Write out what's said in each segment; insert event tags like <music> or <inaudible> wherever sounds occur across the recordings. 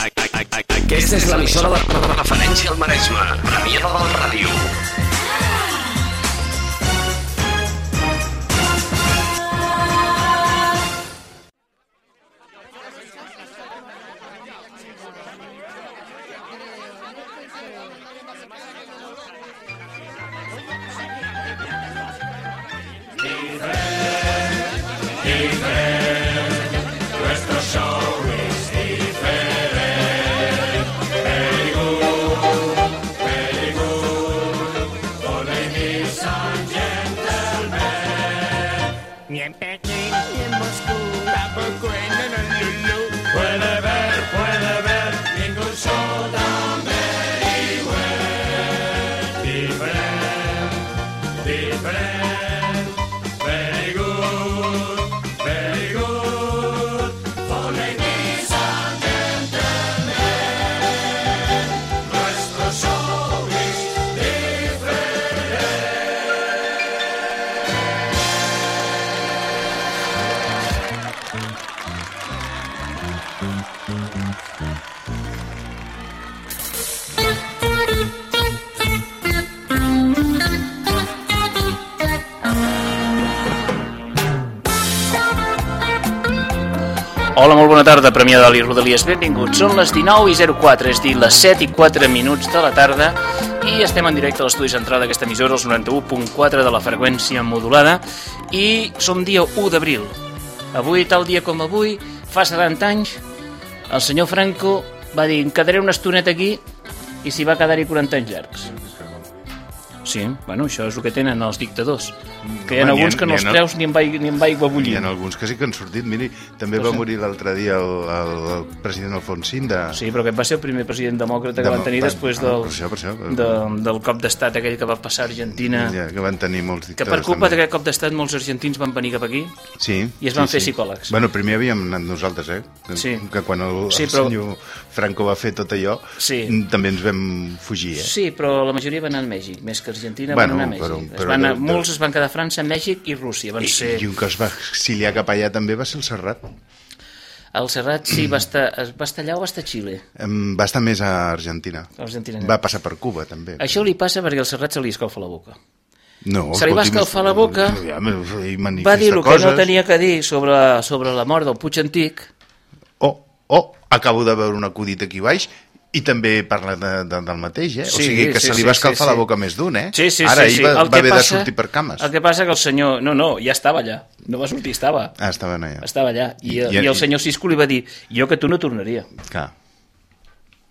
Aquesta és l'emissora de referència al Maresme. Premià del Ràdio. Premià Dalt i Rodalies. Benvinguts. Són les 19 i 04, és dir, les 7 i 4 minuts de la tarda i estem en directe a l'estudi central d'aquesta emissora, els 91.4 de la freqüència modulada i som dia 1 d'abril. Avui, tal dia com avui, fa 70 anys, el senyor Franco va dir, em quedaré una estoneta aquí i s'hi va quedar-hi 40 anys llargs. Sí, bueno, això és el que tenen els dictadors. Que hi ha Home, alguns que no els treus ni amb, aigua, ni amb aigua Hi bullint. ha alguns que sí que han sortit. Miri, també va morir l'altre dia el, el, el president Alfonsín de... Sí, però aquest va ser el primer president demòcrata que van tenir després ah, del, per això, per això. de, del cop d'estat aquell que va passar a Argentina. Ja, que van tenir molts Que dictadors. per culpa d'aquest cop d'estat molts argentins van venir cap aquí. Sí, i es van sí, fer sí. psicòlegs. Bueno, primer havíem anat nosaltres, eh? Que, Sí. que quan el, Sí, el però- senyor Franco va fer tot allò, Sí. també ens vam fugir, eh? Sí, però la majoria van anar a Mèxic, més que Argentina Bueno, van anar a Mèxic. però- es però van anar, de- de- Molts es van quedar a França, Mèxic i Rússia. Van I, ser... I un que es va exiliar cap allà també va ser el Serrat. El Serrat sí, va estar, es va estar allà o va estar a Xile? Va estar més a Argentina. A Argentina. Va passar per Cuba, també. Això li passa perquè al Serrat se li escalfa la boca. No, se li va escalfar la boca, ja, Va dir el que coses. no tenia que dir sobre, sobre la mort del Puig Antic, Oh, oh, acabo de veure un acudit aquí baix i també parla de, de, del mateix, eh? o Sí, sigui que sí, se li va escalfar sí, la sí. boca més d'un, eh? Sí, sí, Ara sí, sí. va, El va haver passa- de sortir per cames. El que passa que el senyor... No, no, ja estava allà. No va sortir, estava. Ah, estaven allà. Estava allà. I, I- I, i el senyor Cisco li va dir jo que tu no tornaria. Clar.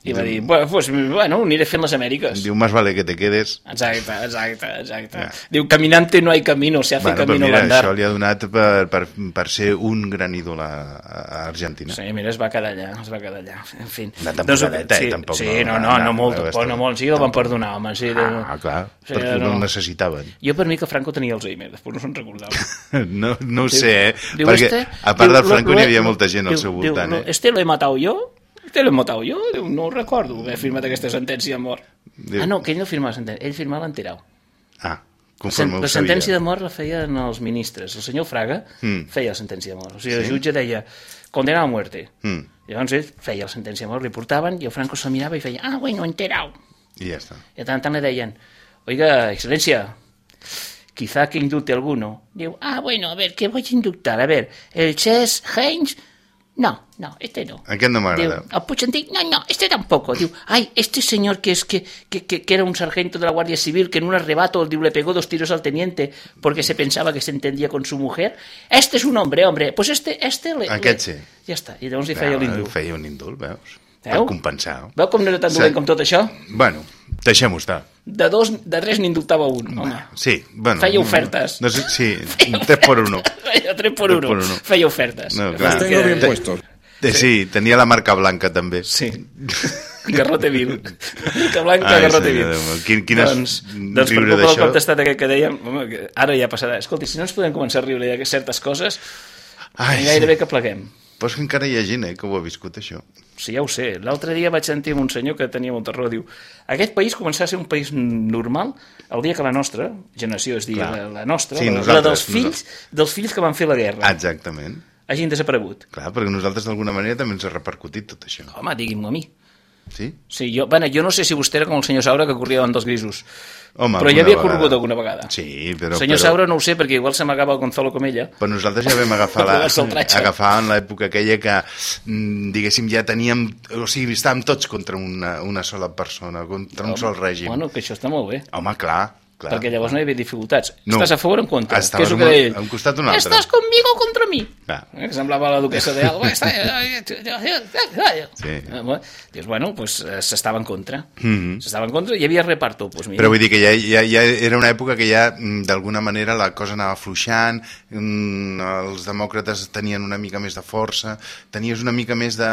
I va dir, bueno, pues, bueno, aniré fent les Amèriques. Diu, más vale que te quedes. Exacte, exacte, exacte. Ja. Diu, caminante no hay camino, se hace Bueno, camino mira, andar. això li ha donat per, per, per ser un gran ídol a, a Argentina. Sí, mira, es va quedar allà, es va quedar allà. En fi. Una temporadeta, sí, eh, tampoc Sí, no, no, no, no, no, molt, no, tampoc, no molt. Sí, el van perdonar, home. Sí, Ah, clar, Sí, perquè no. no el necessitaven. Jo per mi que Franco tenia Alzheimer, després no se'n recordava. <laughs> No, no ho sé, eh? Diu, perquè este, a part diu, del Franco n'hi havia molta gent al diu- seu diu, voltant, lo- eh? Este lo he matado jo? Este lo he matado jo? Diu, no ho recordo haver firmat aquesta sentència de mort. Diu- Ah, no, que ell no firmava sentència, ell firmava l'enterau. Ah, conforme ho la sentència de mort la feien els ministres. El senyor Fraga Mm. feia la sentència de mort. O sigui, el jutge deia, condena a muerte. Mm. Llavors ell feia la sentència de mort, li portaven i el Franco se'l mirava i feia, ah, bueno, enterau. I ja està. De tant tant le deien, oiga, excelencia, quizá que inducte alguno. Digo, ah, bueno, a ver, ¿qué voy a inductar? A ver, el Chess Heinz, no, no, este no. Aquest no m'agrada. El Puig Antic, no, no, este tampoco. Diu, ay, este señor que es que, que, que, que era un sargento de la Guardia Civil que en un arrebato diu, le pegó dos tiros al teniente porque se pensaba que se entendía con su mujer. Este es un hombre, hombre. Pues este, este le... Aquest le- sí. Ja està. I llavors li feia l'indult. Feia un indult, veus? Veu? Per compensar. Veu com no era tan dolent com tot això? Bueno, deixem-ho estar. De dos, de tres n'indultava un, home. Sí, bueno... Feia ofertes. No sé, <laughs> sí, 3 por 1. Feia 3 por 1. Tres por uno. Feia ofertes. No, clar. Dir Tengo que- bien puestos. Sí, tenia la marca blanca també. Sí. <laughs> Garrote vil. Mica blanca, Ai, garrote senyor vil. Déu meu, quin- quines doncs, doncs per riure culpa del d'això. cop d'estat aquest que dèiem, home, que ara ja passarà. Escolti, si no ens podem començar a riure de certes coses, Ai, gairebé que pleguem. Però és que encara hi ha gent eh, que ho ha viscut, això. Sí, ja ho sé. L'altre dia vaig sentir un senyor que tenia molta raó. Diu, aquest país començarà a ser un país normal el dia que la nostra generació, és dir, Clar. la, la nostra, Sí, la, la nosaltres, dels fills, dels fills que van fer la guerra. Exactament. hagin desaparegut. Clar, perquè nosaltres d'alguna manera també ens ha repercutit tot això. Home, digui'm-ho a mi. Sí? Sí, jo, bueno, jo no sé si vostè era com el senyor Saura que corria davant dels grisos, Home, però ja havia vegada. corregut alguna vegada. Sí, però... senyor però... Saura no ho sé, perquè igual s'amagava el Gonzalo Comella. Però nosaltres ja vam agafar, <laughs> la, agafar en l'època aquella que, mm, diguéssim, ja teníem... O sigui, estàvem tots contra una, una sola persona, contra un sol règim. Bueno, que això està molt bé. Home, clar, clar. Perquè llavors no hi havia dificultats. No. Estàs a favor o en contra? Estaves Què és el que deia ell? a un costat un altre. Estàs conmigo o contra mi? Clar. Eh, que semblava la duquesa de Alba. Sí. Bueno, Dius, bueno, pues, eh, s'estava en contra. Mhm. S'estava en contra i hi havia reparto. Pues, mira, Però vull dir que ja, ja, ja era una època que ja, mm, d'alguna manera, la cosa anava fluixant, mm, els demòcrates tenien una mica més de força, tenies una mica més de...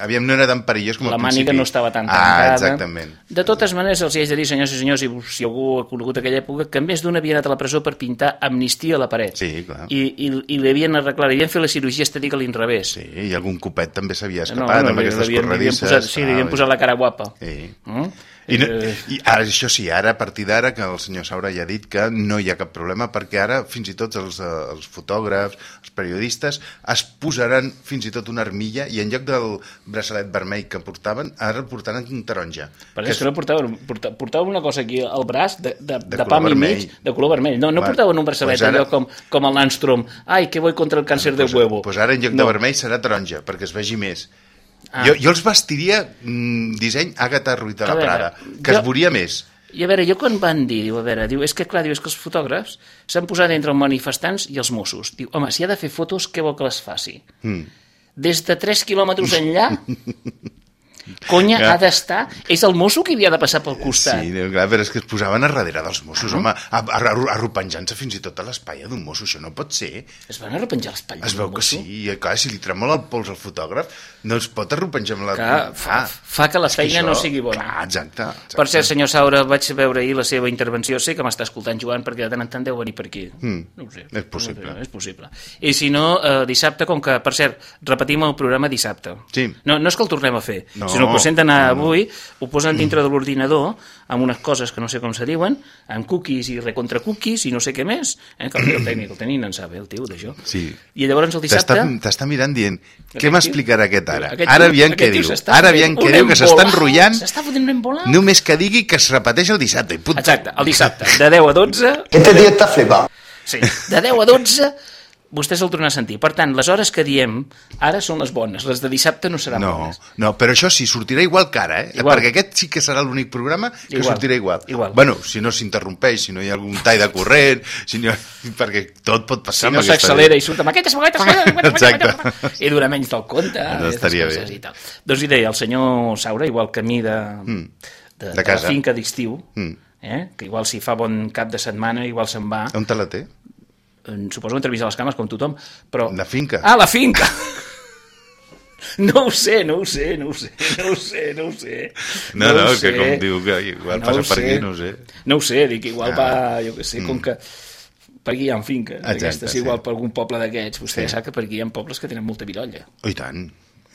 Aviam, no era tan perillós com la al màniga principi. no estava tan Ah, tancada. exactament. De totes maneres, els hi haig de dir, senyors i senyors, si algú ha conegut aquella època, que més d'un havia anat a la presó per pintar amnistia a la paret. Sí, clar. I, i, i li havien arreglat, li havien fet la cirurgia estètica a l'inrevés. Sí, i algun copet també s'havia No, escapat no, amb li aquestes corredisses. posat, sí, li havien posat la cara guapa. Sí. Mm? I, no, Eh, I ara, això sí, ara, a partir d'ara, que el senyor Saura ja ha dit que no hi ha cap problema, perquè ara fins i tot els, eh, els fotògrafs, els periodistes, es posaran fins i tot una armilla i en lloc del braçalet vermell que portaven, ara portaran un taronja. Perquè és que no portaven, porta- portaven una cosa aquí al braç de, de, de, color pam i mig, de color vermell. No, no Bueno, portaven un braçalet pues ara- allò com, com el Landstrom. Ai, que voy contra el càncer de pues, huevo. Pues ara en lloc no. de vermell serà taronja, perquè es vegi més. Ah. Jo, jo els vestiria mm, disseny Agatha Ruiz de la veure, Prada, que jo- es veuria més. I a veure, jo quan van dir, diu, a veure, diu, és que clar, diu, és que els fotògrafs s'han posat entre els manifestants i els Mossos. Diu, home, si ha de fer fotos, què vol que les faci? Mm. Des de 3 quilòmetres enllà, <laughs> conya, ha d'estar... És el mosso que havia de passar pel costat. Sí, clar, però és que es posaven a darrere dels Mossos, home, a- a- arropenjant-se fins i tot a l'espatlla d'un mosso, això no pot ser. Es van arrepenjar l'espatlla Es veu que mosso? sí, i clar, si li tremola el pols al fotògraf, no es pot arropenjar amb la... Clar, fa, Ah, fa que la que feina això- no sigui bona. Clar, exacte, exacte. Per cert, senyor Saura, vaig veure ahir la seva intervenció. Sé que m'està escoltant Joan, perquè de tant en tant deu venir per aquí. Mm, no ho sé. és possible. No sé, és possible. I si no, eh, dissabte, com que, per cert, repetim el programa dissabte. Sí. No, no és que el tornem a fer, No, sinó que ho senten a, no, no. avui, ho posen dintre de l'ordinador, amb unes coses que no sé com se diuen, amb cookies i recontra cookies i no sé què més, eh, que el tècnic, el tenint en sap, eh, el tio, d'això. Sí. I llavors el dissabte... T'està t'està mirant dient, què Aquest m'explicarà aquest ara? Aquest Ara aviam aquest què diu. Ara aviam què diu, que s'està enrotllant, S'està fotent un embolat. només que digui que es repeteix el dissabte. i punt. Exacte, el dissabte, de 10 a 12, Este día está flipado. Sí, de 10 a 12 vostès el tornen a sentir. Per tant, les hores que diem ara són les bones, les de dissabte no seran No, bones. no, però això sí, sortirà igual que ara, eh? Igual. Perquè aquest sí que serà l'únic programa que Igual. sortirà igual. Igual. Bueno, si no s'interrompeix, si no hi ha algun tall de corrent, si no... <laughs> perquè tot pot passar Si no s'accelera i surt amb aquestes vaguetes, Exacte. i dura menys del compte. No estaria bé. I tal. Doncs hi deia, el senyor Saura, igual que a mi de, de, de, De casa. la finca d'estiu, Mm. eh? que igual si fa bon cap de setmana, igual se'n va, On te la té? Suposo entrevistar les cames com tothom, però... La finca. Ah, la finca! <laughs> No ho sé, no ho sé, no ho sé, no ho sé, no ho sé. No, no, que sé. com diu que igual passa ho per aquí, no ho sé. No ho sé, dic, igual Ah. va, jo què sé, com que per aquí hi ha finques, Exacte, d'aquestes, sí. igual per algun poble d'aquests. Vostè Sí. sap que per aquí hi ha pobles que tenen molta virolla. Oh, I tant,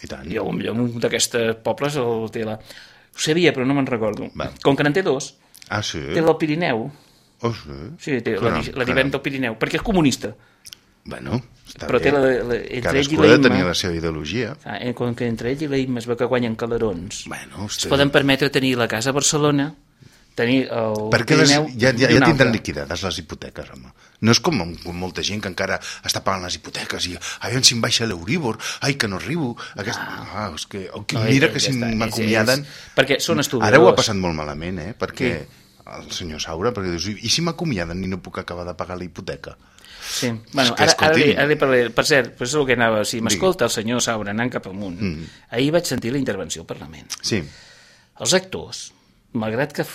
i tant. I potser un d'aquestes pobles el té la... Ho sabia, però no me'n recordo. Va. Com que n'en té dos, Ah, sí? té del Pirineu, Oh, sí? sí, té la, Caram, la d'hivern caram. del Pirineu, perquè és comunista. Bueno, està Però bé. té la, la, entre ell Cadascú i ha la de tenir la seva ideologia. Ah, eh, com que entre ell i la Imma es veu que guanyen calarons. Bueno, Es hosti. poden permetre tenir la casa a Barcelona, tenir el Perquè les, ja, ja, ja tindran liquidades les hipoteques, home. No és com, molta gent que encara està pagant les hipoteques i aviam si em baixa l'Euríbor, ai, que no arribo. Aquest... Ah, és que, oh, que No, mira ja- que ja si m'acomiaden... perquè són estudiadors. Ara ho ha passat molt malament, eh? Perquè Qui? El senyor Saura, perquè dius, i si m'acomiaden i no puc acabar de pagar la hipoteca? Sí. Bueno, que, ara, ara, li, ara li parlaré. Per cert, per això el que anava, si m'escolta el senyor Saura anant cap amunt, mm. ahir vaig sentir la intervenció al Parlament. Sí, Els actors, malgrat que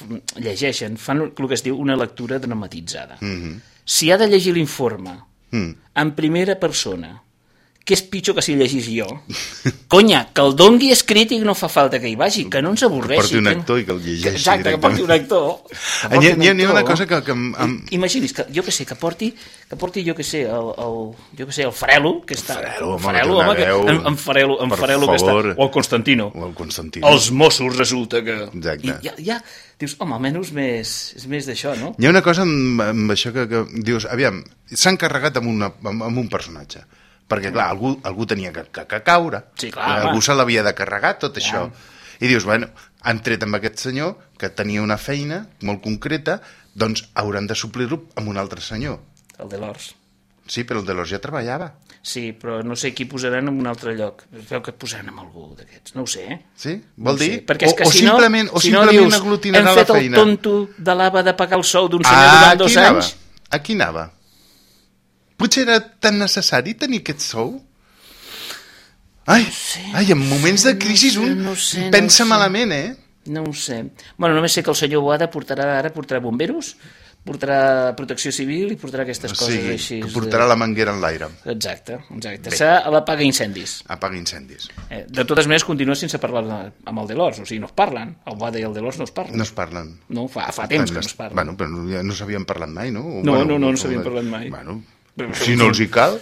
llegeixen, fan el que es diu una lectura dramatitzada. Mm -hmm. Si ha de llegir l'informe Mm. en primera persona, que és pitjor que si llegís jo, conya, que el dongui escrit i no fa falta que hi vagi, que no ens avorreixi. porti un que- actor i que el llegeixi Exacte, que porti un actor. que porti N'hi ha, un n'hi ha, una actor. cosa que... que em, Imagini's que, jo que sé, que porti, que porti jo que sé, el, el, jo que sé, el Farelo, que està... Farelo, home, Farelo, que home, que, en, en Farelo, en Farelo que està... O el Constantino. O el Constantino. Els Mossos resulta que... Exacte. I ja, ja, dius, home, almenys més, és més d'això, no? Hi ha una cosa amb, amb això que, que dius, aviam, s'han carregat amb, una, amb, amb un personatge. Perquè clar, algú, algú tenia que, que, que caure, Sí, clar, algú se l'havia de carregar, tot això. I dius, bueno, han tret amb aquest senyor que tenia una feina molt concreta, doncs hauran de suplir-lo amb un altre senyor. El de l'Ors. Sí, però el de l'Ors ja treballava. Sí, però no sé qui posaran en un altre lloc. Es veu que posaran amb algú d'aquests, no ho sé, eh? Sí? No Vol sé, dir? Perquè és que o, o si no, simplement, o si no dius, aglutinarà hem la fet el feina. tonto de l'ava de pagar el sou d'un senyor Ah, durant dos anava. anys. Aquí anava. Potser era tan necessari tenir aquest sou? Ai, ai, en moments de crisi un no sé, no pensa sé. malament, eh? No ho sé. Bueno, només sé que el senyor Boada portarà ara portarà bomberos, portarà protecció civil i portarà aquestes O coses sigui, així. que portarà la manguera en l'aire. Exacte, exacte. Serà a l'apaga incendis. Apaga incendis. Eh, de totes maneres, continua sense parlar de- amb el Delors, o sigui, no es parlen. El Boada i el Delors no es parlen. No es parlen. No, fa, fa temps que no es parlen. Bueno, però no, ja no s'havien parlat mai, no? O, No, bueno, no, no, no o- s'havien parlat mai. Bueno, si no els hi cal,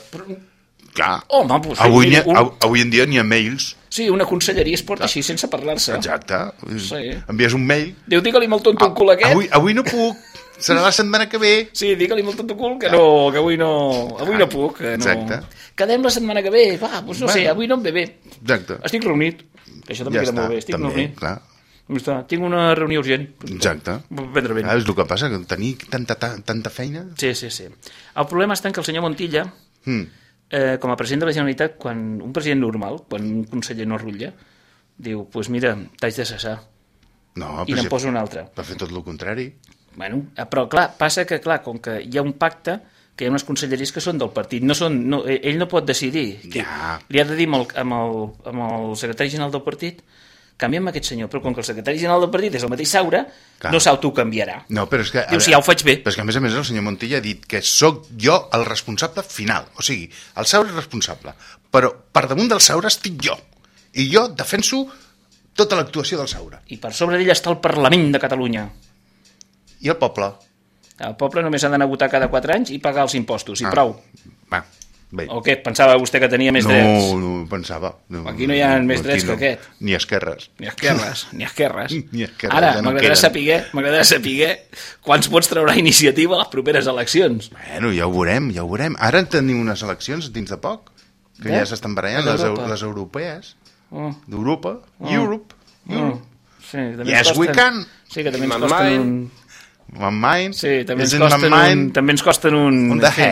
clar. Home, doncs, avui, mira, un- avui en dia n'hi ha mails. Sí, una conselleria es porta així sense parlar-se. Exacte. Sí. Envies un mail. Diu, digue-li el tonto el cul aquest. Avui, avui no puc. Serà la setmana que ve. Sí, digue-li el tonto cul que no, que avui no, avui no puc. Que no... Exacte. Quedem la setmana que ve. Va, doncs no sé, Bueno. avui no em ve bé. Exacte. Estic reunit. Que això també Ja queda està, molt bé. Estic també, reunit. clar. Està? Tinc una reunió urgent. Exacte. Prendre bé. Ah, és el que passa, que tenir tanta, ta- tanta feina... Sí, sí, sí. El problema està en que el senyor Montilla, Mm. eh, com a president de la Generalitat, quan un president normal, quan un conseller no rutlla, diu, doncs pues mira, t'haig de cessar. No, I n'en si poso un altre. va fer tot el contrari. Bueno, eh, però clar, passa que clar, com que hi ha un pacte que hi ha unes conselleries que són del partit, no són, no, eh, ell no pot decidir. Ja. Li ha de dir amb el, amb, el, amb el secretari general del partit canviem aquest senyor, però com que el secretari general del partit és el mateix Saura, Clar. no s'autocanviarà. No, però és que... Diu, sí, veure, ja ho faig bé. Però és que, a més a més, el senyor Montilla ha dit que sóc jo el responsable final. O sigui, el Saura és responsable, però per damunt del Saura estic jo. I jo defenso tota l'actuació del Saura. I per sobre d'ell està el Parlament de Catalunya. I el poble? El poble només ha d'anar a votar cada 4 anys i pagar els impostos, i prou. Va, bé. O què? Pensava vostè que tenia més no, drets? no, pensava. No, Aquí no hi ha més drets que aquest. Ni esquerres. Ni esquerres, <laughs> ni esquerres. Ni esquerres, Ara, ja no m'agradarà saber, m'agradarà saber quants vots traurà iniciativa a les properes eleccions. Bueno, ja ho veurem, ja ho veurem. Ara tenim unes eleccions dins de poc, que Eh? ja s'estan barallant, les, les europees, Oh, d'Europa, Europe, oh. Sí, també Yes, costen, we can. Sí, que també ens costen mind. un... my mind, Sí, també ens costen un... També ens costen un... On the en fi.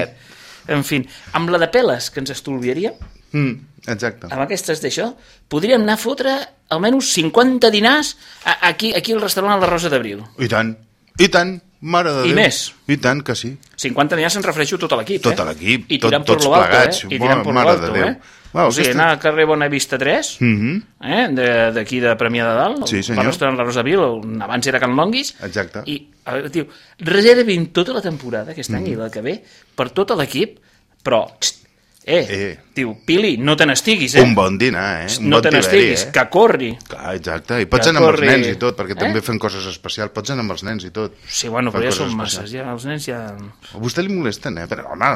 En fi, amb la de peles que ens estolviaria, Mm, exacte. amb aquestes d'això, podríem anar a fotre almenys 50 dinars a, aquí, aquí al restaurant a la Rosa d'Abril. I tant, i tant, mare de I Déu. més. I tant que sí. 50 dinars se'n refereixo tot l'equip, Tot eh? l'equip, I tot- per tots alto, plegats. eh? I tirant per lo Mare de alto, Déu. eh? Bueno, o sigui, anar al carrer Bona Vista 3, Mm -hmm. eh? de- d'aquí de, Premià de Dalt, Sí, senyor. restaurant La Rosa Vil, on abans era Can Longuis, Exacte. i veure, diu, reservin tota la temporada, aquest any Mhm. i la que ve, per tot l'equip, però, xt, eh, Eh. diu, Pili, no te n'estiguis, eh? Un bon dinar, eh? Un no bon te n'estiguis, eh? que corri. Clar, exacte. I pots Que anar amb els corri. nens i tot, perquè Eh? també fan coses especials. Pots anar amb els nens i tot. Sí, bueno, però ja són masses, ja, els nens ja... A vostè li molesten, eh? Però, home,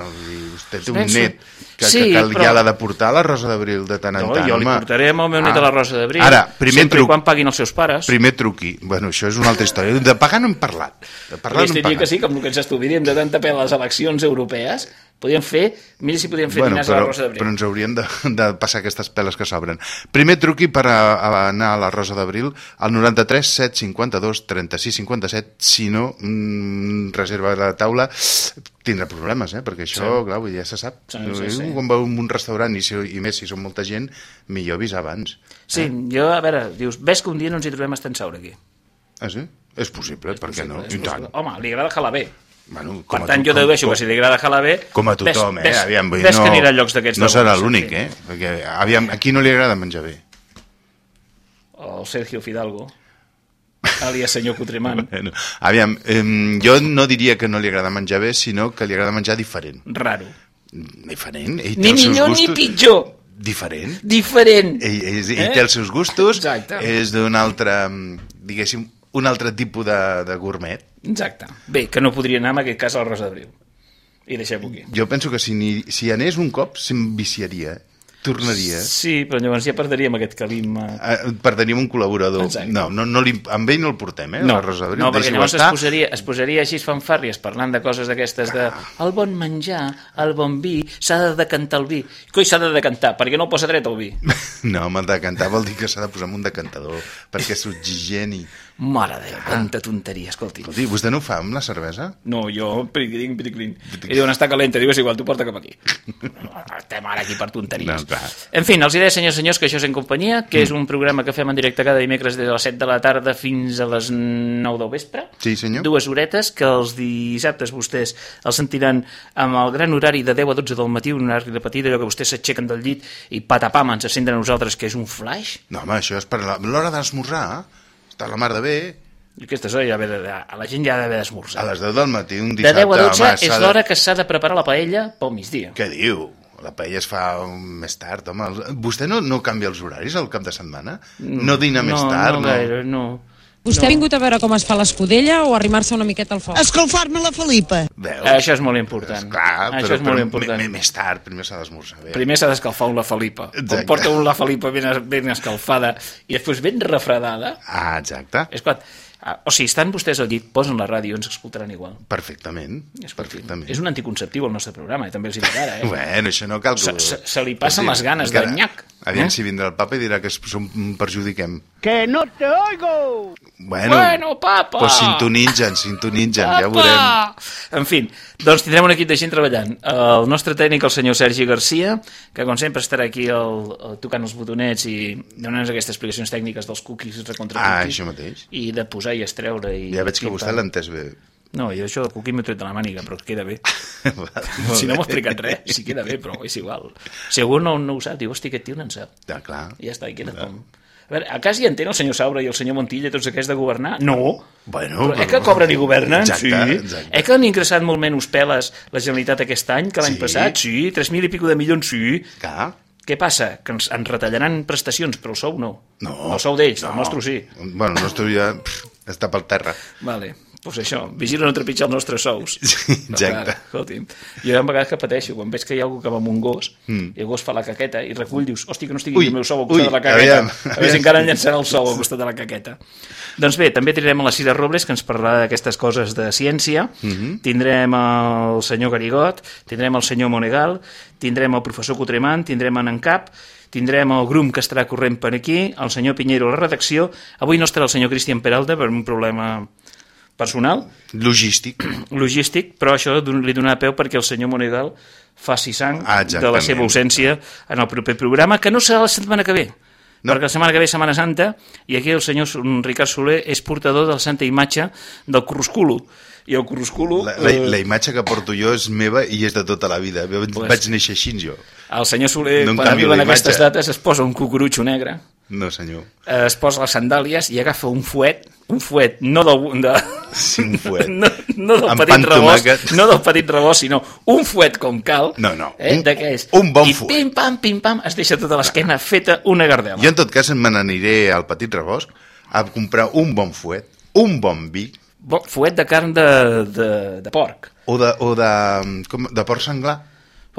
vostè té un Penso- net que, Sí, que cal, però- ja l'ha de portar a la Rosa d'Abril de tant en No, tant, jo li home. portaré amb el meu net Ah. a la Rosa d'Abril. Ara, primer truc. quan paguin els seus pares. Primer truqui. Bueno, això és una altra història. De pagar no hem parlat. De parlar Li no hem dient que parlat. sí, com el que ens estudiaríem de tanta pela a les eleccions europees, podríem fer, mira si podríem fer Bueno, dinars a la però, Rosa d'Abril. però ens haurien de, de passar aquestes peles que s'obren. Primer truqui per a, a anar a la Rosa d'Abril al 93 752 36 57. Si no, mm, reserva la taula, tindrà problemes, eh? perquè això, sí. clar, ja se sap. Sí, sí, sí. Quan va a un restaurant, i, si, i més si són molta gent, millor avisar abans. Sí, jo, a veure, dius, ves que un dia no ens hi trobem estant saure aquí. Ah, sí? És possible, per què no? És I tant. possible. Home, li agrada Jalabé. Bueno, Per a tant, tu- jo dedueixo com- que si li agrada Jalabé... Com a tothom, ves, eh? Ves, Aviam, vull dir, ves no, que anirà a llocs d'aquests. No serà l'únic, eh? Perquè, aviam, a qui no li agrada menjar bé? El Sergio Fidalgo, alias senyor Cutremant. <laughs> Bueno, aviam, eh, jo no diria que no li agrada menjar bé, sinó que li agrada menjar diferent. Raro. Diferent? Ell Ni millor ni gustos. pitjor. Diferent? Diferent. Ell, ell, ell Eh? té els seus gustos, Exacte. és d'un altre, mm, diguéssim, un altre tipus de, de gourmet. Exacte. Bé, que no podria anar en aquest cas a la Rosa d'Abril. I deixem-ho aquí. Jo penso que si, ni, si anés un cop, se'm viciaria. eh? Tornaries. Sí, però llavors ja perdríem aquest calim... eh, Eh, Perdríem un col·laborador. Exacte. No, no, no li, amb ell no el portem, eh? No, la Rosa no perquè llavors es estar. posaria, es posaria així fanfàrries parlant de coses d'aquestes de el bon menjar, el bon vi, s'ha de decantar el vi. Coi, s'ha de decantar, perquè no el posa dret el vi. <laughs> No, home, decantar vol dir que s'ha de posar amb un decantador perquè s'oxigeni. Mare de Déu, quanta tonteria, escolti. Escolti, vostè no ho fa amb la cervesa? No, jo, piriclin, piriclin. I diuen, està calenta, diu, és igual, tu porta cap aquí. <laughs> Estem ara aquí per tonteries. No, clar. En fi, els diré, senyors i senyors, que això és En Companyia, que és un programa que fem en directe cada dimecres des de les 7 de la tarda fins a les 9 del vespre. Sí, senyor. Dues horetes, que els dissabtes vostès els sentiran amb el gran horari de 10 a 12 del matí, un horari repetit, allò que vostès s'aixequen del llit i patapam ens senten a nosaltres, que és un flash. No, home, això és per la- l'hora d'esmorzar. Està la mar de bé. I aquestes hores ja ve de, a la gent ja ha d'haver d'esmorzar. A les 10 del matí, un De dissabte... 10 a 12 home, és de- l'hora que s'ha de preparar la paella pel migdia. Què diu? La paella es fa més tard, home. Vostè no, no canvia els horaris al cap de setmana? No dina més tard, no? no? gaire, no. Vostè ha vingut a veure com es fa l'escudella o arrimar-se una miqueta al foc? Escalfar-me la Felipa. Veu? Això és molt important. Clar, Això però, és molt però important. més tard, primer s'ha d'esmorzar bé. Primer s'ha d'escalfar un la Felipa. Exacte. Com porta un la Felipa ben, ben escalfada i després ben refredada, Ah, exacte. és quan... ah, O sigui, estan vostès al llit, posen la ràdio, ens escoltaran igual. Perfectament. Escolti, Perfectament. És un anticonceptiu el nostre programa, eh? també els hi dic ara. Eh? <laughs> Bueno, això no cal que... Se- se- se li passen les ganes encara- de nyac. Aviam Eh? si vindrà el papa i dirà que es- som, perjudiquem. Que no te oigo. Bueno, Bueno, papa! Pues sintonitzen, sintonitzen, ja veurem. En fi, doncs tindrem un equip de gent treballant. El nostre tècnic, el senyor Sergi Garcia, que com sempre estarà aquí el, el, tocant els botonets i donant-nos aquestes explicacions tècniques dels cookies i contra Ah, cookies. això mateix. I de posar i estreure. I Ja veig que vostè l'ha entès bé. No, jo això del cookie m'ho he tret de la màniga, però queda bé. <laughs> Molt si no m'ho explicat res, sí queda bé, però és igual. Si algú no, no ho sap, diu, hosti, aquest tio no en sap. Ja, clar. I ja està, i queda com... A veure, a casa hi entén el senyor Saura i el senyor Montilla tots aquests de governar? No. Bueno, Però eh que cobren i governen? Exacte, sí. exacte. Eh que han ingressat molt menys peles la Generalitat aquest any que l'any Sí. passat? Sí. 3.000 i pico de milions? Sí. Clar. Què passa? Que ens, ens retallaran prestacions, però el sou no. No. El sou d'ells, no. el nostre sí. Bueno, el nostre ja està pel terra. Vale. Doncs això, vigila no trepitjar els nostres sous. Sí, exacte. Clar, escolti'm, jo hi ha vegades que pateixo, quan veig que hi ha algú que va amb un gos, mm. i el gos fa la caqueta i recull, dius, hosti, que no estigui Ui, el meu sou al costat ui, de la caqueta. aviam, a veure aviam. si encara em llançarà el sou al costat de la caqueta. Doncs bé, també tindrem a la Cira Robles, que ens parlarà d'aquestes coses de ciència, mm. -hmm. tindrem el senyor Garigot, tindrem el senyor Monegal, tindrem el professor Cotremant, tindrem en Encap, tindrem el Grum que estarà corrent per aquí, el senyor Pinheiro a la redacció, avui no estarà el senyor Cristian Peralta per un problema personal, Logístic. <clears throat> logístic, però això li donarà peu perquè el senyor Monegal faci sang Ah, de la seva ausència en el proper programa, que no serà la setmana que ve, No. perquè la setmana que ve Setmana Santa, i aquí el senyor Ricard Soler és portador de la santa imatge del Corrusculo, i el Corrusculo... La, la, eh, la imatge que porto jo és meva i és de tota la vida. Vaig, Pues- vaig néixer així, jo. el senyor Soler, No quan arriben aquestes dates, es posa un cucurutxo negre, No, senyor. eh, es posa les sandàlies i agafa un fuet, un fuet, no del, de, <laughs> Sí, un fuet. <laughs> no, no del Amb petit rebost, no del petit rebost, sinó un fuet com cal. No, no, Eh, un- d'aquells. un bon I fuet. pim-pam, pim-pam, es deixa tota l'esquena feta una gardela. Jo, en tot cas, me n'aniré al Petit Rebost a comprar un bon fuet, un bon vi, Bo, fuet de carn de, de, de porc. o de, o de, com, de porc senglar.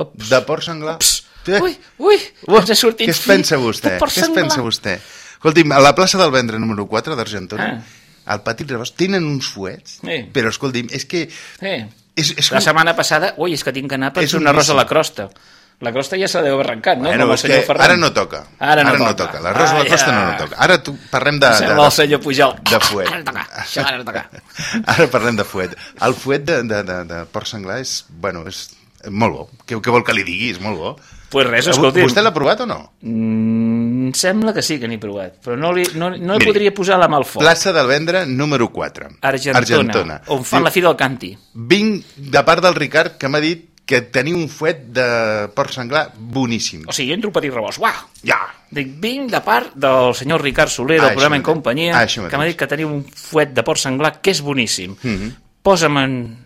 Ups. De porc senglar. Eh, Ui, ui, ens ha sortit Què es pensa vostè? Què es pensa vostè? Escolti'm, a la plaça del Vendre número 4 d'Argentona, Ah. al Petit Rebost, tenen uns fuets, Sí. però escolti'm, és que... Eh. És, és La setmana passada, ui, és que tinc que anar per fer un arròs a la crosta. La crosta ja se la deu arrencat, no? Bueno, Com el senyor Ferran. ara no toca. Ara no no toca. toca. L'arròs la Ah, costa ja. no, no toca. Ara tu, parlem de... Sembla de, el senyor Pujol. de fuet. Ara no toca, això ara no toca. <laughs> Ara parlem de fuet. El fuet de, de, de, de porc senglar és, bueno, és molt bo. Què, què vol que li digui? És molt bo. Pues res, escolti. Vostè l'ha provat o no? Mm, sembla que sí que n'he provat, però no li, no, no Miri, podria posar la mà al foc. Plaça del Vendre número 4. Argentona, Argentona. on fan Diu, la fi del canti. Vinc de part del Ricard que m'ha dit que teniu un fuet de porc senglar boníssim. O sigui, entro per dir rebost. Uah! Ja! Dic, vinc de part del senyor Ricard Soler, Ah, del això programa En mateix. Companyia, Ah, que m'ha dit que teniu un fuet de porc senglar que és boníssim. Mm -hmm. Posa'm en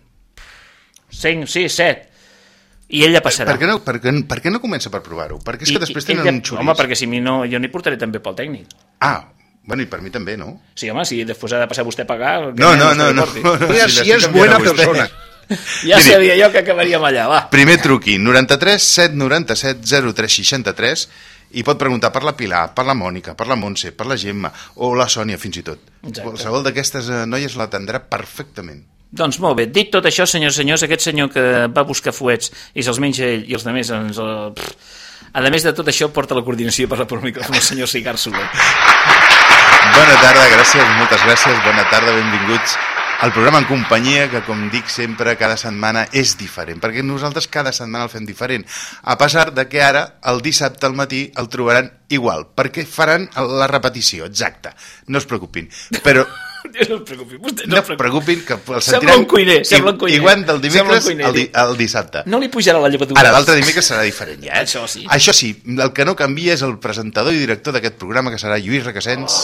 5, 6, 7. I ella passarà. Per què, no, per, què, per què no comença per provar-ho? Perquè és que després tenen ella- un xurís. Home, perquè si mi no, jo n'hi portaré també pel tècnic. Ah, bueno, i per mi també, no? Sí, home, si després ha de passar vostè a pagar... que No, menys no, que no, li no. porti. no, Mira, si si l'estic és canviant buena a vostè. persona. <laughs> Ja Miri. sabia jo que acabaríem allà, va. Primer truqui, 93 797 0363 i pot preguntar per la Pilar, per la Mònica, per la Montse, per la Gemma o la Sònia fins i tot. Exacte. Qualsevol d'aquestes eh, noies l'atendrà perfectament. Doncs molt bé, dit tot això, senyors senyors, aquest senyor que va buscar fuets i se'ls menja ell i els altres ens... el- pff, A més de tot això, porta la coordinació per la per micròfon el senyor Cigar Soler. Bona tarda, gràcies, moltes gràcies, bona tarda, benvinguts al programa en companyia, que com dic sempre, cada setmana és diferent, perquè nosaltres cada setmana el fem diferent, a pesar de que ara, el dissabte al matí, el trobaran igual, perquè faran la repetició, exacta, no es preocupin, però No es preocupi, vostè no no es preocupin, que el Sembla un cuiner, sembla un cuiner. igual del dimecres al, di al dissabte. No li pujarà la llevatura. Ara, l'altre dimecres serà diferent, ja. Eh? Això sí. Això sí, el que no canvia és el presentador i director d'aquest programa, que serà Lluís Requesens,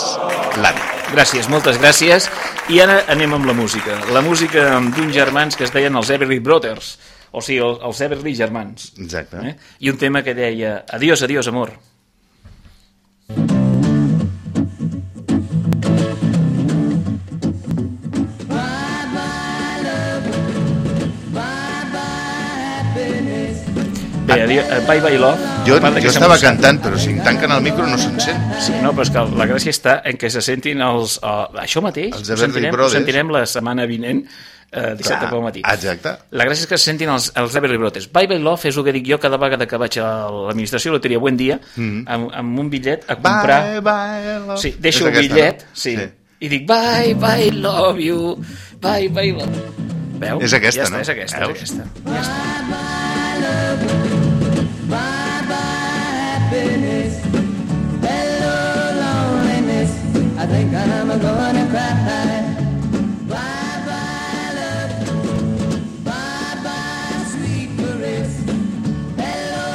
l'Anna. Gràcies, moltes gràcies. I ara anem amb la música. La música d'uns germans que es deien els Everly Brothers, o sigui, el- els Everly germans. Exacte. Eh? I un tema que deia Adiós, adiós, amor. Bé, adiós, eh, bye bye love. Jo, que jo estava cantant, però si em tanquen el micro no se'n sent. Sí, no, però és que la gràcia està en què se sentin els... Uh, això mateix, Els ho sentirem, ho sentirem la setmana vinent, uh, dissabte Clar, pel matí. exacte. La gràcia és que se sentin els, els Everly Brothers. Bye Bye Love és el que dic jo cada vegada que vaig a l'administració de loteria Buen Dia, amb, amb un bitllet a comprar... Mm. Bye, bye, love. Sí, deixo el bitllet, no? sí, i dic bye, bye, love you, bye, bye, love... Veu? És aquesta, ja està, no? És aquesta, Veus? és aquesta. Ja està. Think I'm gonna cry. Bye bye love, bye bye sweet caress. Hello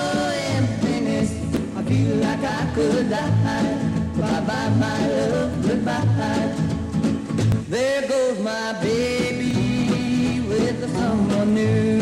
emptiness, I feel like I could die. Bye bye my love, goodbye. There goes my baby with someone new.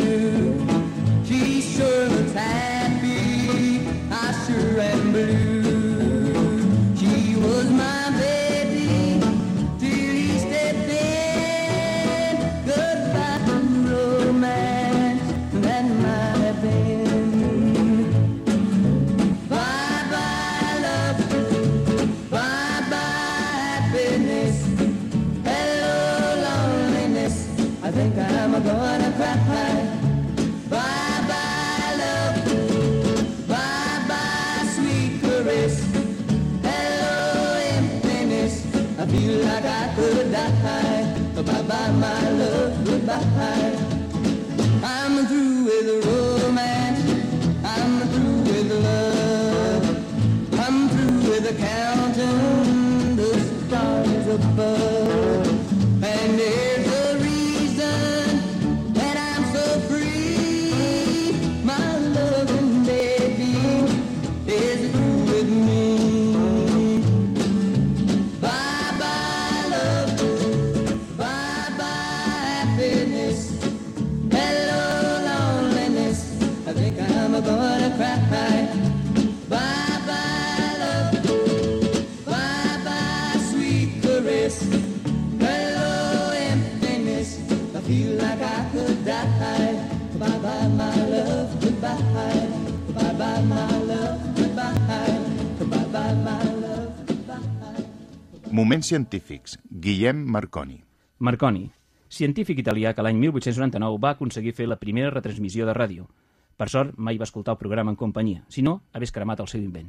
Moments científics. Guillem Marconi. Marconi, científic italià que l'any 1899 va aconseguir fer la primera retransmissió de ràdio. Per sort, mai va escoltar el programa en companyia, si no, hagués cremat el seu invent.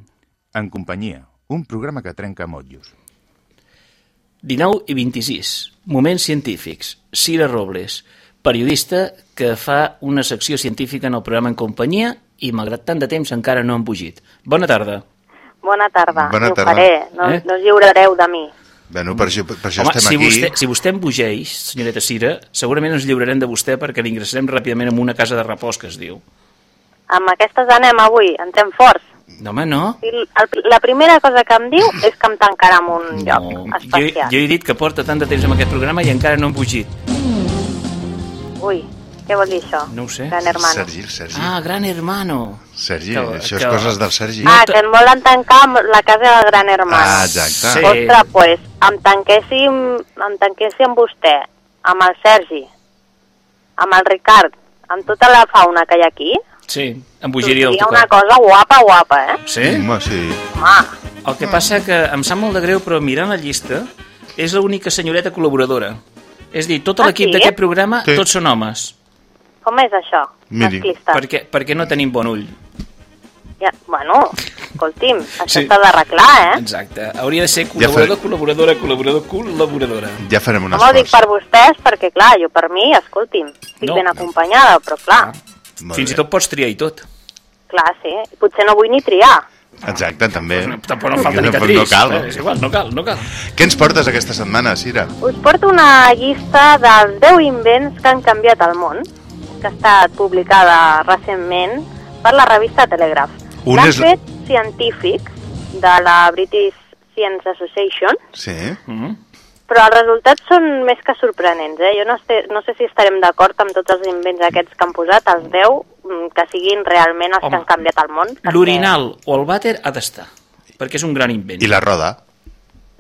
En companyia. Un programa que trenca motllos. 19 i 26. Moments científics. Cira Robles, periodista que fa una secció científica en el programa en companyia i, malgrat tant de temps, encara no han fugit. Bona tarda. Bona tarda, Bona Ho tarda. faré, no, Eh? no us lliurareu de mi. Bueno, per això, per això Home, estem si aquí. vostè, si vostè embogeix, senyoreta Cira, segurament ens lliurarem de vostè perquè l'ingressarem ràpidament en una casa de repòs que es diu. Amb aquestes anem avui, entrem forts. No, home, no. El, la primera cosa que em diu és que em tancarà en un No, lloc jo, especial. jo he dit que porta tant de temps amb aquest programa i encara no han fugit. Ui, què vol dir això? No ho sé. Gran hermano. Sergi, Sergi. Ah, gran hermano. Sergi, que- això que- és coses del Sergi. No Ah, que en volen tancar amb la casa del gran hermano. Ah, exacte. Sí. Ostres, pues, em tanquéssim, em tanquéssim amb vostè, amb el Sergi, amb el Ricard, amb tota la fauna que hi ha aquí, Sí, em bogiria el hi ha una cosa guapa, guapa, eh? Sí? Home, sí. Home, El que passa que em sap molt de greu, però mirant la llista, és l'única senyoreta col·laboradora. És a dir, tot Ah, l'equip sí? d'aquest programa, Sí. tots són homes. Com és això? Miri. Masclista. Perquè, perquè no tenim bon ull. Ja, bueno, escolti'm, això Sí. s'ha d'arreglar, eh? Exacte. Hauria de ser col·laborador, col·laboradora, col·laborador, col·laboradora. Ja farem un No m'ho dic esforç. per vostès, perquè, clar, jo per mi, escolti'm, estic No. ben acompanyada, però, clar, Molt Fins bé. i tot pots triar i tot. clar, sí, potser no vull ni triar. Exacte, també. Tampoc no falta ni no, que no cal. Eh, És igual, no cal, no cal. Què ens portes aquesta setmana, Cira? Us porto una llista dels 10 invents que han canviat el món, que ha estat publicada recentment per la revista Telegraph. Un és- fet científics de la British Science Association, Sí. Mm. però els resultats són més que sorprenents. Eh? Jo no sé, no sé si estarem d'acord amb tots els invents aquests que han posat, els 10, mm, que siguin realment els Home, que han canviat el món. perquè- L'orinal o el vàter ha d'estar, perquè és un gran invent. I la roda?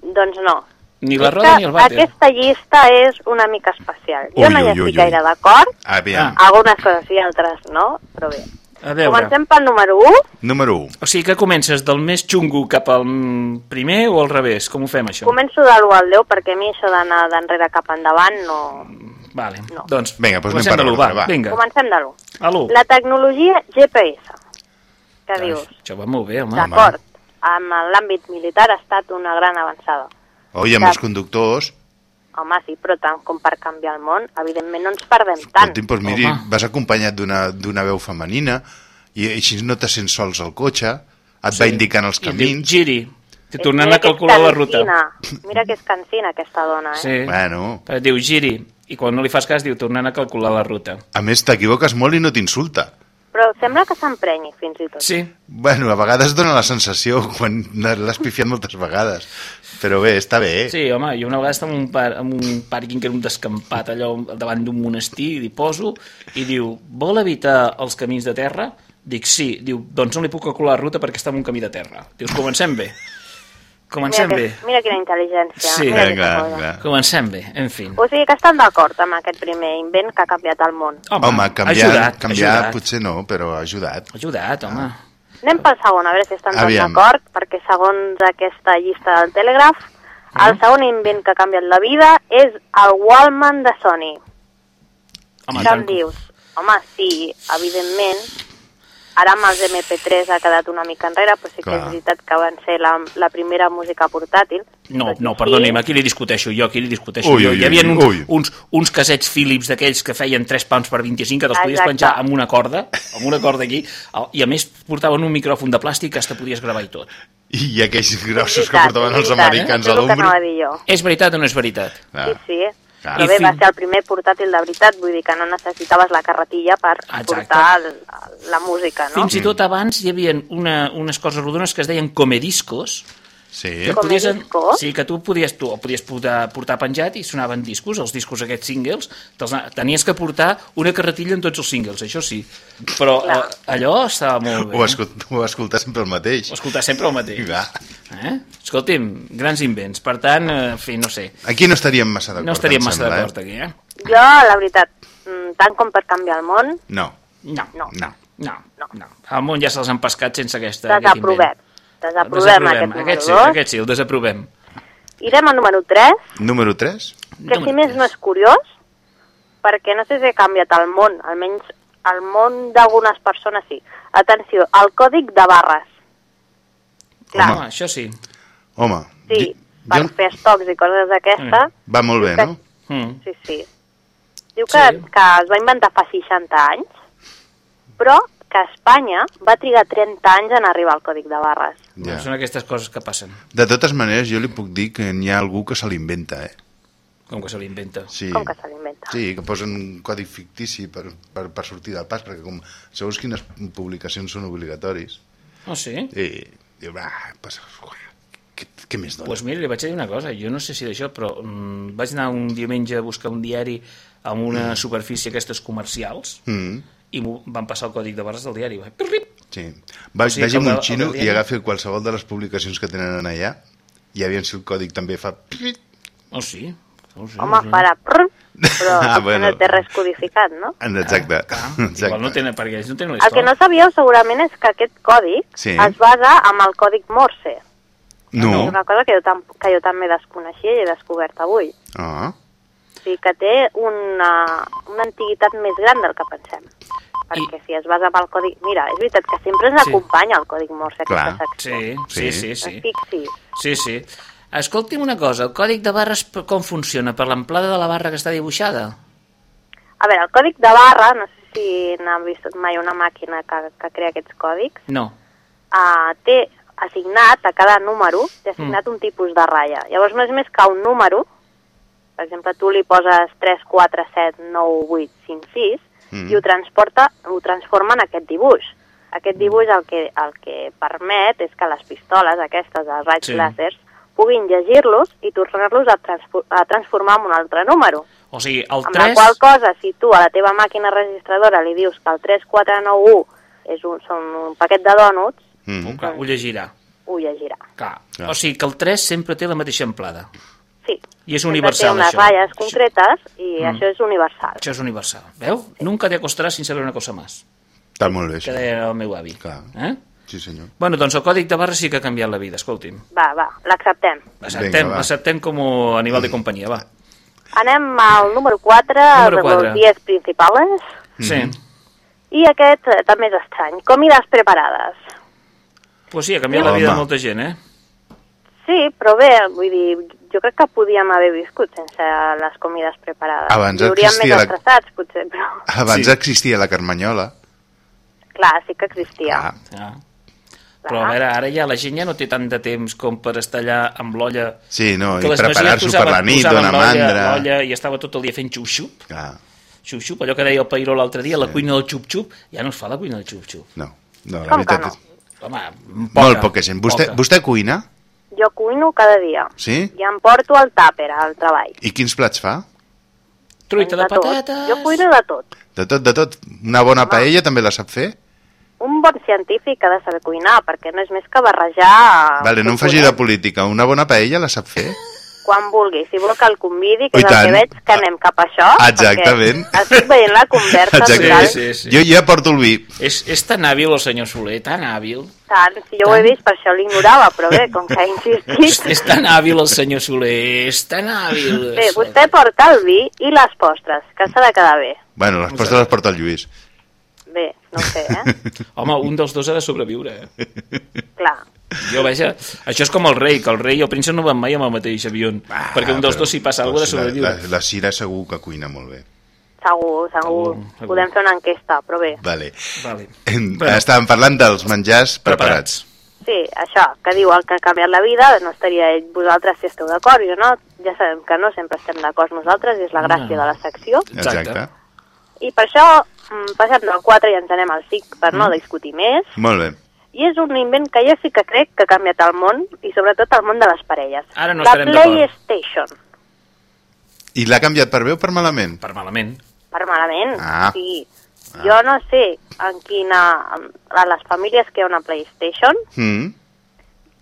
Doncs no. Ni la roda ni el vàter. Aquesta llista és una mica especial. Jo Ui, no hi estic ui, ui. gaire d'acord, Aviam. algunes coses sí, altres no, però bé. A veure, Comencem pel número 1. Número 1. o sigui que comences del més xungo cap al mm, primer o al revés? Com ho fem, això? Començo de l'1 al 10 perquè a mi això d'anar d'enrere cap endavant no... Vale, No. doncs Vinga, doncs comencem de l'u, ordre, va, va. vinga. Comencem de l'1. A l'u. La tecnologia GPS. Que Carai, dius? Això va molt bé, home. D'acord, amb l'àmbit militar ha estat una gran avançada. Oi, amb els conductors... Home, sí, però tant com per canviar el món, evidentment no ens perdem tant. Escolti'm, doncs miri, Home. vas acompanyat d'una d'una veu femenina i així no te sents sols al cotxe, et Sí. va indicant els I diu, camins. giri, que És- tornant a que calcular la ruta. Mira que és cansina aquesta dona, eh? Sí. Bueno, Però diu giri, i quan no li fas cas diu tornant a calcular la ruta. a més t'equivoques molt i no t'insulta. Però sembla que s'emprenyi fins i tot. Sí, Bueno, a vegades dona la sensació <laughs> quan l'has pifiat moltes vegades. Però bé, està bé. sí, home, jo una vegada estava en un, par, en un pàrquing que era un descampat allò davant d'un monestir i li poso i diu, vol evitar els camins de terra? Dic, sí. Diu, doncs no li puc calcular la ruta perquè està en un camí de terra. Dius, comencem bé. Comencem mira, bé. que, mira quina intel·ligència. Sí. mira quina cosa. vinga. Comencem bé, en fi. O sigui que estan d'acord amb aquest primer invent que ha canviat el món. Home, canviar, ha ajudat, canviar ha ajudat. potser no, però ha ajudat. Ha ajudat, home. Anem pel segon, a veure si estan d'acord, perquè segons aquesta llista del Telegraph, el segon invent que ha canviat la vida és el Wallman de Sony. home Què em dius? Home, sí, evidentment, ara amb els MP3 ha quedat una mica enrere, però sí que Clar. és veritat que van ser la, la primera música portàtil. No, i no, perdoni'm, aquí li discuteixo jo, aquí li discuteixo Ui, jo. ui, Hi havia uns, ui. uns, uns casets Philips d'aquells que feien 3 pounds per 25 que te'ls podies penjar amb una corda, amb una corda aquí, i a més portaven un micròfon de plàstic que hasta podies gravar i tot. I aquells grossos que veritat, portaven és els veritat, americans eh? a És el que anava a l'ombro. dir jo. És veritat o no és veritat? Ah, Sí, sí. Clar. Però bé, va ser el primer portàtil de veritat, vull dir que no necessitaves la carretilla per Exacte. portar el, la música, no? Fins i tot abans hi havia una, unes coses rodones que es deien comediscos, Sí. que podies, sí, que tu podies, tu el podies portar, portar penjat i sonaven discos, els discos aquests singles, tenies que portar una carretilla en tots els singles, això sí. Però Clar. eh, allò estava molt bé. O, escol o escoltar sempre el mateix. O escoltar sempre el mateix. Clar. Eh? Escolti'm, grans invents. Per tant, eh, en fi, no sé. Aquí no estaríem massa d'acord, No estaríem em massa sembla, d'acord aquí, eh? Jo, la veritat, mm, tant com per canviar el món, No, No, no. no. no, No. no. Al món ja se'ls han pescat sense aquesta, aquest Desaprovem. Desaprovem aquest número Aquest sí, 2. aquest sí, el desaprovem. Irem al número 3, Número 3? que si més no és curiós, perquè no sé si ha canviat el món, almenys el món d'algunes persones sí. Atenció, el còdic de barres. Clar, Home, això sí. Home, sí, jo- per jo- fer estocs i coses d'aquestes, va molt bé, no? Mm. sí, sí. Diu que, Sí. que es va inventar fa 60 anys, però que a Espanya va trigar 30 anys en arribar al còdic de barres. Ja. Són aquestes coses que passen, De totes maneres, jo li puc dir que n'hi ha algú que se l'inventa, eh? com que se l'inventa. Sí. Com que se l'inventa? Sí, que posen un codi fictici per, per, per sortir del pas, perquè com segons quines publicacions són obligatoris, Oh, sí? i diu, ah, pues, què, què més dona? Doncs pues mira, li vaig dir una cosa, jo no sé si d'això, però mm, vaig anar un diumenge a buscar un diari amb una superfície aquestes comercials Mm, i van passar el còdic de barres del diari. Sí. Va, O sigui, vagi amb un el- xino i agafi qualsevol de les publicacions que tenen allà i aviam si el còdic també fa... Oh, sí? Oh, sí, Home, sí. farà... prr, però <laughs> Ah, bueno. no té res codificat, no? Exacte. Exacte. Igual no tenen, perquè ells no tenen la El que no sabíeu segurament és que aquest còdic Sí. es basa en el còdic Morse. No. És una cosa que jo, tam que jo també desconeixia i he descobert avui. Ah. Sigui que té una, una antiguitat més gran del que pensem. Perquè si es basa en el còdic... Mira, és veritat que sempre ens Sí. acompanya el còdic Morse, Clar. aquesta secció. Sí, sí, sí, sí. Fixis. Sí, sí. Escolti'm una cosa, el còdic de barres com funciona? Per l'amplada de la barra que està dibuixada? A veure, el còdic de barra, no sé si n'ha vist mai una màquina que, que crea aquests còdics, No. uh, té assignat a cada número, té assignat Mm. un tipus de ratlla. Llavors no és més que un número, per exemple, tu li poses 3, 4, 7, 9, 8, 5, 6, Mm. i ho transporta, ho transforma en aquest dibuix. Aquest dibuix el que, el que permet és que les pistoles aquestes, els raigs Sí. làsers, puguin llegir-los i tornar-los a, a transformar en un altre número. O sigui, el Amb la 3... qual cosa, si tu a la teva màquina registradora li dius que el 3491 és un, són un paquet de dònuts, Mm. Clar, ho llegirà. ho llegirà. Clar. Clar. O sigui que el 3 sempre té la mateixa amplada. Sí. I és universal, té unes això. ratlles concretes i Mm. això és universal. Això és universal. Veu? Nunca te acostaràs sin saber una cosa más. Està molt bé, Que això. deia el meu avi. Clar. Eh? Sí, senyor. Bueno, doncs el còdic de barra sí que ha canviat la vida, escolti'm. Va, va, l'acceptem. L'acceptem, l'acceptem com a animal de companyia, va. Anem al número 4, Número de quatre. los 10 principales. Sí. I aquest eh, també és estrany. Comides preparades. Pues sí, ha canviat la vida de molta gent, eh? Sí, però bé, vull dir, jo crec que podíem haver viscut sense les comides preparades. Abans Viuríem existia més la- estressats, potser, però... Abans Sí. existia la carmanyola. Clar, sí que existia. Ah, Ja. Però a veure, ara ja la gent ja no té tant de temps com per estar allà amb l'olla... Sí, no, Que i preparar-s'ho per la nit, l'olla- mandra. L'olla i estava tot el dia fent xup-xup. Clar, Xup-xup, allò que deia el Pairó l'altre dia, la cuina del xup-xup, ja no es fa la cuina del xup-xup. no. No, la Com veritat no? és... Home, Molt poca gent. Vostè, poca. vostè cuina? Jo cuino cada dia. Sí? I em porto el tàper al treball. I quins plats fa? Truita de tot. patates... Jo cuino de tot. De tot, de tot. Una bona paella també la sap fer? Un bon científic ha de saber cuinar, perquè no és més que barrejar... Vale, no em faci de política. Una bona paella la sap fer? Quan vulgui. Si vol que el convidi, I que és el tant. que veig, que anem cap a això. Exactament. Estic veient la conversa Exactament. total. Sí, sí. Jo ja porto el vi. És, és tan hàbil el senyor Soler, tan hàbil. Tant, si jo ho he vist, per això l'ignorava, però bé, com que ha <laughs> insistit... És tan hàbil el senyor Soler, és tan hàbil. Bé, vostè porta el vi i les postres, que s'ha de quedar bé. Bueno, les postres les porta el Lluís. Bé, no sé, eh? <laughs> Home, un dels dos ha de sobreviure. eh? Clar. Jo, vaja, això és com el rei, que el rei i el príncep no van mai amb el mateix avió, Ah, perquè un dels dos si passa alguna cosa La, sobreviure. la, la Cira segur que cuina molt bé. Segur, segur. Segur, segur. Podem fer una enquesta, però bé. Vale. Vale. Bueno. Estàvem parlant dels menjars preparats. Sí, això, que diu el que ha canviat la vida, no estaria vosaltres si esteu d'acord, jo no, ja sabem que no sempre estem d'acord nosaltres, és la gràcia No. de la secció, Exacte. i per això mm, passem del 4 i ens anem al 5 per no discutir més, Molt bé. I és un invent que jo sí que crec que ha canviat el món, i sobretot el món de les parelles. Ara no la estarem d'acord. PlayStation, I l'ha canviat per bé o per malament? Per malament. per malament, Ah. sí. Jo no sé en quina... A les famílies que hi ha una PlayStation, Mm.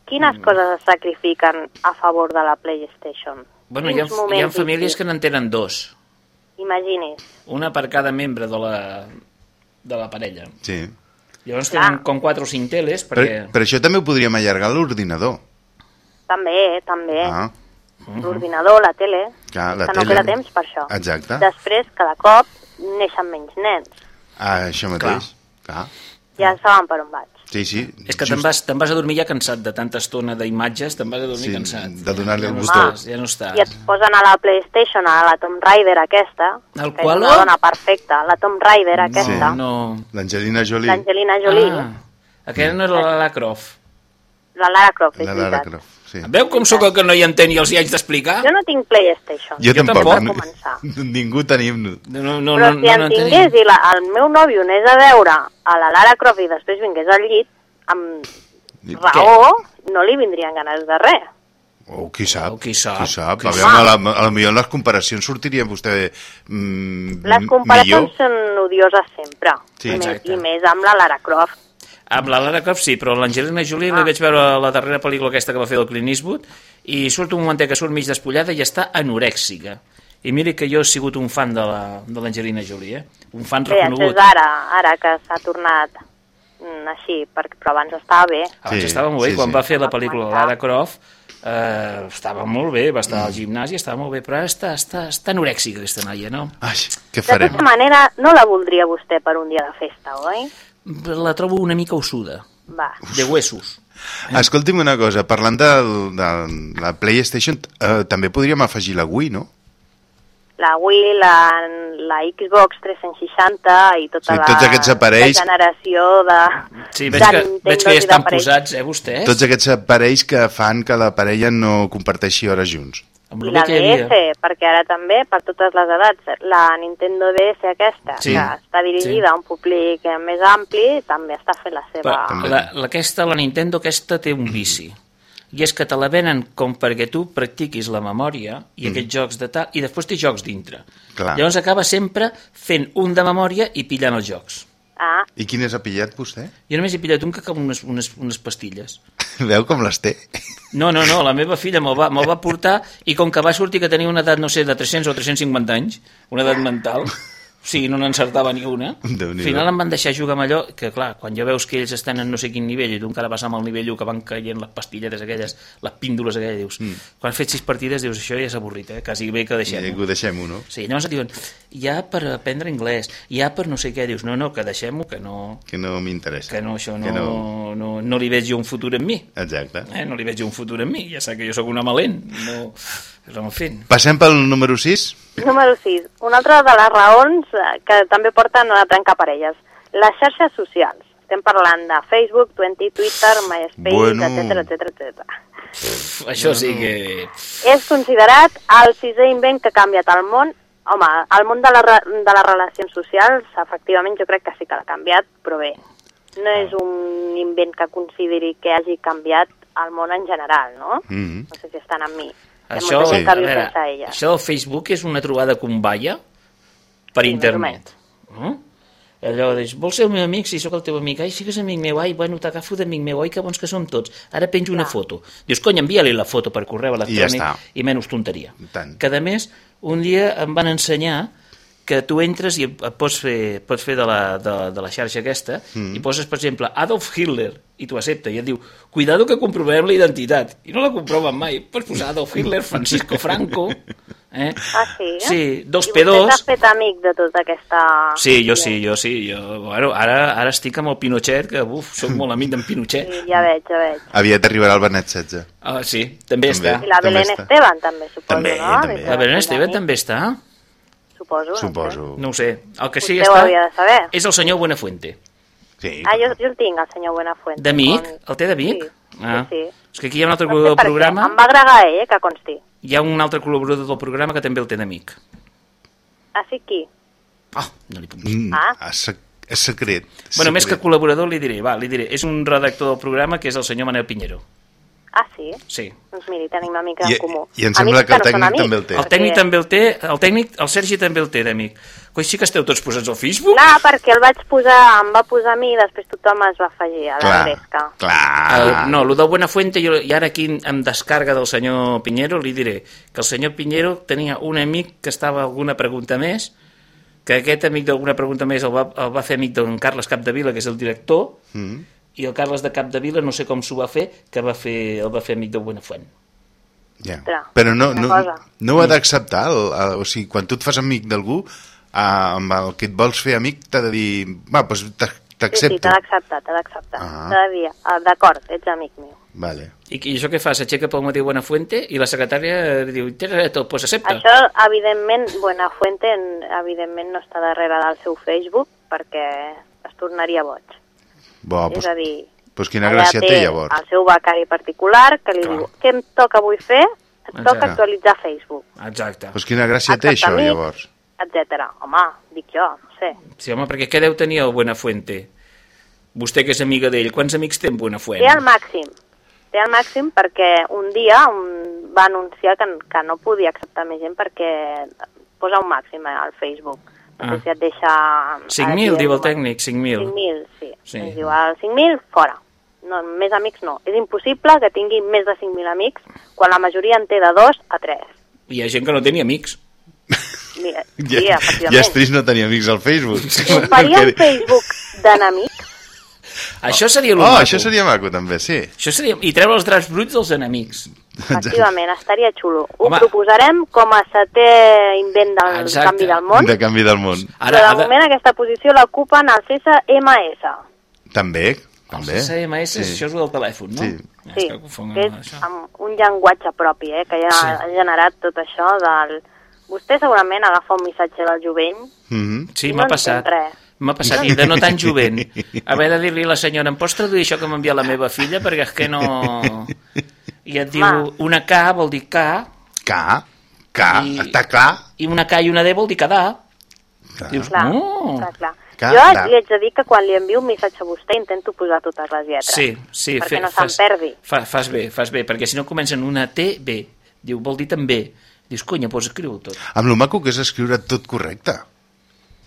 quines coses es sacrifiquen a favor de la PlayStation? Bueno, hi ha, hi ha famílies que n'en tenen dos. Imagini's. Una per cada membre de la, de la parella. Sí. Llavors Clar. tenen com 4 o 5 teles, Per, perquè... per això també ho podríem allargar a l'ordinador. També, també. Ah, L'ordinador, la tele. Clar, la que no tele. queda temps per això. Exacte. Després, cada cop, neixen menys nens. ah això mateix. Clar. Ja saben per on vaig. Sí, sí. És que te'n vas, te'n vas a dormir ja cansat de tanta estona d'imatges, te'n vas a dormir Sí, cansat. de donar-li ja el no botó. Ja no estàs. I et posen a la PlayStation, a la Tomb Raider aquesta, El que qual? és una dona perfecta, la Tomb Raider aquesta, No. L'Angelina Jolie. l'Angelina Jolie, Ah, aquella no era la Lara Croft. la Lara Croft, és La Lara veritat. Croft, sí. Veu com sóc el que no hi entén i els hi haig d'explicar? Jo no tinc PlayStation. Jo, Jo tampoc. tampoc. no-. Ningú tenim... No, no, Però no, si en no tingués i la, el meu nòvio anés a veure a la Lara Croft i després vingués al llit, amb raó, no li vindrien ganes de res. Oh, qui sap? Oh, qui sap, Qui sap? qui A, sap. veure, a, la, a la millor en les comparacions sortiria vostè mm, Les comparacions millor. són odioses sempre, Sí, I, més, exacte. i més amb la Lara Croft. Amb la Lara Croft sí, però l'Angelina Jolie Ah. la vaig veure la darrera pel·lícula aquesta que va fer del Clint Eastwood i surt un momentet que surt mig despullada i està anorèxica. I miri que jo he sigut un fan de la- de l'Angelina Jolie, eh? Un fan això reconegut. és ara, ara que s'ha tornat mm, així, perquè, però abans estava bé. Abans Sí, estava molt bé, sí, quan sí. va fer la pel·lícula. Lara Croft, eh, estava molt bé, va estar al gimnàs i estava molt bé, però ara està, està, està anorèxica aquesta noia, no? Ai, què De farem? tota manera, no la voldria vostè per un dia de festa, oi? La trobo una mica ossuda, Va. de huesos. Escolti'm una cosa, parlant del, de la PlayStation, eh, també podríem afegir la Wii, no? La Wii, la, la Xbox 360 i tota Sí, la, tots aquests aparells- la generació de... Sí, veig de que, Nintendo veig que ja estan posats, eh, vostès? Tots aquests aparells que fan que la parella no comparteixi hores junts. Amb I la que hi havia. DS, perquè ara també, per totes les edats, la Nintendo DS aquesta, Sí, que està dirigida sí. a un públic més ampli, també està fent la seva... Però la, la, aquesta, la Nintendo aquesta té un vici i és que te la venen com perquè tu practiquis la memòria i aquests jocs de tal, i després té jocs dintre. Clar. Llavors acaba sempre fent un de memòria i pillant els jocs. Ah, I quines ha pillat vostè? Jo només he pillat un que acaba unes, unes, unes pastilles. <laughs> Veu com les té? No, no, no, la meva filla me'l va, me'l va portar i com que va sortir que tenia una edat, no sé, de 300 o 350 anys, una edat mental, o sigui, no n'encertava ni una, al final em van deixar jugar amb allò, que clar, quan ja veus que ells estan en no sé quin nivell i tu encara vas amb el nivell 1 que van caient les pastilletes aquelles, les píndoles aquelles, dius, mm. quan has fet sis partides dius, això ja s'ha avorrit, eh? quasi bé que deixem. Ja que ho deixem-ho, no? Sí, llavors et diuen, ja per aprendre anglès, ja per no sé què, dius, no, no, que deixem-ho, que no, Que no m'interessa. que no, això no, Que no... no... No, no li veig jo un futur en mi. Exacte. Eh, no li veig un futur en mi, ja sap que jo sóc un home lent, no... Però, en fi, Passem pel número 6? número 6. Una altra de les raons eh, que també porten a trencar parelles. Les xarxes socials. Estem parlant de Facebook, Twenty, Twitter, MySpace, Bueno. etc etc etc. això sí que... És considerat el sisè invent que ha canviat el món. Home, el món de, la, re- de les relacions socials, efectivament, jo crec que sí que l'ha canviat, però bé, no és un invent que consideri que hagi canviat el món en general, no? Mm -hmm. No sé si estan amb mi. Això, sí. a veure, ella. això del Facebook és una trobada comballa per Sí, internet. No? Allò de, vols ser el meu amic? Sí, sóc el teu amic. Ai, sí que és amic meu. Ai, bueno, t'agafo d'amic meu. Ai, que bons que som tots. Ara penjo una foto. Dius, cony, envia-li la foto per correu electrònic està. i menys tonteria. I tant. Que, a més, un dia em van ensenyar que tu entres i et pots fer, pots fer de, la, de, de la xarxa aquesta mm. i poses, per exemple, Adolf Hitler i t'ho accepta i et diu, cuidado que comprovem la identitat i no la comproven mai, pots posar Adolf Hitler, Francisco Franco eh? Ah, sí? Sí, dos I vostè P2 s'ha fet amic de tota aquesta... Sí, jo sí, jo sí jo, bueno, ara, ara estic amb el Pinochet que, uf, soc molt amic d'en Pinochet Sí, ja veig, ja veig. Aviat arribarà el Benet 16. ah, sí, també, També. està I la També Belén. Esteban també, suposo, També, no? també. La Belén amic, també està Suposo. no sé. Suposo. no ho sé, el que sí Vostè ho està de saber. és el senyor Buenafuente Sí. Ah, jo, jo el tinc, el senyor Buenafuente. d'amic? Com- El té d'amic? Sí, ah. sí, sí. és que aquí hi ha un altre No sé col·laborador del què. programa Em va agradar ell, eh, que consti. hi ha un altre col·laborador del programa que també el té d'amic Així qui? ah, no li puc dir Mm, Ah. és sec- secret. Bueno, més que secret. col·laborador li diré, va, li diré, és un redactor del programa que és el senyor Manel Piñero. Ah, sí? Sí. Doncs miri, tenim una mica I- en comú. i em sembla Amics que el no tècnic amics, també el té. El tècnic perquè- també el té, el tècnic, el Sergi també el té d'amic. Coi, sí que esteu tots posats al Facebook? No, perquè el vaig posar, em va posar a mi i després tothom es va afegir a Clar, l'engresca. clar. El, no, el del Buenafuente, jo, i ara aquí em descarga del senyor Piñero, li diré que el senyor Piñero tenia un amic que estava alguna pregunta més, que aquest amic d'alguna pregunta més el va, el va fer amic d'en Carles Capdevila, que és el director, Mm. I el Carles de Capdevila, no sé com s'ho va fer, que va fer, el va fer amic del Buenafuent. Ja. Ostres, Però no, no, no ho ha d'acceptar. O sigui, quan tu et fas amic d'algú, ah, amb el que et vols fer amic, t'ha de dir... Va, doncs t'ac- Sí, sí, t'accepto. t'ha d'acceptar, t'ha d'acceptar. Ah. T'ha de dir, ah, d'acord, ets amic meu. Vale. I, I això què fa? S'aixeca pel matí Buenafuente i la secretària li diu, tens tot, doncs accepta. Això, evidentment, Buenafuente, en- evidentment, no està darrere del seu Facebook perquè es tornaria boig. Bo, és doncs, a dir, doncs quina gràcia té, llavors. el seu becari particular que li Clar. diu, què em toca avui fer? Et Exacte. toca actualitzar Facebook, Exacte. Doncs quina gràcia té Accepta això, llavors. etc. Home, dic jo, no sé. Sí, home, perquè què deu tenir el Buenafuente? Vostè que és amiga d'ell, quants amics té en Buenafuente? Té el màxim. Té el màxim perquè un dia un, va anunciar que, que no podia acceptar més gent perquè posa un màxim al Facebook. Ah. si et deixa... 5.000, diu el tècnic, 5.000. 5.000, sí. Sí. Ens diu, el 5.000, fora. No, més amics no. És impossible que tingui més de 5.000 amics quan la majoria en té de 2 a 3. Hi ha gent que no té ni amics. Mira, <laughs> Ja, sí, ja efectivament. és trist no tenir amics al Facebook. Faria un Perquè- Facebook d'enemic? Això seria el Oh, maco. això seria maco, també, sí. Això seria... I treure els draps bruts dels enemics. Efectivament, estaria xulo. Ho Home. proposarem com a setè invent del Exacte. canvi del món, De canvi del món. Ara, però de moment aquesta posició l'ocupen els CSMS. També, també. Els SMS, sí. això és el del telèfon, no? Sí. Sí, és que és això. amb un llenguatge propi, eh, que ja Sí. ha generat tot això del... Vostè segurament agafa un missatge del jovent Mhm. Sí, i m'ha no passat. M'ha passat, i de no tan jovent. Haver de dir-li a la senyora, em pots traduir això que m'ha enviat la meva filla? Perquè és que no... <laughs> I et diu, Home. una K vol dir K, K, K, I- està clar. i una K i una D vol dir quedar. clar. Dius, Clar, oh. clar, clar. Clar, jo clar. li haig de dir que quan li envio un missatge a vostè intento posar totes les lletres. Sí, sí. Perquè no se'n perdi. Fa, fas bé, fas bé, perquè si no comencen una T, B. Diu, vol dir també. Dius, conya, doncs escriu tot. Amb lo maco que és escriure tot correcte.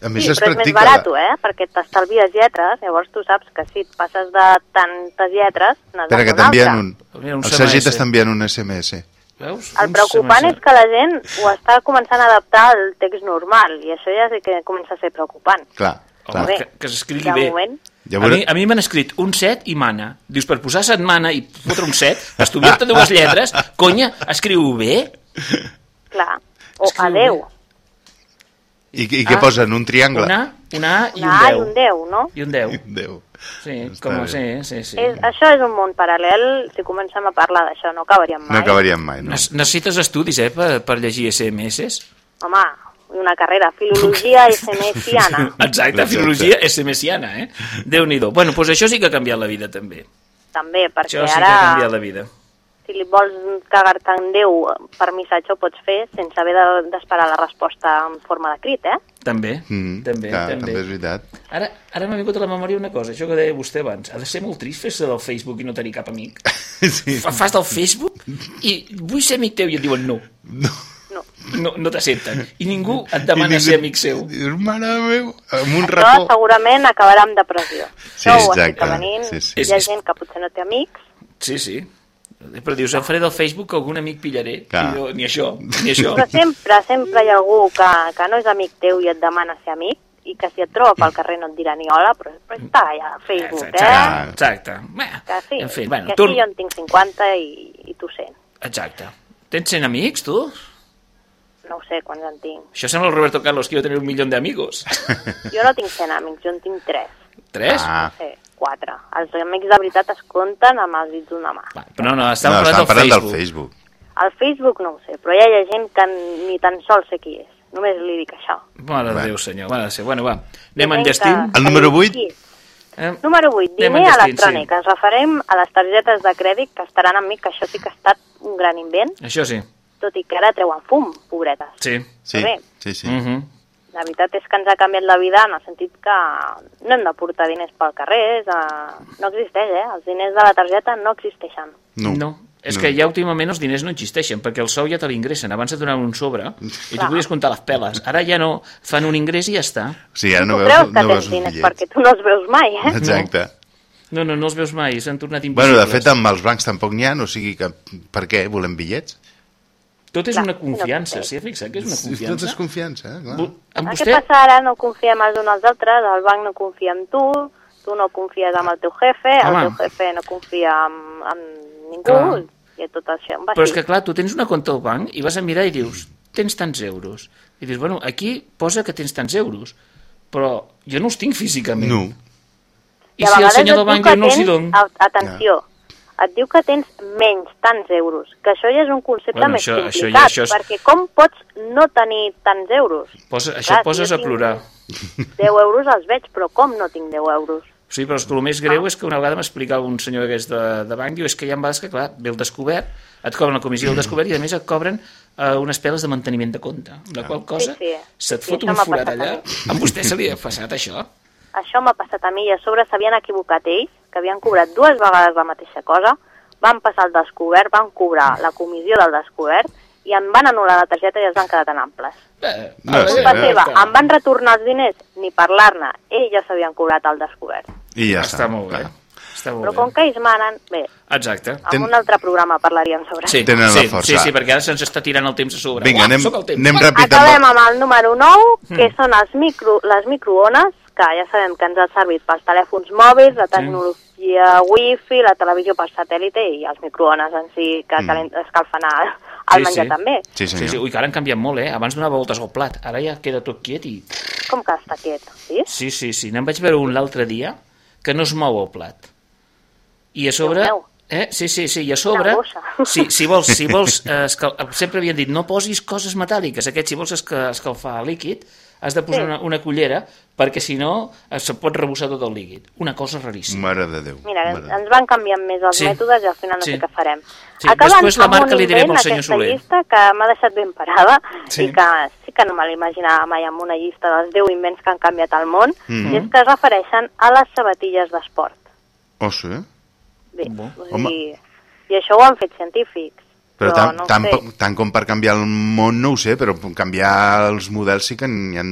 A més, Sí, es però és més barat, eh? Perquè t'estalvies lletres, llavors tu saps que si et passes de tantes lletres, Espera, que t'envien un... Mira, un El Sergi enviant un SMS. Veus? El Un preocupant SMS. és que la gent ho està començant a adaptar al text normal, i això ja sí que comença a ser preocupant. Clar, Home, clar. Bé, que, que s'escrigui bé. moment. Ja A veure- mi, a mi m'han escrit un set i mana. Dius, per posar setmana i fotre un set, estudiar-te dues lletres, conya, escriu bé? Clar. O Escriu adeu. I, i què Ah, posen? Un triangle? Una, una A i Una A i un un 10. 10, no? I un 10. Déu. Sí, Està com, bé. sí, sí, sí. És, això és un món paral·lel, si comencem a parlar d'això no acabaríem mai. No acabaríem mai, no? Ne- Necessites estudis, eh, per, per llegir SMS? Home, i una carrera, <laughs> filologia smsiana. <laughs> Exacte, Exacte. filologia SMS-iana, eh? Déu-n'hi-do. Bueno, doncs això sí que ha canviat la vida, també. També, perquè Això sí que ha ara, canviat la vida. Si li vols cagar-te en Déu per missatge, ho pots fer sense haver de- d'esperar la resposta en forma de crit, eh? També, Mm, també, clar, també. també és veritat. Ara, ara m'ha vingut a la memòria una cosa, això que deia vostè abans. Ha de ser molt trist fer-se del Facebook i no tenir cap amic. <laughs> Sí. Fa- Fas del Facebook i vull ser amic teu i et diuen no. No. No. No, t'accepten. I ningú et demana I ser amic seu. Dius, mare meu, amb un Això racó. segurament acabarà amb depressió. Sí, Això ho exacte. estic venint. Sí, sí. Hi És- ha gent que potser no té amics. Sí, sí. Però dius, em faré del Facebook que algun amic pillaré. Clar. I jo, ni això, ni <laughs> això. Però sempre, sempre hi ha algú que, que no és amic teu i et demana ser amic i que si et troba pel carrer no et dirà ni hola, però, però està allà a Facebook, Exacte, eh? exacte. Que sí, en fi, bueno, que tu... sí, jo en tinc 50 i, i tu 100. Exacte. Tens 100 amics, tu? No ho sé quants en tinc. Això sembla el Roberto Carlos, que a tener un millón de amigos. Jo no tinc 100 amics, jo en tinc 3. Tres? Ah, Sí, 4. Els amics de veritat es compten amb els dits d'una mà. Va, però no, no, no, estàvem parlant, estan parlant del del Facebook. Facebook. Al Facebook no ho sé, però ja hi ha gent que ni tan sols sé qui és. Només li dic això. Mare de. Déu, senyor. Mare de Déu. Bueno, va. Anem enllestint. que- El número que vuit? qui és. Eh? Número 8, Anem diner electrònic. Ens referem a les targetes de crèdit que estaran amb mi, que això sí que ha estat un gran invent, Això sí. tot i que ara treuen fum, pobretes. Sí. Sí, Bé. sí, sí. Mm -hmm. La veritat és que ens ha canviat la vida en el sentit que no hem de portar diners pel carrer, és, uh, no existeix, eh? Els diners de la targeta no existeixen. No. no. És No. que ja últimament els diners no existeixen, perquè el sou ja te l'ingressen. Abans et donaven un sobre i tu podies comptar les peles. Ara ja no. Fan un ingrés i ja està. Sigui, ara no tu veus, creus que no veus diners bitllets. perquè tu no els veus mai, eh? Exacte. No, no, no els veus mai. S'han tornat Bueno, invisibles. de fet, amb els bancs tampoc n'hi ha, o sigui que... Per què? Volem bitllets? Tot és Clar, una no confiança. sé. S'hi ha fixat que és una Tot confiança? és confiança, eh? clar. Bu- Amb vostè... Què passa ara? No confiem els uns als altres, el banc no confia en tu, tu no confies en el teu jefe, el Home. teu jefe no confia en, en ningú, Clar. i tot això va Però és que, clar, tu tens una compte al banc i vas a mirar i dius, tens tants euros. I dius, bueno, aquí posa que tens tants euros, però jo no els tinc físicament. No. I a si el senyor del banc diu, no els hi dono... Atenció, et diu que tens menys tants euros, que això ja és un concepte Bueno, més això- això complicat, ja- això és- perquè com pots no tenir tants euros? Posa, això Clar, poses si a plorar. 10 euros els veig, però com no tinc 10 euros? Sí, però el més greu és que una vegada m'explicava un senyor d'aquests de, de banc, diu, és que hi ha vegades que, clar, ve el descobert, et cobren la comissió del <clears throat> descobert i, a més, et cobren eh, unes peles de manteniment de compte, la qual cosa Sí, sí. se't Sí, fot això un forat allà. A vostè se li ha passat, això? Això m'ha passat a mi i a sobre s'havien equivocat ells, que havien cobrat dues vegades la mateixa cosa, van passar el descobert, van cobrar la comissió del descobert i em van anul·lar la targeta i es van quedar tan amples. Eh, No, ara, sí, Culpa ja seva, està. em van retornar els diners, ni parlar-ne, ells ja s'havien cobrat el descobert. I ja Està està. molt bé. clar. Està molt Però bé. com que ells manen, bé, Exacte. en Ten- un altre programa parlaríem sobre Sí, això. Tenen la sí, força. Sí, sí, perquè ara se'ns està tirant el temps a sobre. Vinga, Uah, anem, sóc el temps. anem ràpid. Acabem Amb... amb el número 9, que Mm. són els micro, les microones, que ja sabem que ens ha servit pels telèfons mòbils, la tecnologia wifi, la televisió per satèl·lite i els microones en si que Mm. calent, escalfen el, el Sí, menjar sí. també. Sí, Sí, sí, ui, que ara han canviat molt, eh? Abans donava voltes al plat, ara ja queda tot quiet i... Com que està quiet, sí? Sí, sí, sí, n'en vaig veure un l'altre dia que no es mou el plat. I a sobre... Déu. Eh? Sí, sí, sí, i a sobre... <laughs> Sí, si vols, si vols eh, escal... sempre havien dit no posis coses metàl·liques, aquest si vols esca... escalfar líquid has de posar Sí. una, una cullera perquè si no eh, se pot rebussar tot el líquid. Una cosa raríssima. Mare de Déu. Mira, Mare de ens van canviant més els Sí. mètodes i al final no Sí. sé què farem. Sí, Acabant després la marca li direm al senyor Soler. llista que m'ha deixat ben parada Sí. i que sí que no me l'imaginava mai amb una llista dels 10 invents que han canviat el món, Mhm. i és que es refereixen a les sabatilles d'esport. Oh, sí? Bé, Bo. o Home. sigui, i això ho han fet científics. Però Però, tant, no tant, pa- tant com per canviar el món no ho sé, però canviar els models sí que n'hi ha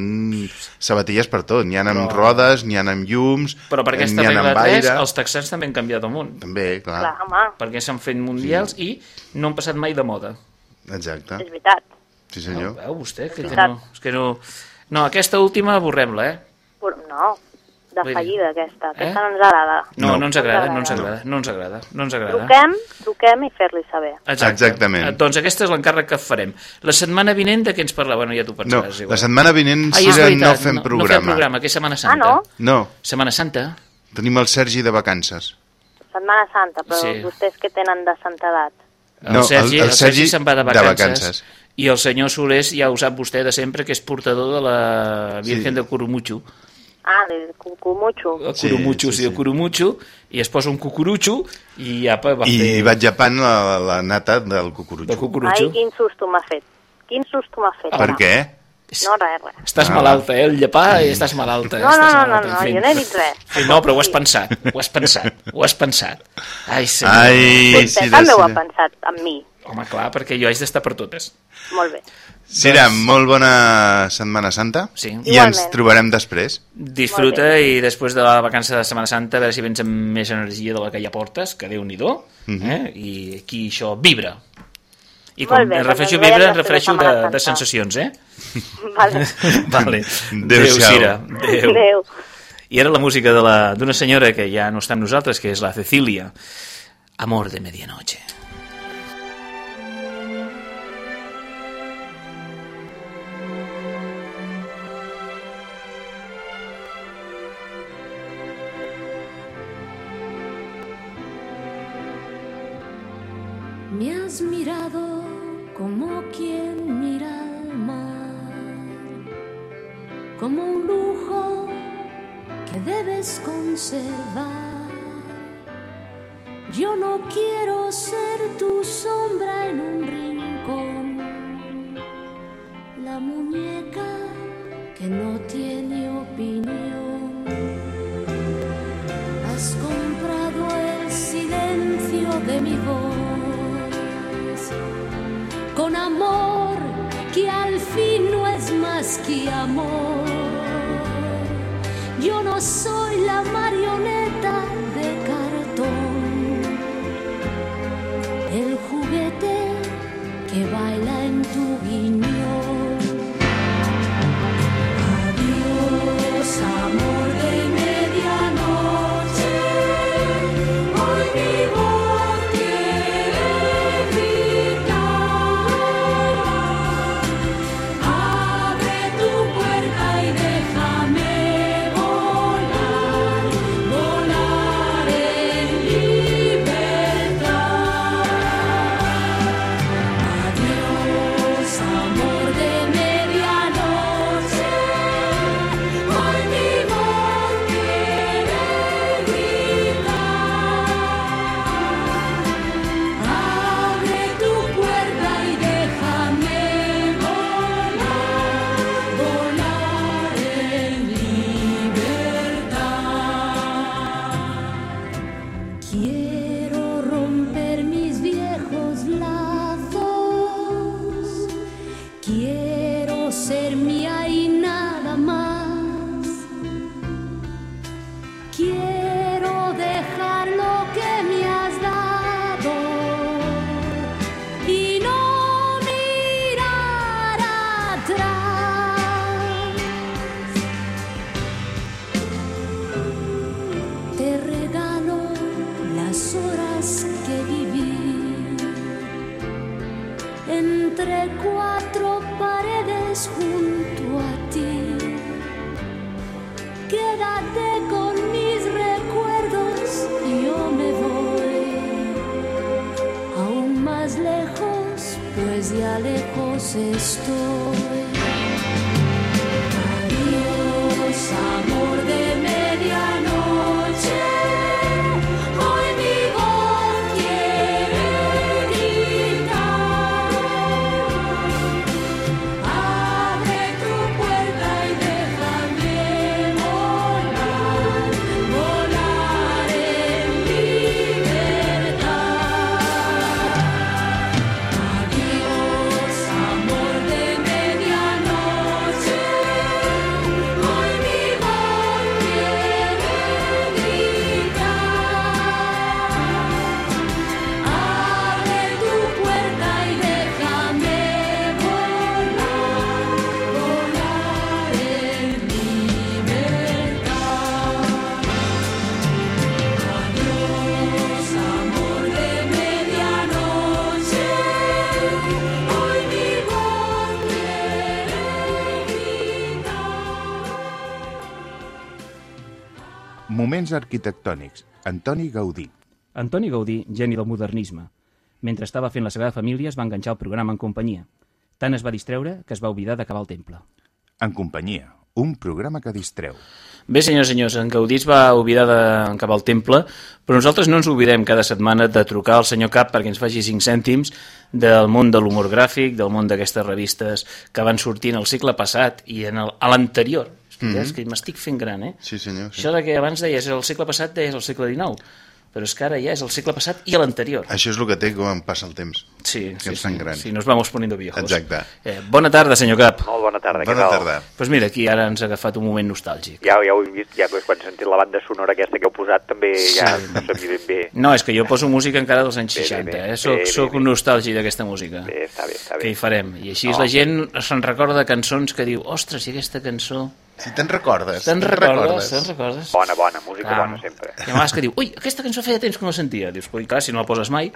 sabatilles per tot. N'hi ha amb Però- rodes, n'hi ha amb llums, Però per aquesta regla amb 3, aire... els texans també han canviat el món. També, clar. Clar, home, Perquè s'han fet mundials i no han passat mai de moda. Exacte. és veritat. Sí, senyor. No, veu vostè? Que, que no, és que no... No, aquesta última borrem-la, eh? No, de Vull dir- fallida aquesta. Aquesta Eh? no ens agrada. No, no, ens agrada, no ens agrada, no ens agrada, no ens agrada. Truquem, truquem i fer-li saber. Exacte. Exactament. Eh, Doncs aquest és l'encàrrec que farem. La setmana vinent de què ens parla? Bueno, ja t'ho No, pensaràs. igual. la setmana vinent, Cira, veritat, no fem No fem programa. programa, que és Setmana Ah, Santa. no? No, Setmana Santa? tenim el Sergi de vacances. Setmana Santa, però Sí. vostès que tenen de santedat? El No, Sergi, el- el el, Sergi Sergi se'n va de de vacances, vacances. i el senyor Solés ja ho sap vostè de sempre que és portador de la Virgen Sí. de Curumucho Ah, de cucumucho. el Sí, sí, sí, el sí. Curumucho i es posa un cucurutxo i apa, va I fer vaig llepant la, la nata del cucurutxo. de cucurutxo Ai, quin susto m'ha fet. Quin susto m'ha fet. Per ara. què? No, res, res. Estàs Ah, malalta, eh? El llepar i estàs malalta. eh? No, no, estàs no, no, malalta, no, en fi. jo no he dit res. Sí, no, però ho has pensat, ho has pensat, ho has pensat. Ai, senyor. Ai, Vostè Cira, també ho ha pensat amb mi. Home, clar, perquè jo haig d'estar per totes. Molt bé. Cira, molt bona Setmana Santa. Sí. I ens Igualment. trobarem després. Disfruta i després de la vacança de Setmana Santa a veure si vens amb més energia de la que ja portes, que Déu-n'hi-do, Mhm. eh? i aquí això vibra. I quan bé, em doncs refereixo a ens vibra, em després de refereixo de, de sensacions, eh? <laughs> Vale. <laughs> vale. Adéu-siau. Cira. Adéu. Adéu. I ara la música de la- d'una senyora que ja no està amb nosaltres, que és la Cecília. Amor de medianoche. Me has mirado como quien mira al mar, como un lujo que debes conservar. Yo no quiero ser tu sombra en un rincón, la muñeca que no tiene opinión. Has comprado el silencio de mi voz que amor. Yo no soy Moments arquitectònics. Antoni Gaudí. Antoni Gaudí, geni del modernisme. Mentre estava fent la Sagrada Família es va enganxar al programa en companyia. Tant es va distreure que es va oblidar d'acabar el temple. En companyia. Un programa que distreu. Bé, senyors i senyors, en Gaudí es va oblidar d'acabar el temple, però nosaltres no ens oblidem cada setmana de trucar al senyor Cap perquè ens faci 5 cèntims del món de l'humor gràfic, del món d'aquestes revistes que van sortint al segle passat i en el, Mm -hmm. És que m'estic fent gran, eh? Sí, senyor. Sí. Això de que abans deies el segle passat, deies el segle XIX, però és que ara ja és el segle passat i l'anterior. Això és el que té quan passa el temps. Sí, que sí, ens sí, grans. sí, nos vamos poniendo viejos. Exacte. Eh, bona tarda, senyor Cap. Molt bona tarda, què Bona tal? tarda. Pues mira, aquí ara ens ha agafat un moment nostàlgic. Ja, ja ho he vist, ja quan he sentit la banda sonora aquesta que heu posat també ja Sí. no sabia ben bé. No, és que jo poso música encara dels anys Bé, bé, 60, bé. eh? Soc, Bé, bé, soc un nostàlgic d'aquesta música. Bé, està bé, està Què bé. hi farem? I així No. la gent se'n recorda de cançons que diu ostres, i aquesta cançó... Si te'n recordes. Te'n recordes? Te'n recordes? Bona, bona, música Clar. bona sempre. Hi ha vegades que diu, ui, aquesta cançó feia temps que no la sentia. Dius, ui, clar, si no la poses mai...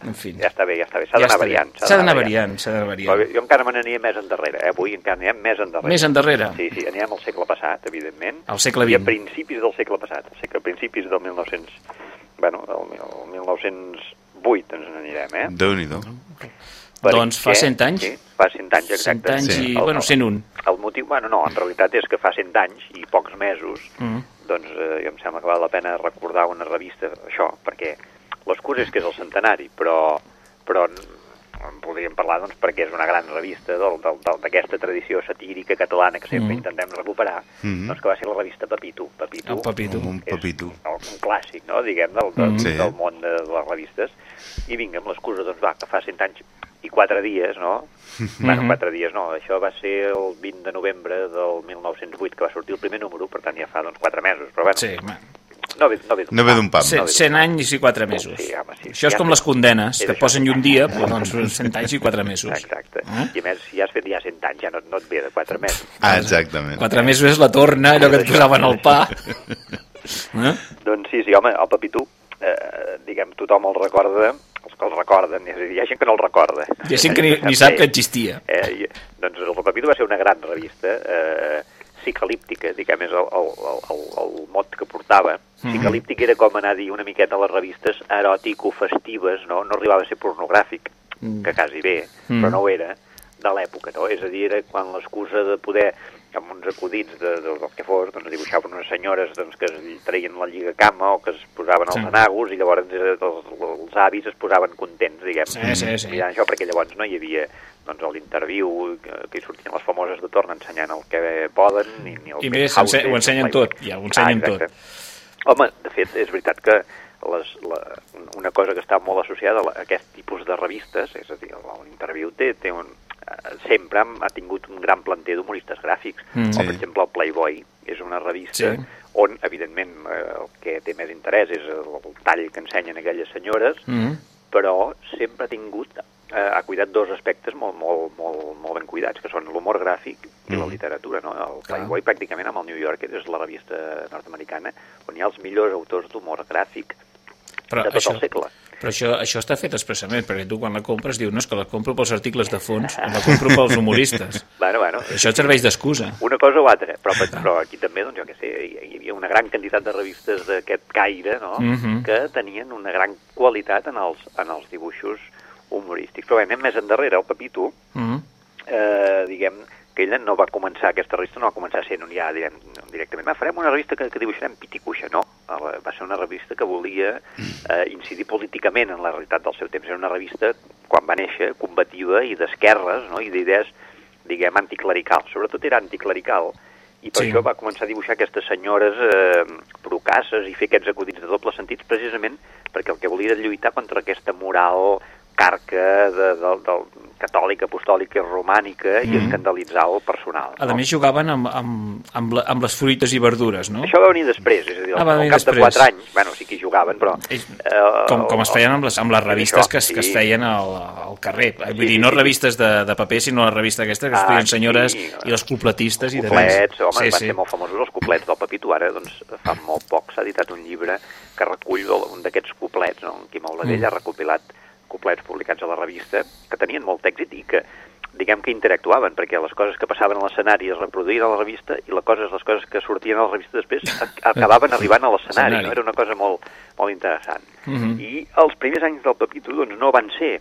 En fi. Ja està bé, ja està bé. S'ha Ja d'anar variant. S'ha d'anar variant, s'ha d'anar variant. Però Jo encara me n'ania més endarrere, eh? Avui encara anirem més endarrere. Més endarrere? Sí, sí, anirem al segle passat, evidentment. Al segle I a XX. principis del segle passat, al segle, a principis del 1900... Bueno, el, el 1908 ens n'anirem, eh? Déu-n'hi-do. Doncs fa 100 anys. Sí, fa 100 anys, exacte. 100 anys i, bueno, 101. El motiu, bueno, no, en realitat és que fa 100 anys i pocs mesos, Mm. doncs eh, jo em sembla que val la pena recordar una revista, això, perquè l'excusa és que és el centenari, però, però en podríem parlar doncs, perquè és una gran revista del- del- del- d'aquesta tradició satírica catalana que sempre Mhm. intentem recuperar, Mhm. doncs que va ser la revista Pepito. Pepito, El Pepito. Un papito. un clàssic, no?, diguem, del, del, Mhm. Sí. del món de les revistes. I vinga, amb l'excusa, doncs va, que fa 100 anys i 4 dies, no? Bueno, Mhm. 4 dies no, això va ser el 20 de novembre del 1908 que va sortir el primer número, per tant ja fa doncs 4 mesos, però bueno, Sí, no ve, no ve d'un No pam. No d'un 100 pam. anys i 4 mesos. Sí, home, sí. Això és Ja com les condenes, que això. posen un dia, però doncs 100 anys i 4 mesos. Exacte. Eh? I a més, si has fet ja 100 anys, ja no, no et ve de 4 mesos. Ah, exactament. 4 mesos és la torna, allò que et posaven al pa. <laughs> Eh? Doncs sí, sí, home, el Papitú, eh, diguem, tothom el recorda, que el recorden, és a dir, hi ha gent que no el recorda. Hi ha gent que ni, ni sap que existia. Eh, i, doncs el Papito va ser una gran revista eh, psicalíptica, diguem, és el, el, el, el, mot que portava. Mhm. Psicalíptic era com anar a dir una miqueta a les revistes eròtico-festives, no? No arribava a ser pornogràfic, Mm. que quasi bé, però no ho era, de l'època, no? És a dir, era quan l'excusa de poder amb uns acudits de, de, del que fos, doncs dibuixaven unes senyores doncs, que es treien la lligacama o que es posaven els Sí. anagos i llavors els, els avis es posaven contents, diguem, Sí, sí, sí. mirant això, perquè llavors no hi havia doncs, l'interviu que, que hi sortien les famoses de torn ensenyant el que poden ni, ni el I més, ense- ho ensenyen tot, ja, ho ensenyen Ah, tot. Home, de fet, és veritat que les, la, una cosa que està molt associada a aquest tipus de revistes, és a dir, l'interviu té, té un, sempre ha tingut un gran planter d'humoristes gràfics. Mm. o, per exemple, el Playboy és una revista Sí. on, evidentment, eh, el que té més interès és el, el tall que ensenyen aquelles senyores, Mm. però sempre ha tingut, eh, ha cuidat dos aspectes molt, molt, molt, molt ben cuidats, que són l'humor gràfic i la Mhm. literatura. No? El Clar. Playboy, pràcticament, amb el New Yorker, és la revista nord-americana on hi ha els millors autors d'humor gràfic Però de tot això, el segle. Però això, això està fet expressament, perquè tu quan la compres dius, no, és que la compro pels articles de fons, la compro pels humoristes. <laughs> Bueno, bueno, Això et serveix d'excusa. una cosa o altra, però, però aquí també, doncs, jo què sé, hi, havia una gran quantitat de revistes d'aquest caire, no?, Mhm. que tenien una gran qualitat en els, en els dibuixos humorístics. Però bé, anem més endarrere, el Pepito, Mm. eh, diguem, que ella no va començar, aquesta revista no va començar sent un ja direm, directament, va, farem una revista que, que dibuixarem pit i cuixa, no. Va ser una revista que volia eh, incidir políticament en la realitat del seu temps. Era una revista, quan va néixer, combativa i d'esquerres, no?, i d'idees, diguem, anticlericals. Sobretot era anticlerical, i per Sí. això va començar a dibuixar aquestes senyores eh, procasses i fer aquests acudits de doble sentit, precisament perquè el que volia era lluitar contra aquesta moral carca de, de, del catòlica, apostòlica i romànica i Mhm. escandalitzar el personal. A més, jugaven amb, amb, amb, la, amb les fruites i verdures, no? Això va venir després, és a dir, Ah, al cap de després. 4 anys, bueno, sí que hi jugaven, però... Eh, Com, com es feien amb les, amb les revistes que, es, sí. que es feien al, al carrer. Vull dir, no revistes de, de paper, sinó la revista aquesta que es feien Ah, senyores sí. i les cupletistes i de Cuplets, home, sí, van sí. ser molt famosos els cuplets del Pepito. Ara, doncs, fa molt poc s'ha editat un llibre que recull un d'aquests cuplets, no? En Quim Auladell Mm. ha recopilat cuplets publicats a la revista que tenien molt èxit i que diguem que interactuaven, perquè les coses que passaven a l'escenari es reproduïen a la revista i les coses, les coses que sortien a la revista després <laughs> acabaven arribant a l'escenari, Escenari. no? Era una cosa molt, molt interessant. Mhm. I els primers anys del Pepito doncs, no van ser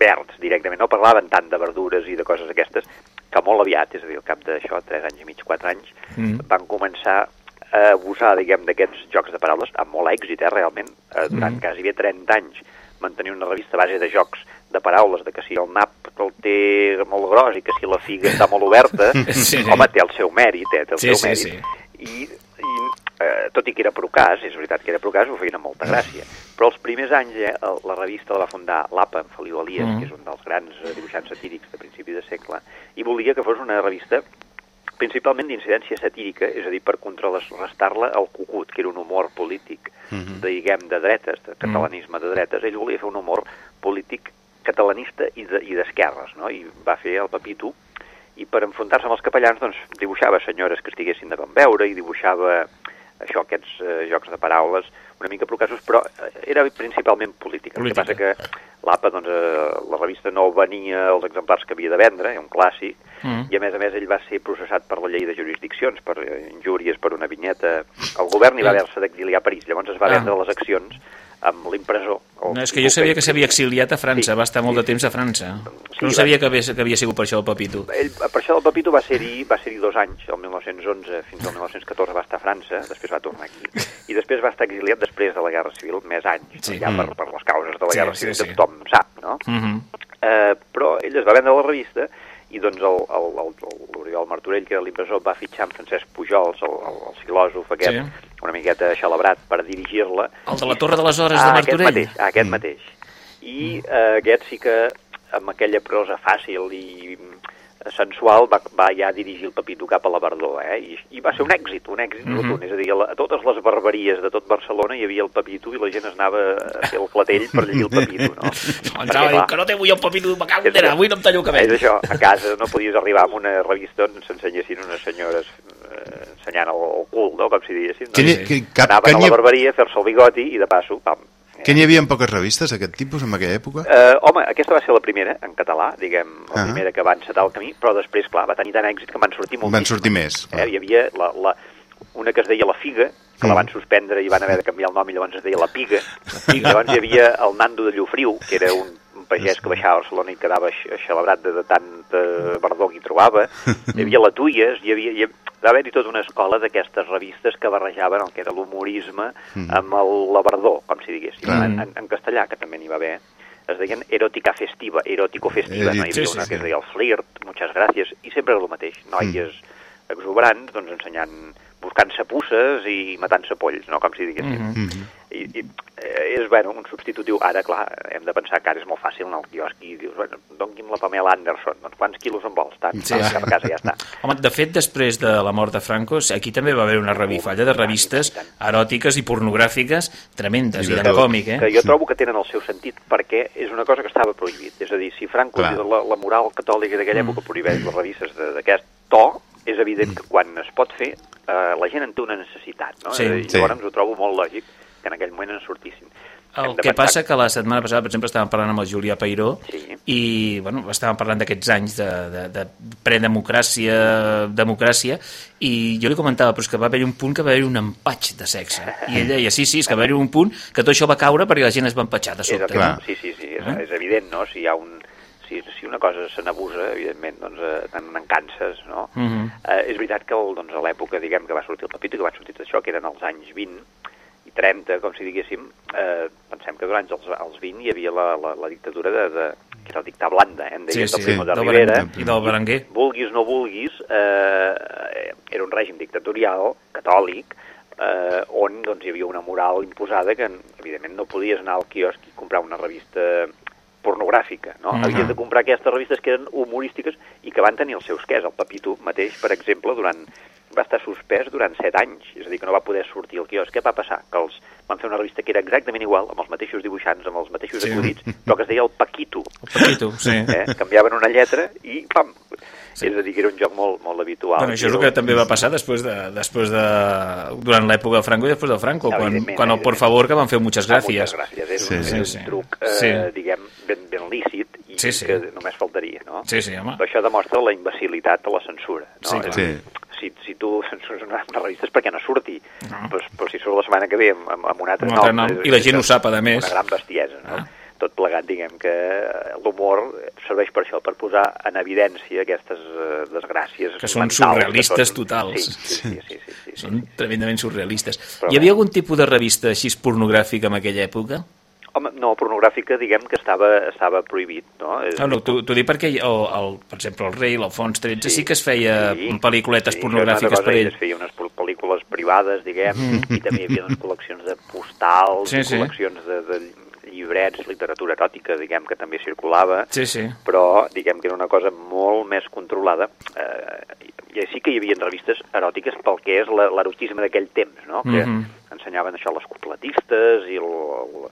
verds directament, no parlaven tant de verdures i de coses aquestes, que molt aviat, és a dir, al cap d'això, 3 anys i mig, 4 anys, Mm. van començar a abusar, diguem, d'aquests jocs de paraules amb molt èxit, eh, realment. Eh, durant Mm. quasi bé 30 anys mantenir una revista base de jocs de paraules, de que si el nap el té molt gros i que si la figa està molt oberta, <laughs> Sí. home, té el seu mèrit, eh, té el Sí, seu sí, mèrit. sí. I, i eh, tot i que era procàs, és veritat que era procàs, ho feien amb molta gràcia. Però els primers anys eh, la revista la va fundar l'APA, en Feliu Elias, Mm. que és un dels grans dibuixants satírics de principi de segle, i volia que fos una revista principalment d'incidència satírica, és a dir, per contrarrestar-la al cucut, que era un humor polític, Mhm. de, diguem, de dretes, de catalanisme de dretes. Ell volia fer un humor polític catalanista i de- i d'esquerres, no? I va fer el Papito, i per enfrontar-se amb els capellans, doncs, dibuixava senyores que estiguessin de com veure i dibuixava això, aquests eh, jocs de paraules una mica procassos, però eh, era principalment política. Política. El que passa que l'APA, doncs, eh, la revista no venia els exemplars que havia de vendre, era un clàssic, Mm. i a més a més ell va ser processat per la llei de jurisdiccions, per eh, injúries, per una vinyeta al govern i va haver-se d'exiliar a París. Llavors es va Ah. vendre les accions amb l'impressor. el No, és que jo sabia que s'havia exiliat a França, Sí, va estar molt sí, de temps a França. Sí, no sabia que havia, que havia sigut per això el Papito. Ell, per això el Pepito va ser-hi va ser dos anys, el 1911 fins al 1914 va estar a França, després va tornar aquí, i després va estar exiliat després de la Guerra Civil, més anys, Sí. ja per, Mm. per les causes de la Sí, Guerra sí, Civil, sí. que tothom sap, no? Mhm. Eh, però ell es va vendre la revista i doncs l'Oriol Martorell, que era l'impressor, va fitxar amb Francesc Pujols, el, el, el filòsof aquest, Sí. una miqueta celebrat per dirigir-la. El de la Torre de les Hores de Ah, Martorell. Aquest mateix, ah, aquest mateix. I eh, aquest sí que, amb aquella prosa fàcil i mm, sensual, va, va ja dirigir el Pepito cap a la Verdó, eh? I, i va ser un èxit, un èxit Mhm. rotund. És a dir, a, la, a totes les barberies de tot Barcelona hi havia el Pepito i la gent es anava a fer el clatell per llegir el Pepito, no? <laughs> Entrava a dir, que no té avui el Papito, me cago en avui no em tallo el És cabell. això, a casa no podies arribar amb una revista on s'ensenyessin unes senyores eh, ensenyant el, el cul, no?, com si diguéssim. No? que cap- Anaven a la barberia a fer-se el bigoti i de passo, pam. Que n'hi havia poques revistes d'aquest tipus en aquella època? Eh, home, aquesta va ser la primera, en català, diguem, la Ah. primera que va encetar el camí, però després, clar, va tenir tant èxit que en van sortir moltíssimes. Van sortir més. Eh, hi havia la, la, una que es deia La Figa, que la Mm. van suspendre i van haver de canviar el nom i llavors es deia La Piga. I <laughs> llavors hi havia el Nando de Llofriu, que era un, un pagès que baixava a Barcelona i quedava celebrat de, de tant de verdor que hi trobava. <laughs> Hi havia la Tuies, hi havia... Hi, va haver-hi tota una escola d'aquestes revistes que barrejaven el que era l'humorisme Mm. amb el, la verdor, com si diguéssim. Clar. En, en, en castellà, que també n'hi va haver, es deien eròtica festiva, erótico festiva, Eh, no? Hi havia sí, una sí. que es deia el flirt, muchas gràcies, i sempre era el mateix, noies exuberants, doncs ensenyant, buscant-se pusses i matant-se polls, no? Com si diguéssim. Mhm. I, i eh, és, bueno, un substitutiu. Ara, clar, hem de pensar que ara és molt fàcil anar al quiosc i dius, bueno, doni'm la Pamela Anderson, doncs quants quilos en vols? Tant, Sí, sí, sí. a casa ja està. Home, de fet, després de la mort de Franco, aquí també va haver una revifalla de revistes eròtiques i pornogràfiques tremendes, I i tot. còmic, eh? que jo trobo que tenen el seu sentit perquè és una cosa que estava prohibit. És a dir, si Franco, Clar. la, la moral catòlica d'aquella Mm. època prohibeix les revistes d'aquest to, és evident que quan es pot fer, eh, la gent en té una necessitat, no? Sí. I Sí. llavors ho trobo molt lògic que en aquell moment en sortissin. El que pensar- passa que la setmana passada, per exemple, estàvem parlant amb el Julià Peiró Sí. i bueno, estàvem parlant d'aquests anys de, de, de predemocràcia, democràcia, i jo li comentava però és que va haver-hi un punt que va haver-hi un empatx de sexe. I ell deia, sí, sí, és que va haver-hi un punt que tot això va caure perquè la gent es va empatxar de És, sobte. Clar. sí, sí, sí, és, Eh? és evident, no? Si hi ha un... Si, si una cosa se n'abusa, evidentment, doncs eh, te'n en canses, no? Mhm. eh, és veritat que el, doncs, a l'època, diguem, que va sortir el Pepito, que va sortir tot això, que eren els anys 20 i 30, com si diguéssim, eh, pensem que durant els, els 20 hi havia la, la, la dictadura de, de, que era el dictar blanda, eh, en Sí, deien sí, del Primo de del Rivera. I del Berenguer. vulguis no vulguis, eh, era un règim dictatorial, catòlic, eh, on doncs, hi havia una moral imposada que, evidentment, no podies anar al quiosc i comprar una revista pornogràfica, no? Mhm. Havies de comprar aquestes revistes que eren humorístiques i que van tenir els seus quers. El Papito mateix, per exemple, durant va estar suspès durant set anys, és a dir, que no va poder sortir al quiosc. Què va passar? Que els van fer una revista que era exactament igual, amb els mateixos dibuixants, amb els mateixos Sí. acudits, però que es deia el Paquito. El Paquito, sí. Eh? Canviaven una lletra i pam! Sí. És a dir, que era un joc molt, molt habitual. Bueno, això és el que també va passar després de, després de durant l'època de Franco i després de Franco, quan, quan el Por favor que van fer muchas Ah, gràcies. Moltes gràcies. És Sí, un, sí, és sí. un truc, eh, Sí. diguem, ben, ben lícit i Sí, sí. que només faltaria, no? Sí, sí, home. Però això demostra la imbecilitat de la censura, no? Sí, clar. dir, Si, si tu <laughs> una, una revista és perquè no surti, no. Però, però si surt la setmana que ve amb, amb, amb un altre Un altre nom... nom. I la gent ho sap, a més. Una gran bestiesa, no? Ah. Tot plegat, diguem que eh, l'humor serveix per això, per posar en evidència aquestes eh, desgràcies Que són surrealistes que són- totals. Sí, sí, sí, sí, sí, sí, Són tremendament surrealistes. Però Hi havia bé. algun tipus de revista així pornogràfica en aquella època? Home, no, pornogràfica, diguem que estava, estava prohibit, no? No, no, t'ho dic perquè, el, el, per exemple, el rei, l'Alfons XIII, sí, sí que es feia sí, pel·lícules sí, pornogràfiques per ell. Es feia unes pel- pel·lícules privades, diguem, i també hi havia doncs, col·leccions de postals, Sí, sí. col·leccions de, de llibrets, literatura eròtica, diguem, que també circulava, Sí, sí. però diguem que era una cosa molt més controlada. Eh, I sí que hi havia revistes eròtiques pel que és l'erotisme d'aquell temps, no? Que Mhm. ensenyaven això les copletistes i el, el,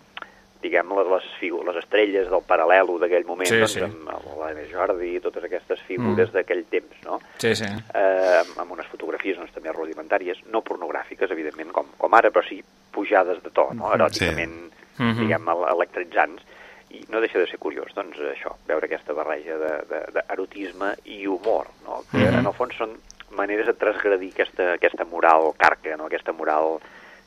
diguem, les, les, figu- les estrelles del paral·lelo d'aquell moment, Sí, doncs, sí. amb l'Anna Jordi i totes aquestes figures Mm. d'aquell temps, no? Sí, sí. eh, amb- unes fotografies doncs, també rudimentàries, no pornogràfiques, evidentment, com, com ara, però sí pujades de to, no? Sí. eròticament, Mhm. diguem, el- electritzants, i no deixa de ser curiós, doncs, això, veure aquesta barreja de- de- d'erotisme i humor, no? que Mhm. en el fons són maneres de transgredir aquesta, aquesta moral carca, no? aquesta moral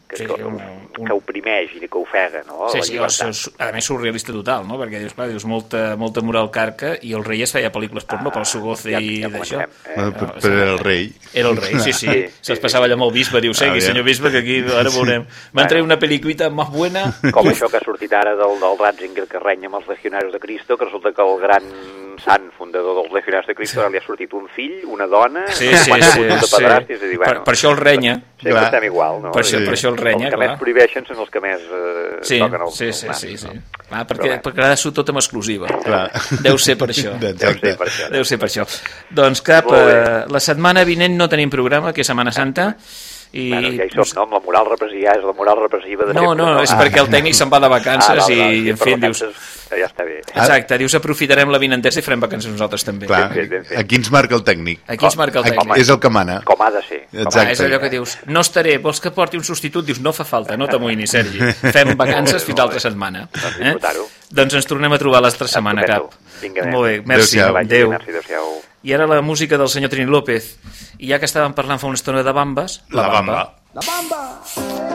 que, Sí, que, un- un- que oprimeix i que ofega no? Sí, la sí, és, a més surrealista total, no? Perquè dius, clar, dius molta, molta moral carca i el rei es feia pel·lícules porno pel Sugoce ja- i ja d'això. comencem, eh? Bueno, però- però era el rei. Era el rei, sí, sí. <laughs> Sí, Se'ls passava allà amb el bisbe, diu, segui, Aviam. senyor bisbe, que aquí ara veurem. M'han tret una pel·lícuita més buena. Com això que ha sortit ara del, del Ratzinger que renya amb els legionarios de Cristo, que resulta que el gran sant fundador dels legionarios de Cristo ara li ha sortit un fill, una dona, Sí, sí, quatre sí, fotos de sí. pedrastis, és a dir, Per, bueno, per això el renya. sempre Clar. estem igual, no? Per això, Sí. per això el renya, els que clar. més prohibeixen són els que més eh, Sí, toquen el, sí, el sí, nas, sí, sí. no? Ah, Però perquè, bé. perquè ara surt tot amb exclusiva. Clar. Deu ser per això. <laughs> Deu Exacte. ser per això. Deu ser per això. Doncs cap, eh, la setmana vinent no tenim programa, que és Setmana Santa, i... Bueno, ja hi som, no? Amb la moral repressiva, és la moral repressiva de No, sempre. no, és perquè el tècnic se'n va de vacances Ah, val, i, val, sí, en per fi, vacances, dius... Ja està bé. Exacte, dius aprofitarem la vinentesa i farem vacances nosaltres també. Clar, Ben fet, ben fet. aquí ens marca el tècnic. Aquí ens marca el tècnic. És el que mana. Com ha de ser. com de Ah, Exacte. és allò que dius, no estaré, vols que porti un substitut? Dius, no fa falta, no t'amoïnis, <laughs> Sergi. Fem vacances fins l'altra setmana. Doncs Eh? Doncs ens tornem a trobar l'altra setmana, cap. Vinga. Molt bé, merci. Adéu-siau. Adéu. I ara la música del senyor Trini López. I ja que estàvem parlant fa una estona de bambes... La bamba. Para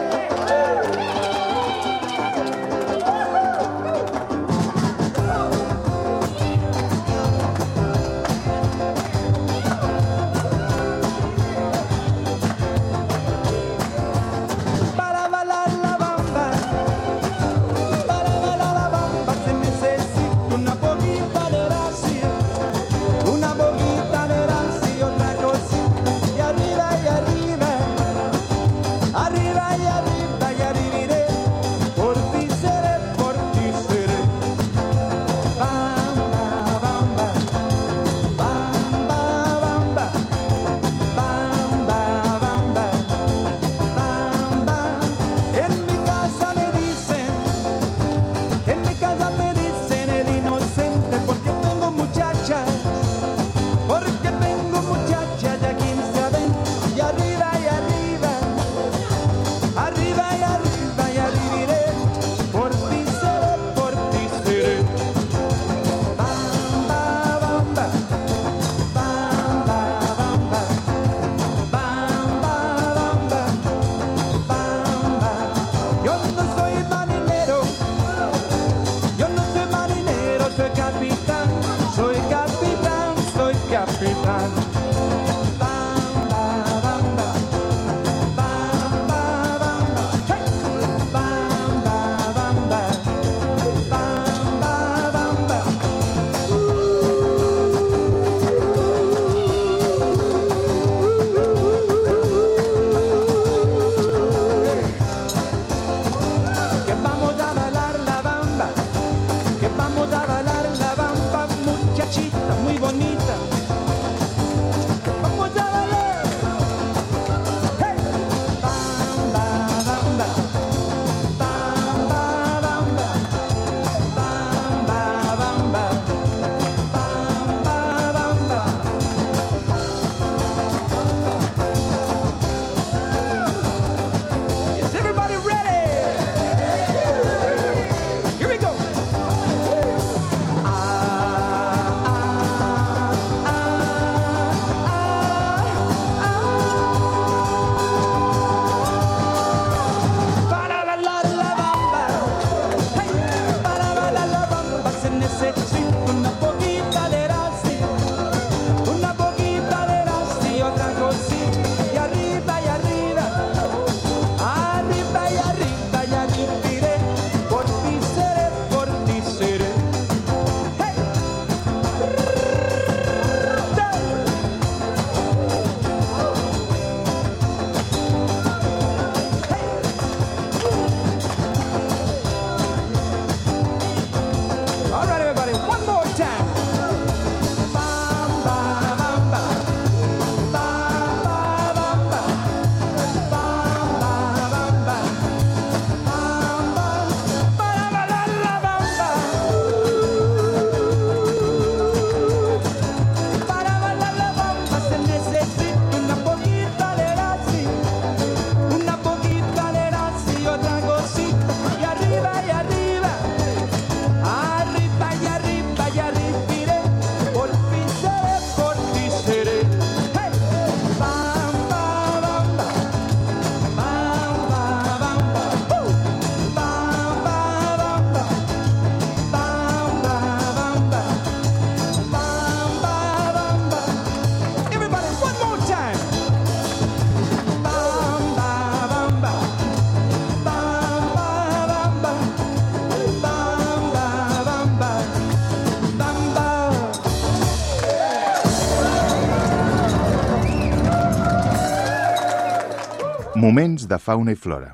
Moments de fauna i flora.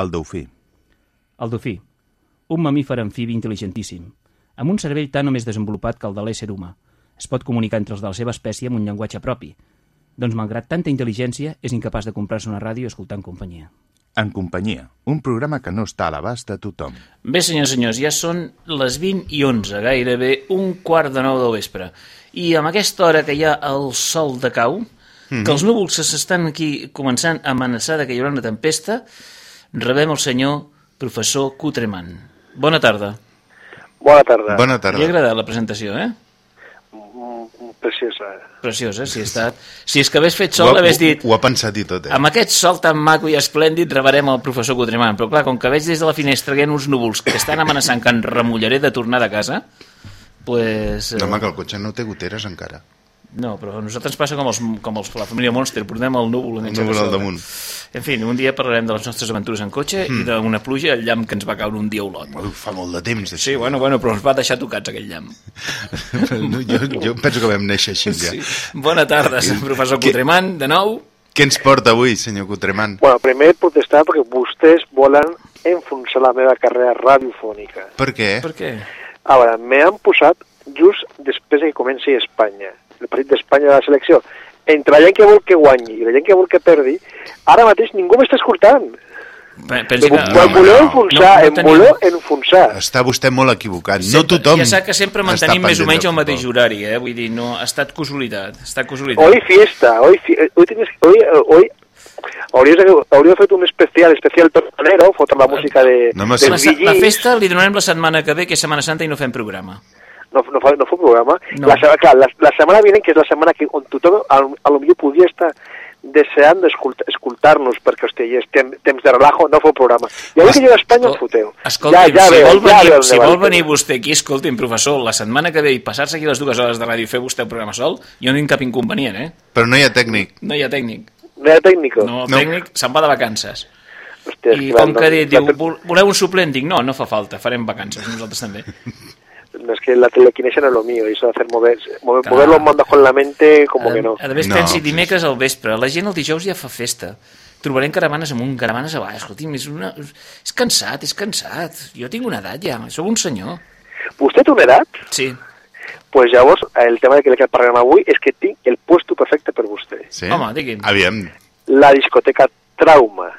El dofí. El dofí, un mamífer amfibi intel·ligentíssim, amb un cervell tan o més desenvolupat que el de l'ésser humà. Es pot comunicar entre els de la seva espècie amb un llenguatge propi. Doncs, malgrat tanta intel·ligència, és incapaç de comprar-se una ràdio escoltant companyia. En companyia, un programa que no està a l'abast de tothom. Bé, senyors i senyors, ja són les 20 i 11, gairebé un quart de nou del vespre. I amb aquesta hora que hi ha el sol de cau, Mhm. que els núvols s'estan aquí començant a amenaçar de que hi haurà una tempesta, rebem el senyor professor Cutreman. Bona tarda. Bona tarda. Bona tarda. Li ha agradat la presentació, eh? Mm, Preciosa. Preciosa, si, ha estat... si és que hagués fet sol, ha- l'hagués dit... Ho ha pensat i tot, eh? Amb aquest sol tan maco i esplèndid rebarem el professor Cutreman, però clar, com que veig des de la finestra que hi ha uns núvols que estan amenaçant que en remullaré de tornar de casa, pues... eh, No, home, que el cotxe no té goteres encara. No, però a nosaltres passa com els, com els, la família Monster, portem el núvol enganxat núvol a al damunt. En fi, un dia parlarem de les nostres aventures en cotxe Mm. i d'una pluja, el llamp que ens va caure un dia a Olot. Ui, fa molt de temps d'això. Sí, bueno, bueno, però ens va deixar tocats aquell llamp. <laughs> No, jo, jo penso que vam néixer així ja. Sí. Bona tarda, professor Cutreman, de nou. Què ens porta avui, senyor Cutreman? Bueno, primer protestar perquè vostès volen enfonsar la meva carrera radiofònica. Per què? Per què? A veure, me han posat just després que comenci Espanya, el partit d'Espanya de la selecció. Entre la gent que vol que guanyi i la gent que vol que perdi, ara mateix ningú m'està escoltant. Pe- Pensi que... Em voleu enfonsar, em voleu enfonsar. Està vostè molt equivocat. No tothom Ja sap que sempre està mantenim més o menys el mateix horari, eh? Vull dir, no, ha estat casualitat, estat casualitat. Hoy fiesta, hoy, fi- hoy tienes, hoy, hoy hauries, hauria fet un especial, especial tonero, fotre la música de, No de la, la festa li donarem la setmana que ve, que és Setmana Santa, i no fem programa. No, no, fa, no fa programa. No. La, se- clar, la, la setmana vinent, que és la setmana que on tothom a, a lo millor podia estar deseant d'escoltar- escoltar-nos perquè, hòstia, hi és tem, temps de relajo, no fa programa. I avui que jo a Espanya ens foteu. Escolti'm, ja, ja si, veu, vol ja venir, veu si vol venir vostè aquí, escolti'm, professor, la setmana que ve i passar-se aquí les dues hores de ràdio i fer vostè el programa sol, jo no tinc cap inconvenient, eh? Però no hi ha tècnic. No hi ha tècnic. No hi ha tècnico? No, el tècnic se'n va de vacances. Hòstia, I que com no- que la diu, "Vol- voleu un suplent? Dic, no, no fa falta, farem vacances, nosaltres també. <laughs> No, es que la telequinesia no es lo mío, eso de hacer mover, mover, mover los mandos con la mente, como que no. A més, pensi, dimecres al vespre, la gent el dijous ja fa festa. Trobarem caravanes amunt, caravanes avall, escolti'm, és, una... és cansat, és cansat. Jo tinc una edat ja, sóc un senyor. ¿Usted té una edat? Sí. Pues llavors, el tema de que el programa avui és que tinc el puesto perfecte per vostè. Sí? Home, digui'm. Aviam. La discoteca Trauma.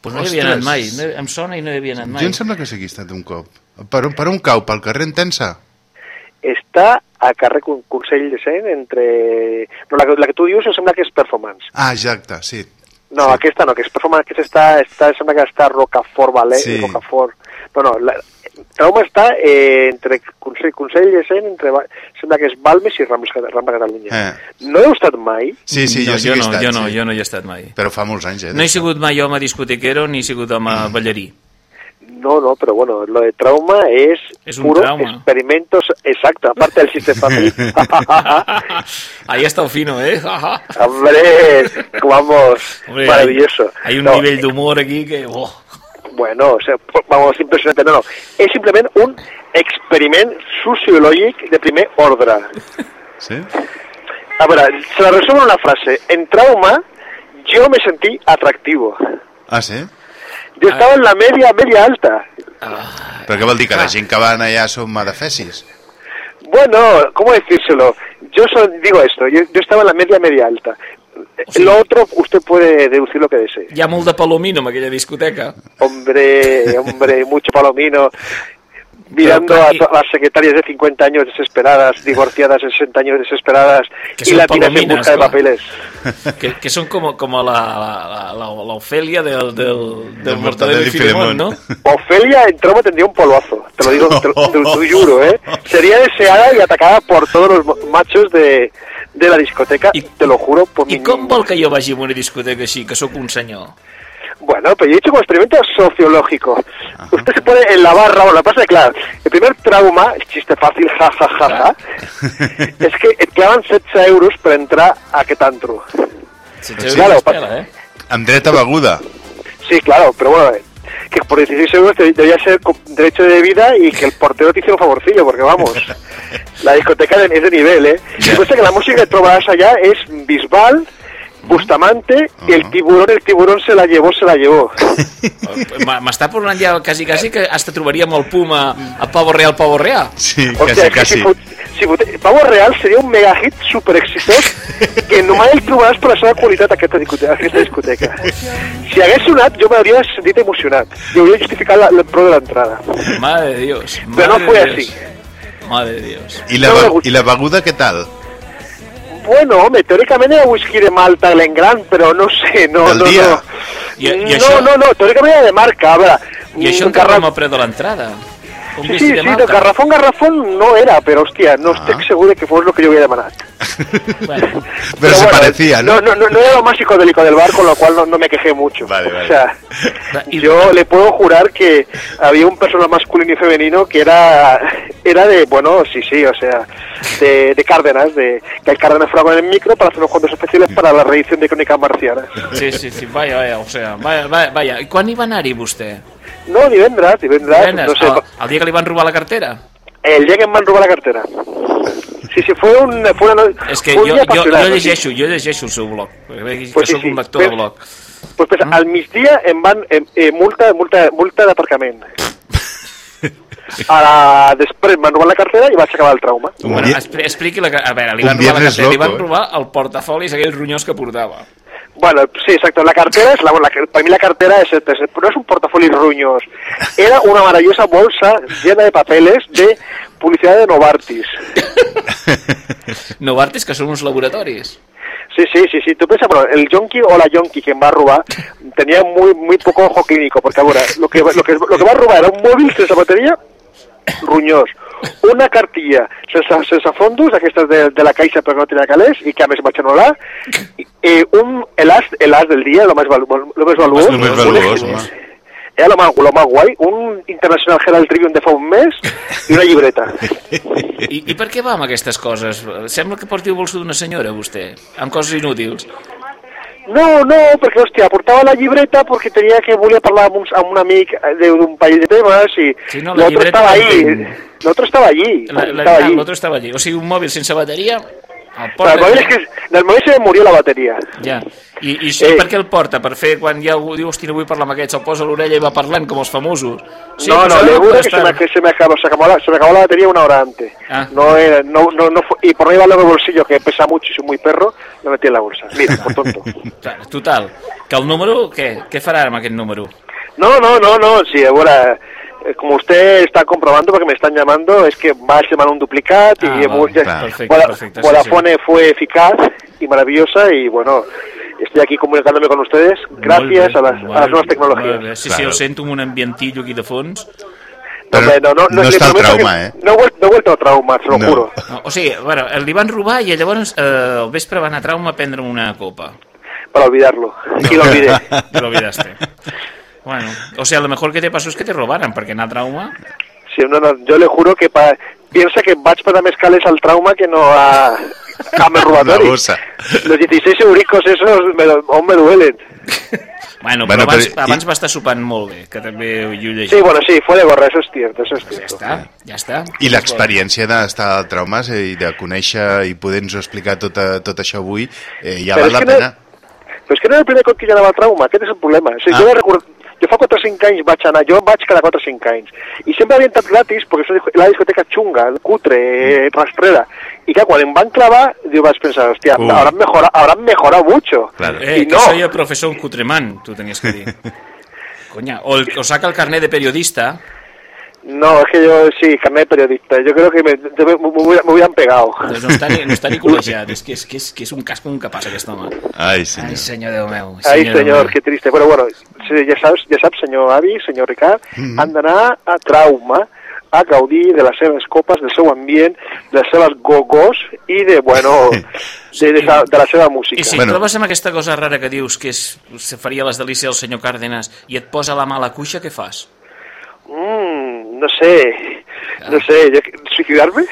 Pues no hi havia anat mai, no, em sona i no hi havia anat mai. Jo em sembla que sí que he estat un cop. Per, on- per on cau? Pel carrer Entensa? Està a carrer Con- Consell de Cent entre... No, la, que- la que tu dius em sembla que és Performance. Ah, exacte, sí. No, sí. aquesta no, que és Performance, que està, està, em sembla que està Rocafort, vale? Sí. Rocafort. No, no, la, Trauma està eh, entre Consell, Consell de Cent, entre, sembla que és Balmes i Rambla, Rambla Catalunya. Eh. No heu estat mai? Sí, sí, no, jo sí que he no, estat. jo no, sí. jo no hi he estat mai. Però fa molts anys, eh? No he sigut mai home discotequero ni he sigut home Mm. ballarí. No, no, pero bueno, lo de trauma es, Es un puro trauma. experimentos, exacto, aparte del fácil. <laughs> Ahí está el fino, ¿eh? <laughs> Hombre, vamos, Hombre, maravilloso. Hay, hay un No, nivel de humor aquí que... oh. Bueno, o sea, pues, vamos, impresionante. No, no, és simplement un experiment sociològic de primer ordre. Sí? A veure, se la resumo en una frase. En trauma, yo me sentí atractivo. Ah, sí? Yo estaba en la media, media alta. Però què vol dir? Que la gent que van allà som adefesis? Bueno, ¿cómo decírselo? Yo so- digo esto, yo, yo estaba en la media, media alta. Lo otro, usted puede deducir lo que desee. Hi ha molt de palomino en aquella discoteca. Hombre, hombre, mucho palomino. Mirando Pero, a y- todas las secretarias de 50 años desesperadas, <laughs> divorciadas de 60 años desesperadas Que y latinas en busca de papeles. <laughs> Que, que son como, como la, la, la, la- Ofelia del, del, del, Del Mortadelo y y Filemón, ¿no? <laughs> Ofelia en trauma tendría un polvazo, te lo digo, te, lo- te lo- te lo juro, ¿eh? Sería deseada y atacada por todos los machos de, de la discoteca, te lo juro por mi I com vol que jo vagi a una discoteca així, que sóc un senyor? Bueno, pero yo he hecho como experimento sociológico. Usted se pone en la barra, bueno, lo que pasa es que, claro, el primer trauma, chiste fácil, ja, ja, ja, ja, es que et clavan 16 euros per entrar a. Si Sí. Claro, Espera, eh? Amb beguda. Sí, claro, pero bueno, eh, que por 16 euros te- debería ser derecho de vida y que el portero te hiciera un favorcillo, porque vamos, <laughs> la discoteca de- es de nivel, ¿eh? Y cuesta que la música que trobarás allá es Bisbal, Bustamante y el tiburón, el tiburón se la llevó, se la llevó. <laughs> M'està parlant ja quasi, quasi que hasta trobaríem el Puma a Pavo Real, Pavo Real. Sí, Hòstia, és que si, fot, si fot, Pavo Real seria un mega hit super exitós que només el trobaràs per la seva qualitat a aquesta discoteca. A aquesta discoteca. Si hagués sonat, jo m'hauria sentit emocionat i hauria justificat la, el pro de l'entrada. Madre de Dios. Pero no madre fue así. Madre de Dios. I la, No gusta. I la beguda què tal? Bueno, home, teòricament era whisky de Malta Glen Grant, però no sé, no, Del no, dia. no. I, i no, això, no, no, teòricament era de marca, a veure... I això mm, encara el preu de l'entrada. Sí, sí, sí, no, garrafón, garrafón no era, pero hostia, no estoy seguro de que fue lo que yo había demanat. <laughs> Bueno, Pero se parecía, ¿no? No, no, no era lo más psicodélico del bar, con lo cual no, no me quejé mucho. Vale, vale. O sea, yo le puedo jurar que había un personal masculino y femenino que era, era de, bueno, sí, sí, o sea, de, de Cárdenas, de que el Cárdenas fuera con el micro para hacer unos cuantos especiales para la reedición de Crónicas Marcianas. sí, sí, sí, vaya, vaya, o sea, vaya, vaya, vaya. I quan hi va anar-hi vostè? No, divendres, divendres, Divendres, no sé, el, el dia que li van robar la cartera? el día que me han robado la cartera. Sí, sí, fue un, fue una, És que fue un jo, día jo, jo sí. llegeixo, jo llegeixo el seu blog, perquè Pues sí, sóc sí. un lector de Ves- blog. Pues, pues al migdia em van eh, eh, multa, multa, multa d'aparcament. <laughs> A la, després m'han robat la cartera i vaig acabar el trauma. Bueno, dia- expli- expliqui la, a veure, li van robar la cartera, li loco, van eh? robar el portafolis aquells ronyons que portava. Bueno, sí, exacto. La cartera es la, la para mí la cartera es, es- no es un portafolio ruños. Era una maravillosa bolsa llena de papeles de publicidad de Novartis. <laughs> <laughs> Novartis, que són uns laboratoris. Sí, sí, sí, sí. Tú piensas, bueno, el yonki o la yonki que me va a robar tenía muy muy poco ojo clínico, porque ahora lo que, lo que, lo que va a robar era un móvil sense batería, ruñós, una cartilla sense, sense fondos, aquestes de, de la caixa però que no tenia calés, i que a més vaig anul·lar, i, eh, un, el as, el as del dia, lo més, valu, lo més valuós, Lo més un- valuós, home. Era lo más, lo más guai, un International Herald Tribune de fa un mes i una llibreta. I, I per què va amb aquestes coses? Sembla que porti el bolso d'una senyora, vostè, amb coses inútils. No, no, perquè, hòstia, portava la llibreta perquè tenia que volia parlar amb un, amb un amic de- d'un parell de temes i Sí, no, la l'altre estava entenc. L'altre estava allí. Allí. L'altre estava allí. O sigui, un mòbil sense bateria, el porta... el mòbil és que del mòbil se me murió la bateria. Ja. I, i això, Eh. per què el porta? Per fer, quan hi ha algú diu, hosti, no vull parlar amb aquest, se'l posa a l'orella i va parlant, com els famosos. no, pues no, ahora le juro que se me, que se, me acabó, se, acabó la, se me acabó la batería una hora antes. Ah. No, era, no, no, no fue- y por no llevarlo en el bolsillo, que pesa mucho y soy muy perro, lo metí en la bolsa. Mira, por tonto. <laughs> Total, que el número, què? Què farà amb aquest número? No, no, no, no, sí, ahora, eh, como usted está comprobando porque me están llamando, es que va a semana un duplicat Ah, y vale, ya- claro. Perfecto, Voda- perfecto, sí, Vodafone fue eficaz y maravillosa y bueno, estoy aquí comunicándome con ustedes gracias a las, a las nuevas tecnologías. Sí, sí, Claro. el sento amb un ambientillo aquí de fons. Però no, no, no le està el trauma, eh? No no he vuelto a trauma, se lo No. juro. No, o sigui, bueno, li van robar i llavors eh, al vespre va anar a trauma a prendre una copa. Para olvidarlo. Y lo olvidé. Te <laughs> lo olvidaste. Bueno, o sea, lo mejor que te pasó es que te robaran, perquè anar a trauma... Sí, no, no, yo le juro que pa, piensa que vaig per a més calés al trauma que no a, a mi Una robatori. bossa. Los 16 euricos esos me, aún me duelen. Bueno, Bueno, però abans, però- abans va estar sopant molt bé, que també ho he llegit. Sí, bueno, sí, fue de gorra, eso es cierto, eso es Ja cierto. està, ja està. I l'experiència d'estar al traumes i de conèixer i poder-nos explicar tot, eh, tot això avui eh, ja Però val la que no- pena. Però és que no era el primer cop que jo anava al trauma, aquest és el problema. O sigui, Ah. jo, de record... fa 4 o 5 anys vaig anar, jo vaig cada 4 o 5 anys, i sempre havia entrat gratis perquè és la discoteca xunga, cutre, rastrera. I clar, quan em van clavar, jo vaig pensar, hòstia, Uh. habrán, mejora, habrán mejorado mucho. Claro. Eh, y que no, soy el profesor un cutremán, tú tenías que decir. <laughs> Coña, o, el- o saca el carnet de periodista. No, es que yo, sí, carnet de periodista, yo creo que me, me, me, hubiera- me hubieran pegado. Doncs no està ni, no està ni <laughs> col·legiat, és que és, que és, que és un casco un capaç aquest home. Ai, senyor. Ai, senyor Déu meu. Ay, Déu señor, meu. qué triste. Bueno, bueno, sí, ya sabes, ja saps, senyor avi, senyor Ricard, Mm. han d'anar a trauma a gaudir de les seves copes, del seu ambient, de les seves gogos i de, bueno, <laughs> de, de, sa- de la seva música. I si Bueno. trobes amb aquesta cosa rara que dius que és, se faria les delícies del senyor Cárdenas i et posa la mà a la cuixa, què fas? Mm, no sé, no sé, jo, suïcidar-me?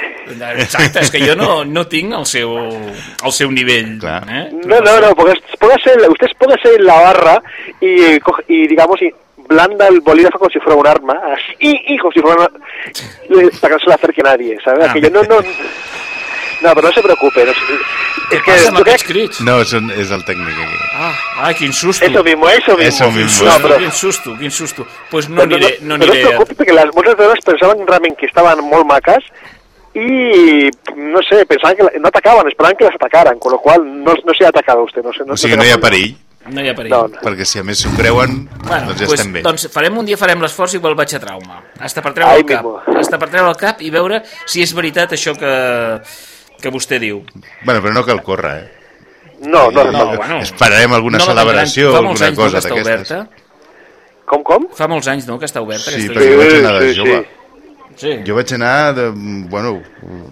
Exacte, és que jo no, no tinc el seu, el seu nivell. Clar. Eh? No, no, no, porque póngase, usted póngase en la barra y, eh, coge- y digamos, y blanda el bolígrafo como si fuera un arma, así, y, y como si fuera una... le- para que no se le acerque nadie, ¿sabes? Ah. Que yo no, no... No, però no se preocupe. No, se- és que Passa amb aquests crits. No, són, és el tècnic aquí. Ah, ai, quin susto. Eso mismo, eso mismo. Eso mismo. Quin No, però- quin susto, quin susto. Pues no aniré, no no, no aniré. es preocupe, perquè les, moltes dones pensaven realment que estaven molt maques i, no sé, pensaven que la- no atacaven, esperaven que les atacaran, con lo cual no, no se ha atacado usted. No, sé, no, O sigui, no hi ha perill, No hi ha perill. No, no. perquè si a més s'ho creuen, Bueno, doncs ja pues, estem bé. doncs farem un dia farem l'esforç i igual vaig a trauma. Hasta per treure Ai, el cap. mismo. Hasta per treure el cap i veure si és veritat això que, que vostè diu. Bueno, però no cal córrer, eh? no, no, No, no. bueno. Esperarem alguna No celebració, molts alguna anys, cosa d'aquestes. Com, com? Fa molts anys, no, que està oberta? Sí, aquesta però jo vaig gent? anar de sí, jove. Sí. Jo vaig anar de, bueno,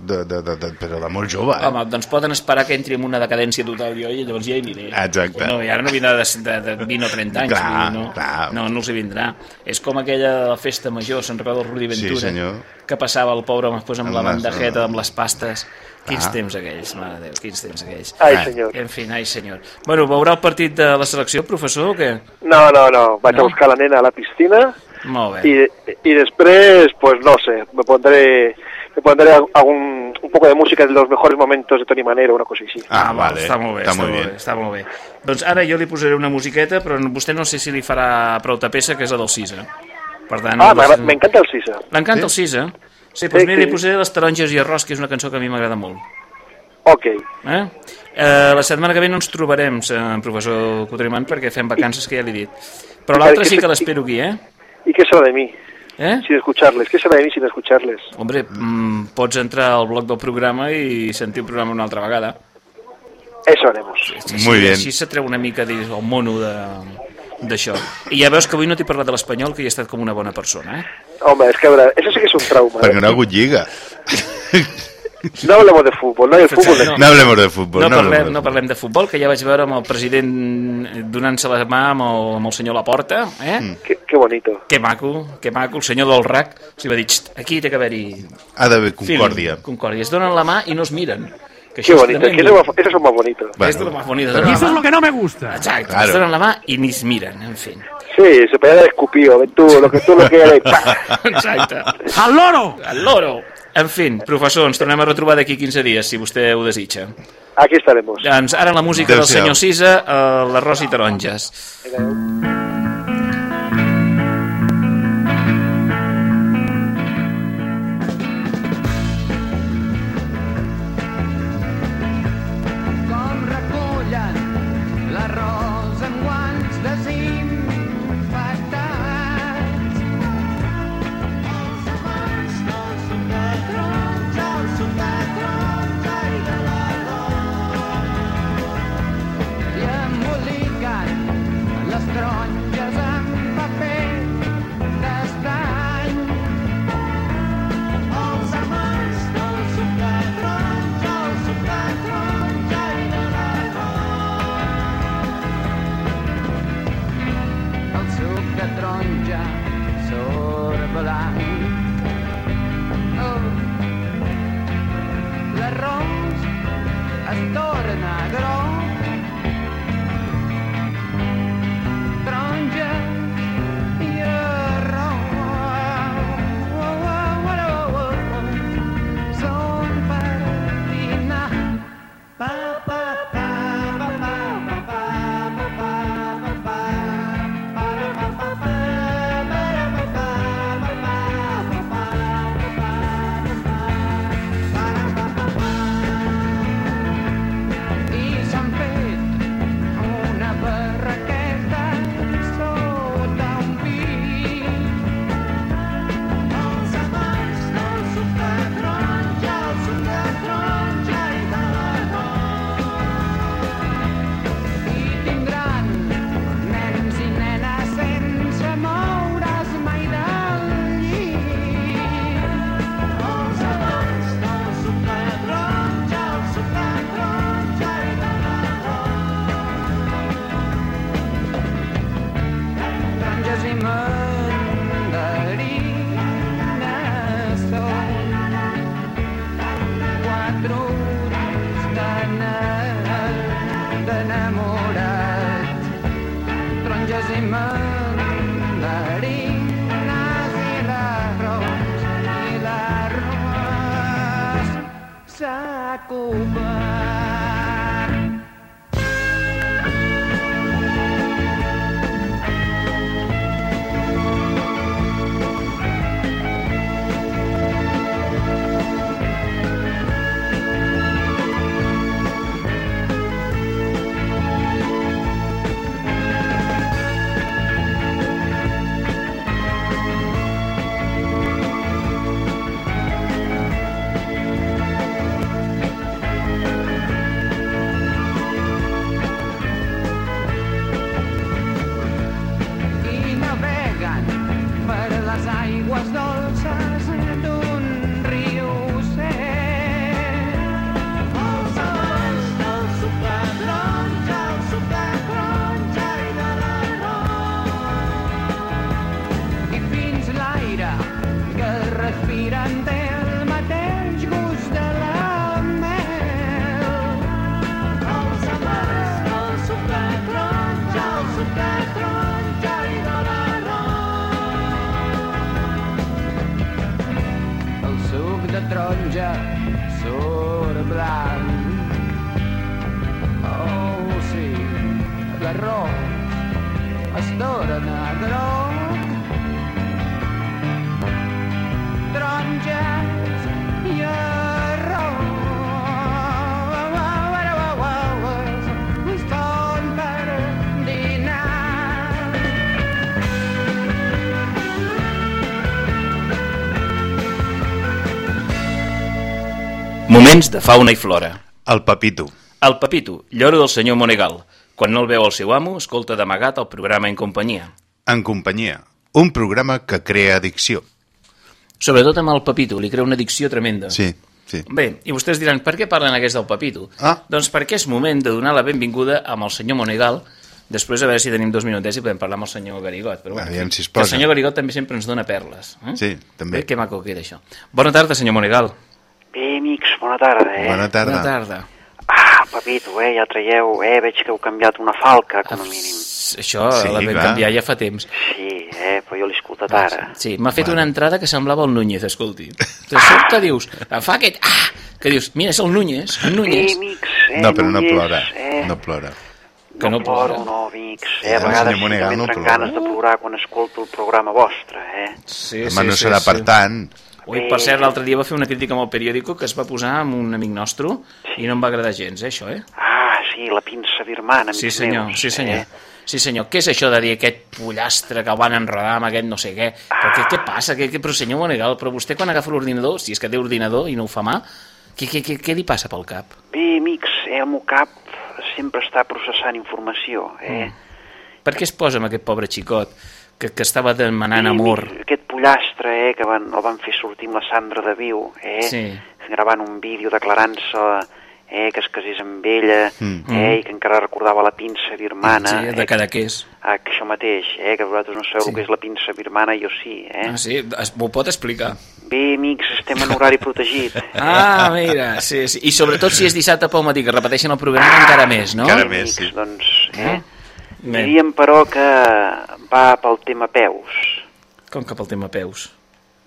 de, de, de, de, però de molt jove, eh? Home, doncs poden esperar que entri en una decadència total jo i llavors ja hi aniré. Exacte. No, i ara no vindrà de, de, de 20 o 30 anys. Clar, no, clar. no, no els hi vindrà. És com aquella festa major, se'n recorda el Rudi Sí, Ventura? senyor. Que passava el pobre pues, amb Amb la bandejeta, amb les pastes. Quins Ah. temps aquells, mare de Déu, quins temps aquells. Ai, Ah. senyor. En fi, ai senyor. Bueno, veurà el partit de la selecció, professor, o què? No, no, no. Vaig No? a buscar la nena a la piscina Molt bé. y, y después, pues no sé, me pondré me pondré algún, un poco de música de los mejores momentos de Tony Manero, una cosa així. Ah, vale. Està molt bé, Està està, molt molt bé. bé, està molt bé. Doncs ara jo li posaré una musiqueta, però vostè no sé si li farà prou peça, que és la del Sisa. Per tant, Ah, m'encanta el Sisa. L'encanta el Sisa? Sí, doncs Sí, mira, sí. li posaré les taronges i arròs, que és una cançó que a mi m'agrada molt. Ok. Eh? Eh, la setmana que ve no ens trobarem, eh, professor Cotriman, perquè fem vacances, que ja l'he dit. Però I l'altre que- sí que l'espero aquí, eh? ¿Y qué será de mí? Eh? Sin escucharles. ¿Qué será de mí sin escucharles? Hombre, mm, pots entrar al blog del programa i sentir el programa una altra vegada. Eso haremos. Muy bien. Així se treu una mica dins el mono de- d'això. I ja veus que avui no t'he parlat de l'espanyol, que hi he estat com una bona persona, eh? Hombre, es que habrá- eso sí que es un trauma. Perquè ¿eh? no ha hagut lliga. No hablemos de fútbol, no hay fútbol. No. No hablemos de futbol. No, no parlem, de no parlem de futbol, que ja vaig veure amb el president donant-se la mà amb el, amb el senyor Laporta, eh? Mm. Qué, qué bonito. Que maco, que maco, el senyor del RAC, o sigui, va dir, "Xt, aquí té que haver-hi... Ha d'haver concòrdia. Concòrdia, es donen la mà i no es miren. Que Qué això és bonito. Es que eso, eso es más bonito. Esto es lo más bonito. Y eso es lo que no me gusta. Exacte, Claro. es donen la mà i ni es miren, en fi. Sí, se podía haber escupido. Ven tú, lo que tú lo. ¡pa! <laughs> Exacte. ¡Al loro! El loro! En fi, professor, ens tornem a retrobar d'aquí 15 dies, si vostè ho desitja. Aquí estaremos. Doncs ara la música del senyor Sisa, eh, l'arròs i taronges. com taronja surt blanc. Oh, sí, l'arròs es torna groc. Taronges Moments de fauna i flora. El Pepito. El Pepito, lloro del senyor Monegal. Quan no el veu el seu amo, escolta d'amagat el programa En companyia. En companyia. Un programa que crea addicció. Sobretot amb el Pepito, li crea una addicció tremenda. Sí, sí. Bé, i vostès diran, per què parlen aquests del Pepito? Ah. Doncs perquè és moment de donar la benvinguda amb el senyor Monegal, després a veure si tenim dos minutets i podem parlar amb el senyor Garigot. Però bueno, Aviam si es que el posa. senyor Garigot també sempre ens dona perles. Eh? Sí, també. Bé, que maco queda això. Bona tarda, senyor Monegal. Bé, amics, bona tarda, eh? Bona tarda. Bona tarda. Ah, Pepito, eh? Ja traieu, eh? Veig que heu canviat una falca, com a mínim. Això Sí, sí, la vam canviar ja fa temps. Sí, eh? Però jo l'he escoltat ara. Sí, m'ha fet una entrada que semblava el Núñez, escolti. De sobte dius, <laughs> em fa aquest... Ah! Que dius, mira, és el Núñez, el Bé, Núñez. amics, eh? No, però no Núñez, plora. Eh? No plora. Que no ploro, plora. no, amics. Sí, Eh? A vegades sí que no m'entren plora. ganes de plorar quan escolto el programa vostre, eh? Sí, Home, no serà per tant. Ui, per cert, l'altre dia va fer una crítica amb el periòdico que es va posar amb un amic nostre i no em va agradar gens, eh, això, eh? Ah, sí, la pinça birmana, amics Sí, senyor, meus, sí, senyor. Eh? Sí, senyor. Què és això de dir aquest pollastre que van enredar amb aquest no sé què? Però què, què passa? Què, què, però senyor Monegal, però vostè quan agafa l'ordinador, si és que té ordinador i no ho fa mà, què, què, què, què li passa pel cap? Bé, amics, eh, el meu cap sempre està processant informació, eh? Per què es posa amb aquest pobre xicot que, que estava demanant amor? Aquest pollastre, eh, que van, el van fer sortir amb la Sandra de Viu, eh? Sí. Gravant un vídeo declarant-se eh, que es casés amb ella, Mm. eh, i que encara recordava la pinça birmana. Sí, de eh, Cadaqués. Ah, que això mateix, eh, que vosaltres no sabeu Sí. que és la pinça birmana, jo sí, eh? Ah, sí? Es, m'ho pot explicar? Bé, amics, estem en horari protegit. <laughs> Ah, mira, sí, sí. I sobretot si és dissabte pel matí, que repeteixen el programa encara més, no? Encara més, amics, sí. Doncs, eh? Bé. Diríem, però, que va pel tema peus. Com que pel tema peus?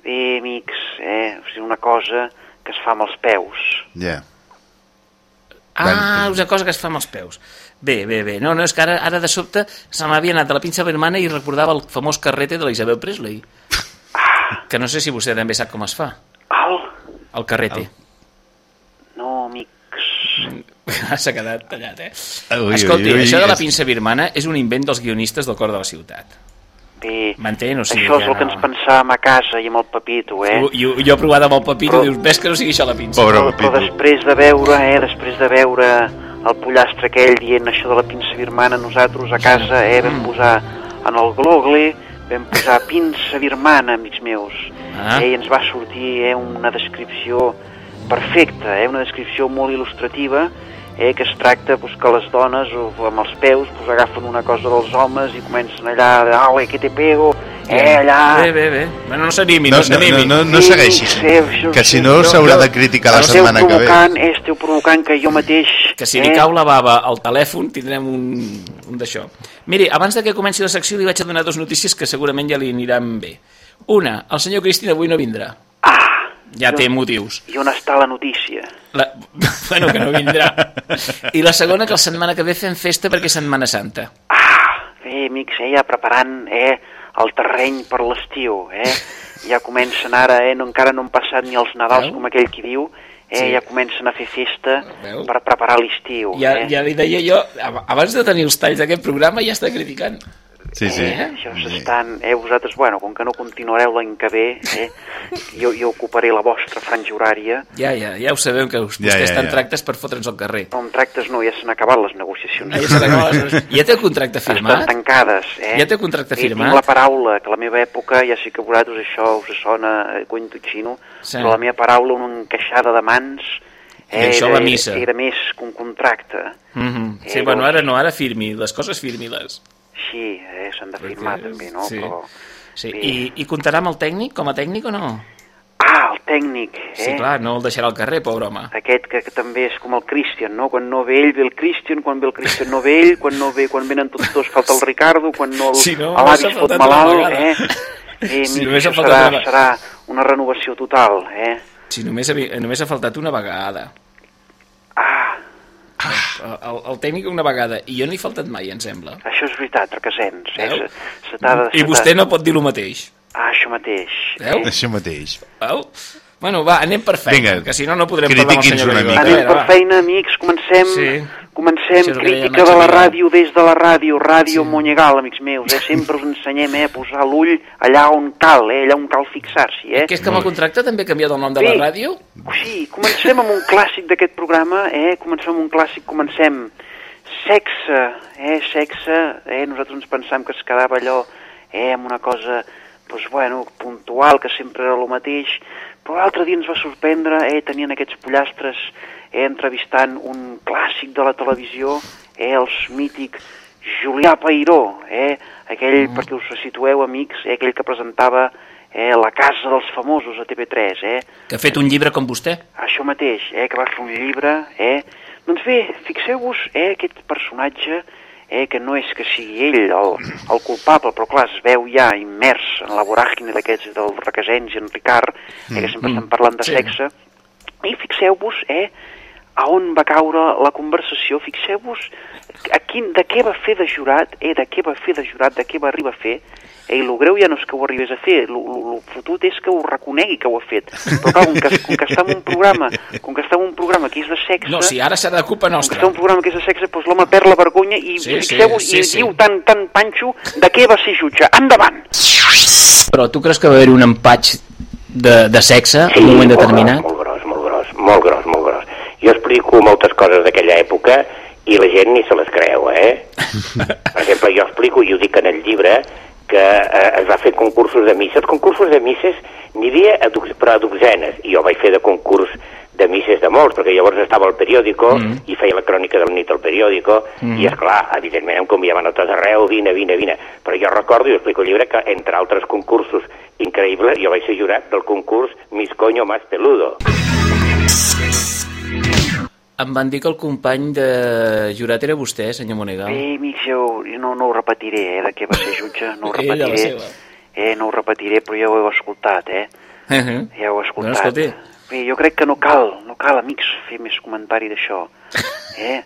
Bé, amics, eh? O sigui, una cosa que es fa amb els peus. Ja. Ah, una cosa que es fa amb els peus. Bé, bé, bé. No, no, és que ara, ara de sobte se m'havia anat a la pinça birmana i recordava el famós carrete de la Isabel Presley. Que no sé si vostè també sap com es fa. El? El carrete. No, amics. <laughs> S'ha quedat tallat, eh? Ui, Escolti, ui, ui, això de la pinça birmana és un invent dels guionistes del cor de la ciutat. Bé, M'entén? O sigui això és el que no- ens pensàvem a casa i amb el Pepito, eh? Jo, jo he provat amb el Pepito Però- i dius, ves que no sigui això la pinça. Pobre però, però després de veure, eh, després de veure el pollastre aquell dient això de la pinça birmana, nosaltres a casa eh, Mm. vam posar en el Google, vam posar pinça birmana, amics meus, Ah. eh, i ens va sortir eh, una descripció perfecta, eh, una descripció molt il·lustrativa, eh, que es tracta pues, que les dones o, amb els peus pues, agafen una cosa dels homes i comencen allà, ale, que te pego, eh, allà... Bé, bé, bé. Bueno, no s'animi, No, no no, s'animi. no, no, no Sí, segueixi, sí, això- que si sí, no s'haurà de criticar la setmana que ve. provocant, eh, esteu provocant que jo mateix... Que si li eh, cau la bava al telèfon tindrem un, un d'això. Miri, abans de que comenci la secció li vaig a donar dues notícies que segurament ja li aniran bé. Una, el senyor Cristina avui no vindrà. Ah, Ja té motius. I on està la notícia? La... <laughs> Bueno, que no vindrà. I la segona, que la setmana que ve fem festa perquè és Setmana Santa. Bé, amics, eh, ja preparant eh, el terreny per l'estiu, eh? Ja comencen ara, eh, no, encara no han passat ni els Nadals, Veu? com aquell qui diu, eh, Sí. ja comencen a fer festa Veu? per preparar l'estiu. Ja, eh? ja li deia jo, ab- abans de tenir els talls d'aquest programa ja està criticant. Sí, sí. Eh? Això s'estan, eh, vosaltres, bueno, com que no continuareu l'any que ve, eh, jo, jo ocuparé la vostra franja horària. Ja, ja, ja ho sabem que us, Ja, vostès ja, estan ja. tractes per fotre'ns al carrer. No, tractes no, ja s'han acabat les negociacions. Ah, ja s'han acabat les negociacions. Ja té el contracte Estan firmat? tancades, eh? Ja té el contracte I firmat? tinc la paraula, que a la meva època, ja sé que a vosaltres això us sona eh, cuento xino, Sí. però la meva paraula, una encaixada de mans, I això era, missa. era més que un contracte. Mm -hmm. Sí, Eh, bueno, llavors- ara no, ara firmi, les coses firmi-les. Sí, eh, s'han de firmar també, no? sí. Però... Sí. I, I comptarà amb el tècnic, com a tècnic o no? Ah, el tècnic, eh? Sí, clar, no el deixarà al carrer, pobre home. Aquest que, que també és com el Christian, no? Quan no ve ell, ve el Christian, quan ve el Christian no ve ell, quan no ve, quan venen tots dos falta el Ricardo, quan no el- Si no, l'avi es fot malalt, eh? <laughs> Eh, Si només ha serà, una- serà una renovació total, eh? Si només, havia, només ha faltat una vegada. Ah. El, el, el tècnic una vegada, i jo no he faltat mai, em sembla. Això és veritat, Requesens. Eh? Se, se de- I vostè no pot dir el mateix. Ah, això mateix. Veu? Això mateix. Veu? Bueno, va, anem per feina, Vinga, que si no, no podrem parlar amb el senyor. A Anem per feina, amics, comencem, Sí. Comencem deia crítica de la ràdio des de la ràdio, ràdio sí. Monyegal, amics meus, eh? sempre us ensenyem eh, a posar l'ull allà on cal, eh? allà on cal fixar-s'hi. Eh? Que és que amb el contracte també ha canviat el nom de la Sí. ràdio? Sí, comencem amb un clàssic d'aquest programa, eh? comencem amb un clàssic, comencem sexe, eh? sexe, eh? nosaltres ens pensàvem que es quedava allò eh? amb una cosa doncs, bueno, puntual, que sempre era el mateix, però l'altre dia ens va sorprendre, eh? tenien aquests pollastres eh? entrevistant un clàssic de la televisió, eh? el mític Julià Pairó, eh? aquell, mm. perquè us situeu, amics, eh? aquell que presentava eh? La Casa dels Famosos a TV3, eh? Que ha fet un llibre com vostè? Això mateix, eh, que va fer un llibre, eh? Doncs bé, fixeu-vos, eh, aquest personatge, eh, que no és que sigui ell el, el culpable, però clar, es veu ja immers en la voràgine d'aquests del Requesens i en Ricard, eh, que sempre Mm, estan parlant de sí. sexe, i fixeu-vos, eh, a on va caure la conversació, fixeu-vos a quin, de què va fer de jurat, eh, de què va fer de jurat, de què va arribar a fer, eh, i el greu ja no és que ho arribés a fer, el fotut és que ho reconegui que ho ha fet. Però clar, com que, com que està en un programa, com que està en un programa que és de sexe, No, si ara serà de culpa com que nostra. està en un programa que és de sexe, doncs l'home perd la vergonya i Sí, sí, fixeu-vos, sí, i sí. diu tan, tan panxo de què va ser jutge. Endavant! Però tu creus que va haver-hi un empatx de, de sexe en un moment determinat? Molt gros, molt gros, molt gros, molt gros. Jo explico moltes coses d'aquella època i la gent ni se les creu, eh? <laughs> Per exemple, jo explico, i ho dic en el llibre, que eh, es va fer concursos de misses. Concursos de misses n'hi havia a, dox- però a dotzenes, i jo vaig fer de concurs de misses de molts, perquè llavors estava al periòdico mm. i feia la crònica del nit al periòdico, Mm. i és clar, evidentment em convidaven a tot arreu, vine, vine, vine. Però jo recordo, i ho explico al llibre, que entre altres concursos increïbles, jo vaig ser jurat del concurs Mis coño más peludo. Em van dir que el company de jurat era vostè, senyor Monegal. Bé, amics, jo, no, no ho repetiré, eh, de què va ser jutge, no ho <laughs> repetiré. Eh, no ho repetiré, però ja ho heu escoltat, eh? Uh -huh. Ja ho he Bueno, escoltat. escolti, Bé, jo crec que no cal, no cal, amics, fer més comentari d'això. <laughs> Eh?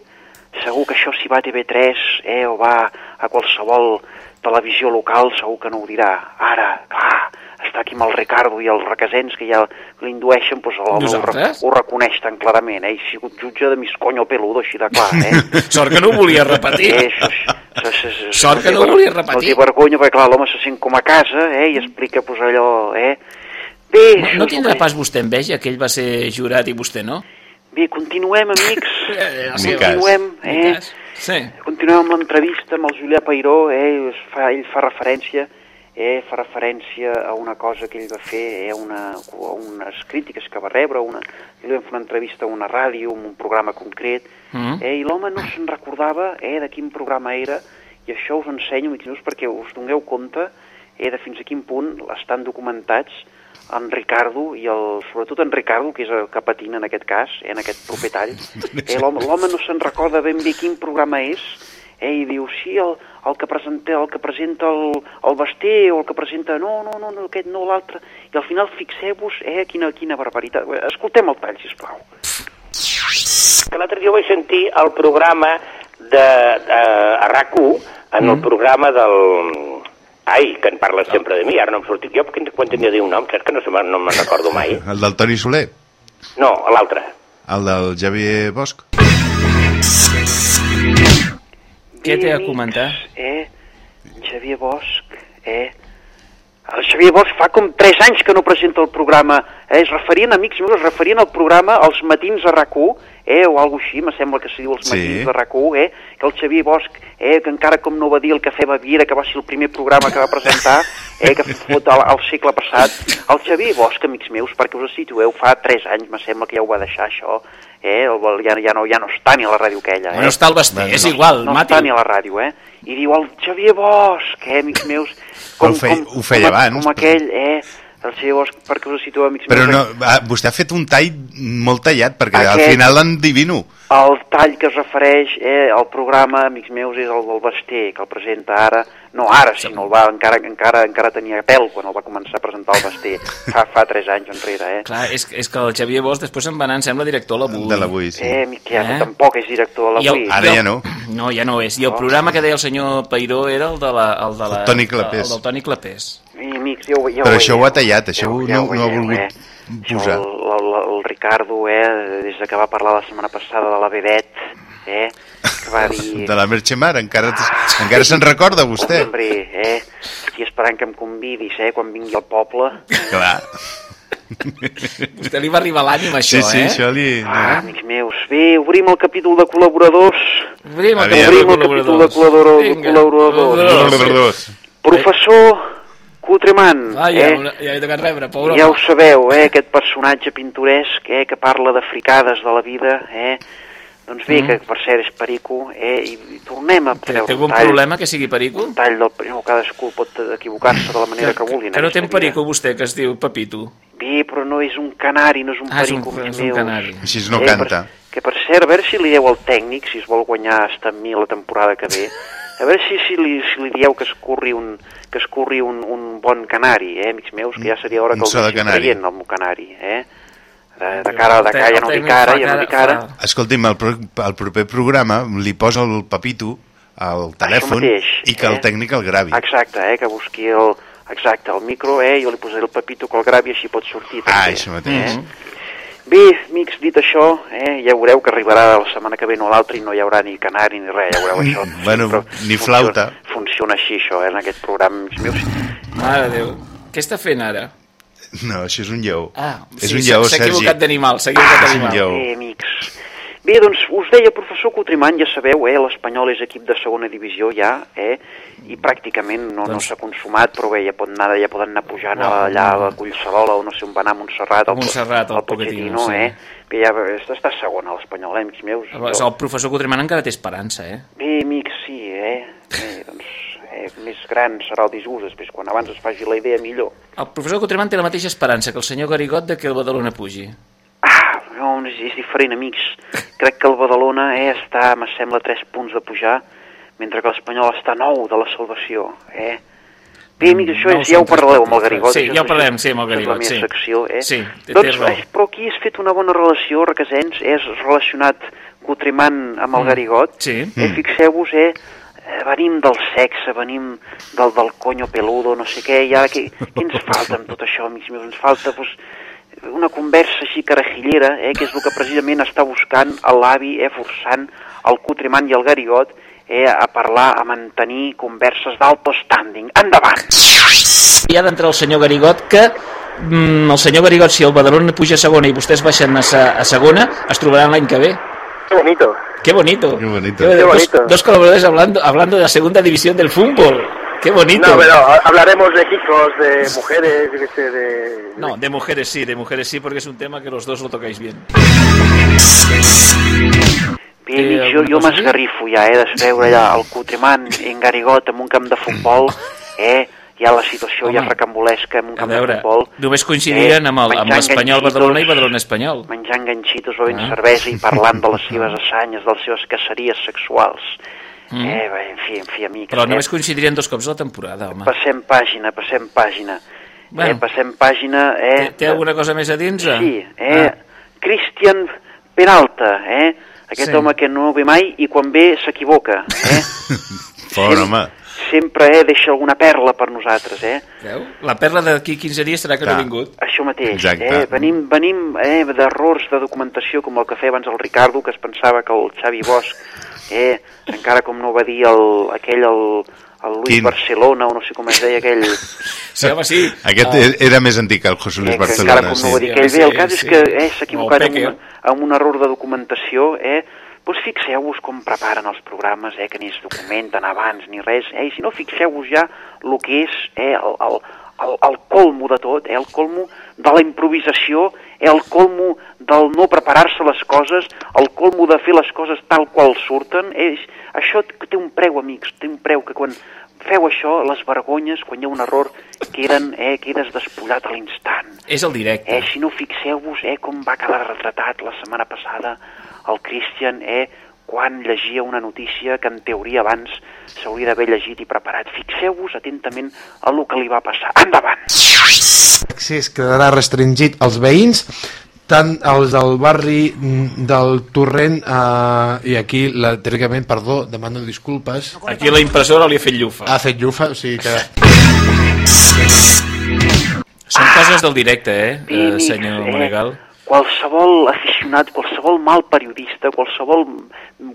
Segur que això si va a TV3 eh, o va a qualsevol televisió local, segur que no ho dirà. Ara, clar, està aquí amb el Ricardo i els requesens que ja l'indueixen, doncs l'home ho, re- ho reconeix tan clarament. Eh? He sigut jutge de mis coño peludo, així de clar, eh? <laughs> Sort que no ho volia repetir. Eh, això, això, això, això, Sort que no ho volia No repetir. té vergonya, perquè clar, l'home se sent com a casa, eh? I explica, pues, allò, eh? Bé, No, no tindrà pas vostè enveja, que ell va ser jurat i vostè no? Bé, continuem, amics. <laughs> Eh, Ni cas. continuem, Ni eh? cas. Sí. Continuem amb l'entrevista amb el Julià Pairó, eh? Es fa, ell fa referència eh, fa referència a una cosa que ell va fer, eh, a, una, a unes crítiques que va rebre, una, ell va fer una entrevista a una ràdio, en un programa concret, Mm. eh, i l'home no se'n recordava eh, de quin programa era, i això us ensenyo, meus, perquè us doneu compte eh, de fins a quin punt estan documentats en Ricardo i el, sobretot en Ricardo, que és el que patina en aquest cas, eh, en aquest proper tall. <laughs> Eh, l'home no se'n recorda ben bé quin programa és, eh, i diu, sí, el, el que presenta, el, que presenta el, el Basté o el que presenta, no, no, no, no aquest no, l'altre, i al final fixeu-vos, eh, quina, quina barbaritat. Escoltem el tall, sisplau. Que l'altre dia vaig sentir el programa de, de a RAC1, en el programa del... Ai, que en parles sempre de mi, ara no em sortit jo, perquè quan tenia de dir un nom, saps que no, no me'n recordo mai? <laughs> El del Toni Soler, No, l'altre. el del Xavier Bosch. Què té a comentar? Eh, Xavier Bosch, eh, el Xavier Bosch fa com 3 anys que no presenta el programa, eh, es referien, amics meus, es referien al programa Els matins a rac eh, o alguna així, me sembla que se diu Els Sí. matins a rac eh, que el Xavier Bosch, eh, que encara com no va dir el Cafè Baviera, que va ser el primer programa que va presentar, eh, que fot al, al segle passat, el Xavier Bosch, amics meus, perquè us situeu, fa 3 anys, me sembla que ja ho va deixar això, eh, el, ja, ja, no, ja no està ni a la ràdio aquella, eh. No està el Basté, és igual, no mati. està ni a la ràdio, eh? I diu el Xavier Bosch, eh, amics <laughs> meus... Ho feia- ho feia com, abans, Com aquell, eh? El Xavier Bosch, perquè us situeu, amics Però meus... no, ah, vostè ha fet un tall molt tallat, perquè al Aquest- final l'endivino. El tall que es refereix eh, al programa, amics meus, és el del Basté, que el presenta ara, no ara, sinó el va, encara, encara, encara tenia pèl quan el va començar a presentar el Basté, <laughs> fa, fa 3 anys enrere, eh? Clar, és, és que el Xavier Bosch després se'n va anar, em sembla, director a l'avui. De l'avui, sí. Eh, Miquel, Eh? tampoc és director a el- l'avui. Ara ja no. No, ja no és. I el programa que deia el senyor Peiró era el de la... El, de la, El Toni Clapés. El del Toni Clapés. I, amics, ja ho, ja Però ho això veieu. ho ha tallat, això ho- no, ja ho no ha veieu, volgut eh? posar. El, el, el Ricardo, eh, des de que va parlar la setmana passada de la vedet, eh, que va dir... <laughs> De la Merchemar, encara, encara se'n recorda vostè? Hombre, eh, estic esperant que em convidis, eh, quan vingui al poble. Clar. Vostè li va arribar l'ànima, això, Sí, sí, eh? això li... Ah, amics meus, bé, obrim el capítol de col·laboradors. Obrim el obrim el capítol de col·laboradors. Vinga. col·laboradors. Col·laboradors. Professor Cutreman, Ah, ja, eh, ja he tocat rebre, pobre ja ho sabeu, eh, aquest personatge pintoresc eh, que parla de fricades de la vida, eh, doncs bé, Mm. que per cert és perico, eh, i, i tornem a Té, treure té un algun tall, problema que sigui perico? un tall del... No, cadascú pot equivocar-se de la manera que, vulgui. en Que no té un perico, vostè, que es diu Pepito. Bé, però no és un canari, no és un Ah, és un- perico, amics és un meus. canari. Així no Eh, canta. Per, que per cert, a veure si li dieu al tècnic, si es vol guanyar hasta mi la temporada que ve, a veure si, si, li, si li dieu que es curri un, que es curri un, un bon canari, eh, amics meus, que ja seria hora Un que el canari. traient, el meu canari, eh? De, de cara, de cara, ja no El dic ara, ja no cara- dic ara. Escolti'm, el, pro, el proper programa li posa el papito al telèfon mateix, i que el eh? tècnic el gravi. Exacte, eh, que busqui el... Exacte, el micro, eh, jo li posaré el papito que el gravi així pot sortir. Ah, també, això mateix. Eh? Bé, amics, dit això, eh, ja veureu que arribarà la setmana que ve no l'altra i no hi haurà ni canari ni res, ja veureu això. Bueno, Però ni funciona- flauta. Funciona així, això, eh, en aquest programa, amics meus. Mare de Déu. Què està fent ara? <laughs> No, això és un lleó. Ah, és sí, un lleó, s'ha equivocat d'animal, s'ha equivocat Ah, d'animal. lleó. Bé, amics. Bé, doncs, us deia, professor Cotrimant, ja sabeu, eh, l'Espanyol és equip de segona divisió ja, eh, i pràcticament no, no Doncs- s'ha consumat, però bé, ja, pot anar, ja poden anar pujant Uau, allà a. Collserola o no sé on va anar, a Montserrat, A Montserrat, al Pochettino, sí. eh? Bé, ja està, està segon a l'Espanyol, eh, amics meus. El professor Cotreman encara té esperança, eh? Bé, amics, sí, eh? Bé, doncs, eh, més gran serà el disgust, després, quan abans es faci la idea, millor. El professor Cotreman té la mateixa esperança que el senyor Garigot de que el Badalona pugi. No, és, és diferent, amics. Crec que el Badalona eh, està, me sembla, a 3 punts de pujar, mentre que l'Espanyol està 9 de la salvació, eh? Bé, amics, això és, ja ho tres parleu amb el Garigot. sí, ja ho parlem, sí, amb el Garigot, la meva sí. secció, eh? Sí, doncs, eh, però aquí has fet una bona relació, Requesens, és relacionat Cotrimant amb el Mm. Garigot. Sí. Eh, Fixeu-vos, eh, eh, venim del sexe, venim del, del coño peludo, no sé què, i ara què, què ens falta amb tot això, amics meus? Ens falta, doncs, una conversa així carajillera, eh, que és el que precisament està buscant l'avi, eh, forçant el Cutrimant i el Garigot eh, a parlar, a mantenir converses d'alto standing. Endavant! Hi ha d'entrar el senyor Garigot que mm, el senyor Garigot, si el Badalona puja a segona i vostès baixen a, a segona, es trobaran l'any que ve. Qué bonito. Qué bonito. Qué bonito. Dos- Qué bonito. Dos, colaboradores hablando, hablando de la segunda división del fútbol. Qué bonito. No, pero ha- hablaremos de chicos, de mujeres, qué sé, de... No, de mujeres sí, de mujeres sí, porque es un tema que los dos lo tocáis bien. Té amics, jo, jo m'esgarrifo ja, eh, de veure allà el Cutrimant en Garigot en un camp de futbol, <laughs> eh, ja la situació ja Home, és recambolesca en un camp veure, de futbol. només coincidiren amb el- amb l'Espanyol Badalona i Badalona Espanyol. Menjant ganxitos, bevent Ah. cervesa i parlant de les <laughs> seves assanyes, de les seves caceries sexuals. Mm. Eh, bé, en fi, en fi, amics. Però eh? només coincidirien dos cops a la temporada, home. Passem pàgina, passem pàgina. Bueno. Eh, passem pàgina, eh? Té, té alguna cosa més a dins? eh? Sí, eh? Christian Peralta, eh? Aquest Sí. home que no ve mai i quan ve s'equivoca, eh? <laughs> Pobre home. Sempre eh, deixa alguna perla per nosaltres, eh? Veu? La perla d'aquí 15 dies serà que no ha Clar. vingut. Això mateix, Exacte. eh? Venim, venim eh, d'errors de documentació com el que feia abans el Ricardo, que es pensava que el Xavi Bosch, eh, encara com no va dir el, aquell, el, el Luis Quin? Barcelona, o no sé com es deia aquell... Sí, home, sí. Aquest Ah. e- era més antic que el José Luis Eh, que encara Barcelona. com no ho va Sí. dir aquell. Bé, el cas Sí, és sí. que eh, s'ha equivocat amb, un, amb un error de documentació, eh? Doncs fixeu-vos com preparen els programes, eh, que ni es documenten abans ni res, eh? I si no, fixeu-vos ja el que és eh, el, el, el, el colmo de tot, eh? el colmo de la improvisació, eh? el colmo del no preparar-se les coses, el colmo de fer les coses tal qual surten. Eh? Això té un preu, amics, té un preu que quan feu això, les vergonyes, quan hi ha un error, queden, eh, quedes despullat a l'instant. És el directe. Eh, si no, fixeu-vos eh, com va quedar retratat la setmana passada el Christian eh, quan llegia una notícia que en teoria abans s'hauria d'haver llegit i preparat. Fixeu-vos atentament a el que li va passar. Endavant! L'accés quedarà restringit als veïns, tant els del barri del Torrent, eh, i aquí, la, teòricament, perdó, demano disculpes. Aquí la impressora li ha fet llufa. Ha fet llufa, o sigui que... Són coses del directe, eh, eh senyor eh, Monegal? Qualsevol aficionat, qualsevol mal periodista, qualsevol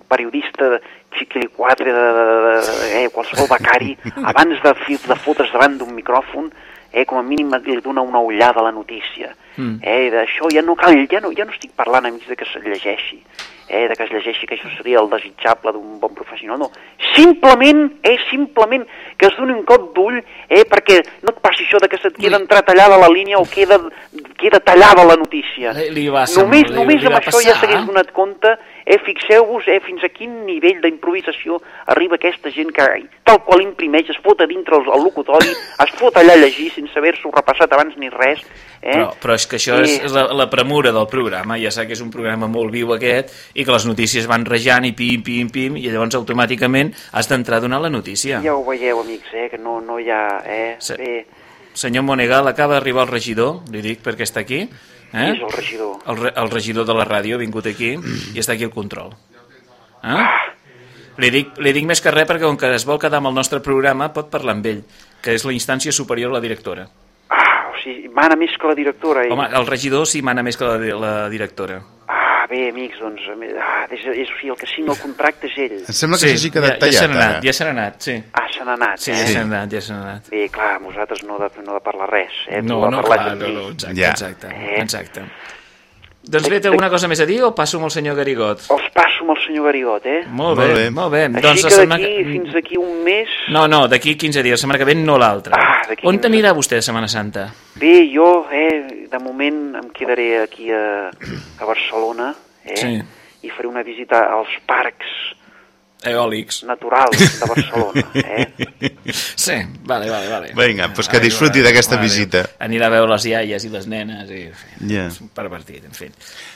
periodista xiquiliquatre, de, de, de, de, eh, qualsevol becari, <laughs> abans de, de fotre's davant d'un micròfon, eh, com a mínim li dona una ullada a la notícia. Mm. Eh, d'això ja no cal, ja no, ja no estic parlant amics de que es llegeixi, eh, de que es llegeixi que això seria el desitjable d'un bon professional, no. Simplement, eh, simplement que es doni un cop d'ull, eh, perquè no et passi això de que se't queda entretallada la línia o queda, queda tallada la notícia. Li, li va Només, li, només li amb va això ja passar. s'hagués donat compte, eh, fixeu-vos eh, fins a quin nivell d'improvisació arriba aquesta gent que tal qual imprimeix, es fot a dintre el, el locutori, es fot allà a llegir sense haver-s'ho repassat abans ni res. Eh? Però, però és que això Eh, és, la, la premura del programa, ja sap que és un programa molt viu aquest, i que les notícies van rejant i pim, pim, pim, i llavors automàticament has d'entrar a donar la notícia. Ja ho veieu, amics, eh, que no, no hi ha... Eh, Sí. bé, Senyor Monegal, acaba d'arribar el regidor, li dic perquè està aquí. Eh? És el regidor? El, re el regidor de la ràdio ha vingut aquí i està aquí al control. Eh? Li dic, li dic més que res perquè com que es vol quedar amb el nostre programa pot parlar amb ell, que és la instància superior a la directora. ah, o sigui, mana més que la directora. Eh? Home, el regidor sí mana més que la, la directora. Bé, amics, doncs, ah, és, és, o sigui, el que signa el contracte és ell. Em sembla que s'hagi quedat ja, ja se tallat, n'ha anat, ja se n'ha anat, sí. Ah, se n'ha anat, Sí, eh? ja se n'ha anat, ja se n'ha anat. Bé, clar, amb vosaltres no de, no de parlar res, eh? No, no, clar, no, no, exacte, Ja. exacte, Eh? exacte. Doncs bé, té alguna cosa més a dir o passo amb el senyor Garigot? Els passo amb el senyor Garigot, eh? Molt bé, Molt bé. molt bé. Així Doncs que setmana... d'aquí fins aquí un mes... No, no, d'aquí 15 dies, la setmana que ve no l'altra. Ah, d'aquí On 15. t'anirà vostè a Setmana Santa? Bé, jo, eh, de moment em quedaré aquí a, a Barcelona, eh? Sí. I faré una visita als parcs Eòlics. naturals de Barcelona, eh? <laughs> Sí, vale, vale, vale. Vinga, doncs que disfruti d'aquesta visita. Anirà a veure les iaies i les nenes i... En fi, Ja. és un pervertit, en fi.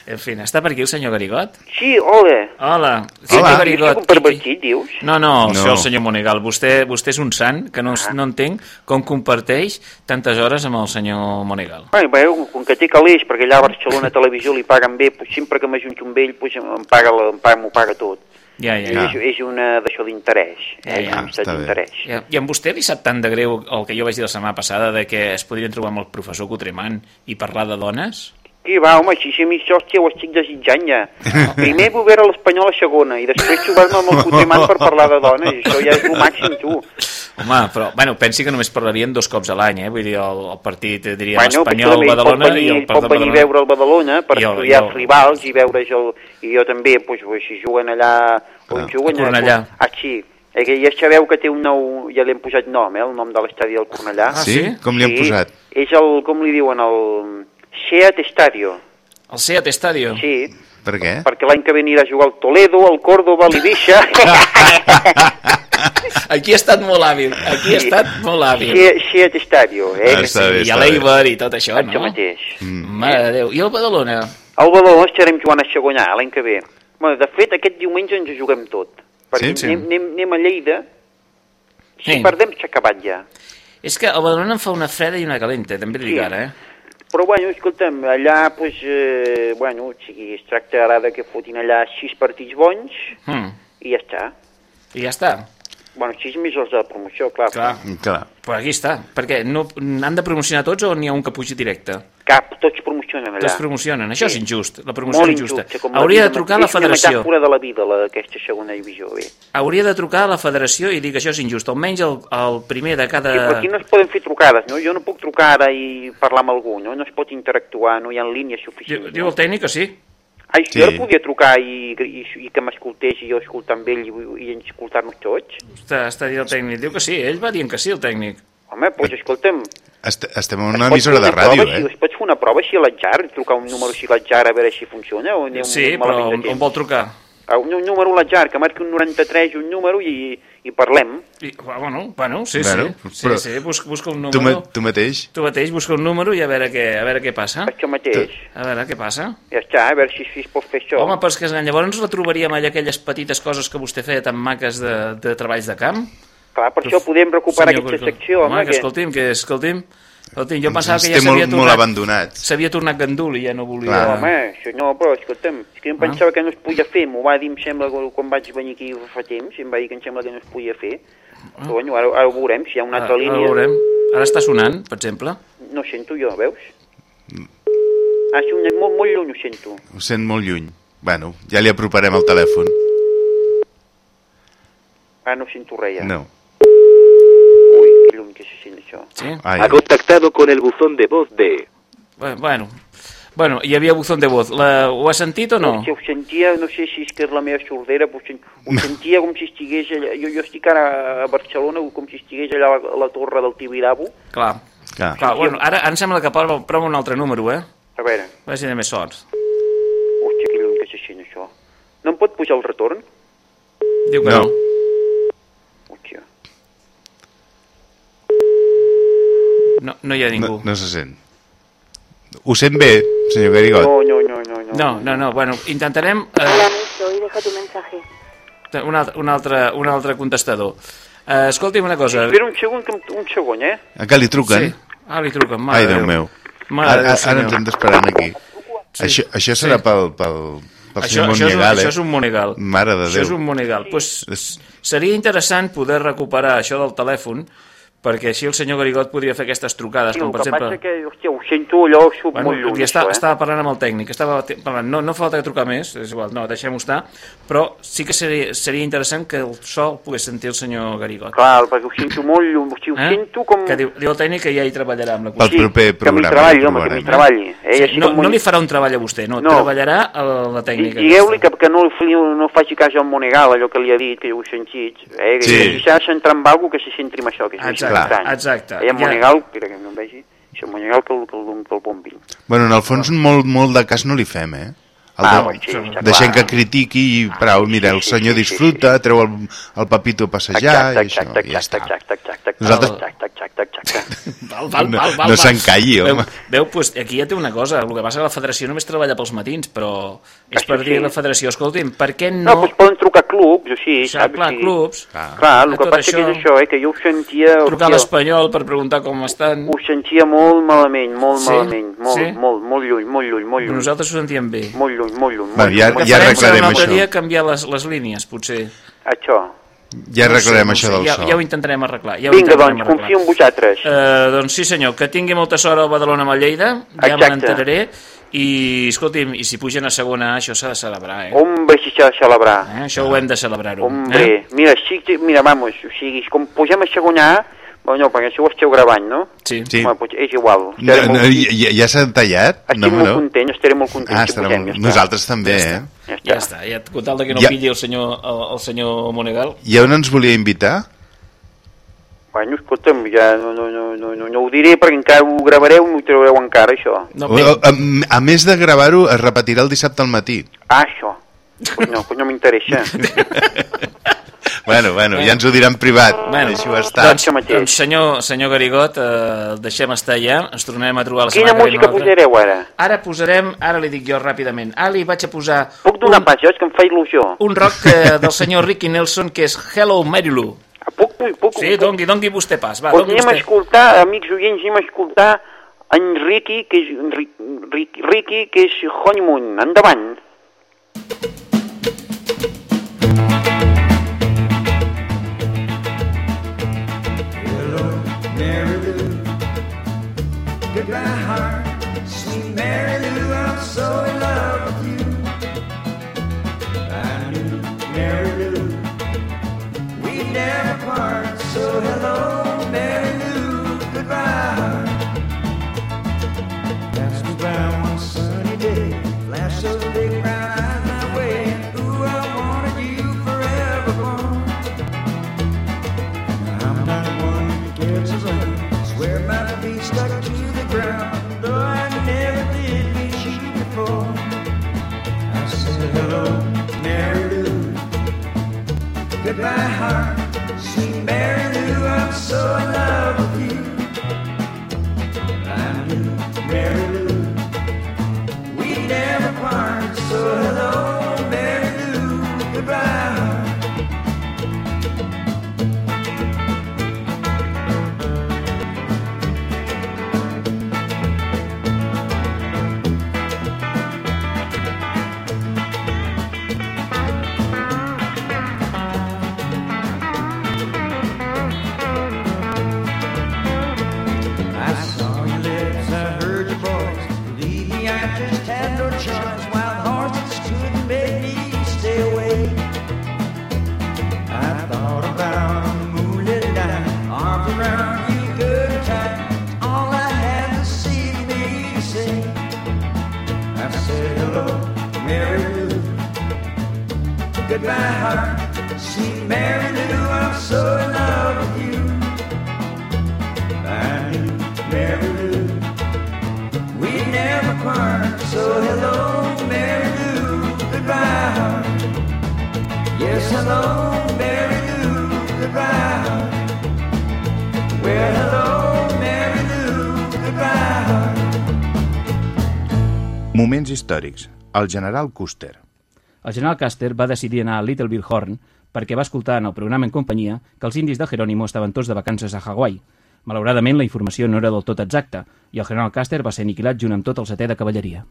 En fi, està per aquí el senyor Garigot? Sí. Hola. Hola. Senyor Garigot. Estic un pervertit, dius? No, no, No. això el senyor Monegal. Vostè, vostè és un sant que no, no entenc com comparteix tantes hores amb el senyor Monegal. Ai, bé, com que té calés, perquè allà a Barcelona Televisió li paguen bé, pues, sempre que m'ajunto amb ell, pues, em paga, la- em paga, m'ho paga tot. Ja, ja, ja. És, és una d'això d'interès, Ja, eh? ja, està bé. d'interès. I, I amb vostè li sap tant de greu el que jo vaig dir la setmana passada de que es podrien trobar amb el professor Cotremant i parlar de dones? Qui va, home, si, a mi això, hòstia, ho estic desitjant ja. <laughs> Primer vull veure l'Espanyol a segona i després trobar-me amb el <laughs> Cotemant per parlar de dones. i Això ja és el màxim, tu. Home, però, bueno, pensi que només parlarien dos cops a l'any, eh? Vull dir, el, el partit, eh, diria, Bueno, l'Espanyol, potser també Badalona pot venir, i el pot venir a veure el Badalona per el- estudiar el- els rivals i veure's el... I jo també, pues, pues, si juguen allà... On Ah, juguen, a Cornellà. Pues, ah, sí. Eh, que ja sabeu que té un nou... Ja li han posat nom, eh? El nom de l'estadi del Cornellà. Ah, Sí? sí? Com li han posat? És el... Com li diuen? El... Seat Estadio. El Seat Estadio. Sí, Per què? perquè l'any que ve anirà a jugar al Toledo, al Córdoba, a l'Ibixa... <laughs> Aquí ha estat molt hàbil, aquí ha estat molt hàbil. Seat, Seat Estadio, eh? Ah, està bé, I a l'Eiber i tot això, Això no? mateix. Mare de Déu. I el Badalona? Al Badalona estarem jugant a Segonyà l'any que ve. Bueno, de fet, aquest diumenge ens ho juguem tot, perquè Sí, sí. anem, anem, anem a Lleida, si Sí. perdem s'ha acabat ja. És que a Badalona en fa una freda i una calenta, també li dic Sí. ara, eh? Però, bueno, escolta'm, allà, pues, eh, bueno, o sigui, es tracta ara de que fotin allà sis partits bons Mm. i ja està. I ja està. Bueno, sis més els de promoció, clar. Clar. Clar. Però aquí està. Perquè no, han de promocionar tots o n'hi ha un que pugi directe? Cap, tots promocionen allà. Tots promocionen. Això és Sí. injust. La promoció Molt és injusta. la Hauria de trucar a la És una federació. metàfora de la vida, la d'aquesta segona divisió, bé. Hauria de trucar a la federació i dir que això és injust. Almenys el, el primer de cada... Sí, però aquí no es poden fer trucades, no? Jo no puc trucar ara i parlar amb algú, no? No es pot interactuar, no hi ha línies suficients. Diu el tècnic que sí. Ai, Sí. jo podia trucar i, i, i que m'escoltés i jo escoltar amb ell i, i escoltar-nos tots? Està, està dient el tècnic. Diu que sí. Ell va dient que sí, el tècnic. Home, doncs escolta'm... Est estem en una emissora de ràdio, prova, eh? Si, es pot fer una prova així a l'atzar, trucar un número així a l'atzar a veure si funciona o Sí, però on, on vol trucar? A un, un número a l'atzar, que marqui un 93 i un número i, i parlem. I, bueno, bueno, sí, Bueno, sí. Sí, però sí, busca, busca un Tu, número. ma tu mateix? Tu mateix busca un número i a veure què, a veure què passa. Això mateix. A veure què passa. Ja està, a veure si, si es pot fer això. Home, però és que llavors retrobaríem allà aquelles petites coses que vostè feia tan maques de, de treballs de camp. Clar, per això podem recuperar Senyor aquesta secció, home, home que, que- escolti'm, que escolti'm, escolti'm, jo pensava que ja s'havia tornat... molt abandonats. S'havia tornat gandul i ja no volia... Clar. Home, això no, però escolta'm, és que em pensava que no es podia fer, m'ho va dir, em sembla, quan vaig venir aquí fa temps, em va dir que em sembla que no es podia fer. Però bueno, ara, ara ho veurem, si hi ha una altra Ara, línia... ara ho veurem. Ara està sonant, per exemple. No sento jo, veus? Ah, sí, un, molt, molt lluny ho sento. Ho sent molt lluny. Bueno, ja li aproparem el telèfon. Ah, no sento res ja. No. Ui, que lluny que se sent això. Sí? Ha contactado con el buzón de voz de... Bueno, bueno, hi havia buzón de voz. La, ho ha sentit o no? Si ho sentia, no sé si és que és la meva sordera, però ho sentia com si estigués allà... Jo, jo estic ara a Barcelona, com si estigués allà a la, a la torre del Tibidabo. Clar. Clar. Clar, bueno, ara em sembla que prova, prova un altre número, eh? A veure, A veure si té més sort. hòstia, que lluny que se sent això. No em pot pujar el retorn? Diu que No. no. Hòstia. No, no hi ha ningú. No, no se sent. Ho sent bé, senyor Garigot? No, no, no, no, no. No, no, no, bueno, intentarem eh, Soy, deja tu mensaje. un, altre, un, altre, un altre contestador. Eh, escolti'm una cosa. Espera un segon, un segon, eh? A que li truquen? Sí. Ah, li truquen, mare Ai, Déu Déu. meu. Mare Ara, Déu, ara ens hem d'esperar aquí. Sí. Això, això serà Sí. pel, pel, pel Això, senyor això, és un, Monegal, eh? això és un Monegal. Mare de Això és Déu. un Monegal. Pues, seria interessant poder recuperar això del telèfon, perquè així el senyor Garigot podria fer aquestes trucades, Sí, com el per que exemple... passa que, hòstia, ho sento allò sub Bueno, molt lluny, està, això, eh? estava parlant amb el tècnic, estava parlant, no, no falta que trucar més, és igual, no, deixem-ho estar, però sí que seria, seria interessant que el so el pogués sentir el senyor Garigot. Clar, perquè ho sento molt lluny, o sigui, ho Eh? sento com... Que diu, diu el tècnic que ja hi treballarà amb la Pel qüestió. proper que m'hi treballi, ho home, que m'hi treballi. Eh? Sí, no, com no li farà un treball a vostè, no, No. treballarà a la, tècnica. Digueu-li que, que no, no faci cas al Monegal, allò que li ha dit, que jo ho he sentit. Eh? Que Sí. Si s'ha de centrar en alguna que se centri en això, que és Exacte, important. exacte. El Ja- Monegal, espera que no em vegi, és el Monegal que el, que el, que el bombin. Bueno, en el fons molt, molt de cas no li fem, eh? El Ah, de- bueno, sí, Deixem clar. que critiqui i prou, mira, el senyor disfruta, treu el, el papito a passejar Exacte, i això, exacte, i ja exacte, està. exacte, exacte, exacte, Nosaltres- exacte, exacte, exacte. <laughs> Val, val, No- val, val, no val. s'encalli, home. Veu, veu pues, aquí ja té una cosa, el que passa que la federació només treballa pels matins, però és Això per dir sí. a la federació, escolti'm, per què No, no... doncs poden trucar clubs, o Clar, saps? clar, sigui, clubs. Clar, el A que passa que és això- això, eh, que jo ho sentia... Trucar a l'Espanyol per preguntar com estan. Ho sentia molt malament, molt Sí? malament, molt, Sí? molt, molt lluny, molt lluny, molt lluny. Nosaltres ho sentíem bé. Molt lluny, molt lluny. Va, molt ja- lluny. ja Farem arreglarem un altre això. dia canviar les, les línies, potser. Això. Ja arreglarem no això sé, del ja, so. Ja ho intentarem arreglar. Ja ho Vinga, intentarem doncs, arreglar. confio en vosaltres. Eh, doncs sí senyor, que tingui molta sort a Badalona amb el Lleida, ja me Exacte. n'enteraré, i escolti'm, i si pugen a segona, això s'ha de celebrar, eh? Hombre, si s'ha de celebrar. eh? Això ho hem de celebrar-ho. Hombre, Eh? mira, sí, mira, vamos, o sigui, com pugem a segona bueno, perquè això ho esteu gravant, no? Sí. Sí. Bueno, doncs és igual. No, Estaré no, molt, ja ja s'ha tallat? estic No, home, molt no. content, estaré molt content. Ah, si estarà posem, molt... ja està. Nosaltres també, eh? Ja Ja està. està, ja, con tal que no Ja- pilli el senyor, el, el senyor Monegal. I on ens volia invitar? Bueno, escolta'm, ja no, no, no, no, no, no ho diré perquè encara ho gravareu i m'ho traureu encara, això. No, O- o- a, a més de gravar-ho, es repetirà el dissabte al matí. Ah, això. Pues no, pues no m'interessa. <laughs> Bueno, bueno, ja ens ho diran privat. Bueno, Deixi-ho estar. doncs, doncs senyor, senyor Garigot, eh, el deixem estar ja, ens tornarem a trobar la Quina setmana que ve música posareu ara? Ara posarem, ara li dic jo ràpidament, ara li vaig a posar Puc donar pas, jo és que em fa il·lusió. un rock eh, del senyor Ricky Nelson que és Hello Marilu. Puc, puc, puc. Sí, dongui, dongui vostè pas, va, Doncs dongui anem a vostè. escoltar, amics oients, anem a escoltar en Ricky, que és, Ricky, Ricky, Ricky, que és Honeymoon. Endavant. Hello, Mary Lou. Goodbye, heart. Sweet Mary Lou, I'm so Goodbye, heart, Goodbye, heart, sweet Mary Lou. I'm so in love with you. Knew Mary Lou. We never part, so hello, Mary Lou. Goodbye, heart. Yes, hello, Mary Lou. Goodbye, heart. Well, hello. Goodbye. Moments històrics. El general Custer. El general Custer va decidir anar a Little Bill Horn perquè va escoltar en el programa en companyia que els indis de Jerónimo estaven tots de vacances a Hawaii. Malauradament, la informació no era del tot exacta i el general Custer va ser aniquilat junt amb tot el setè de cavalleria.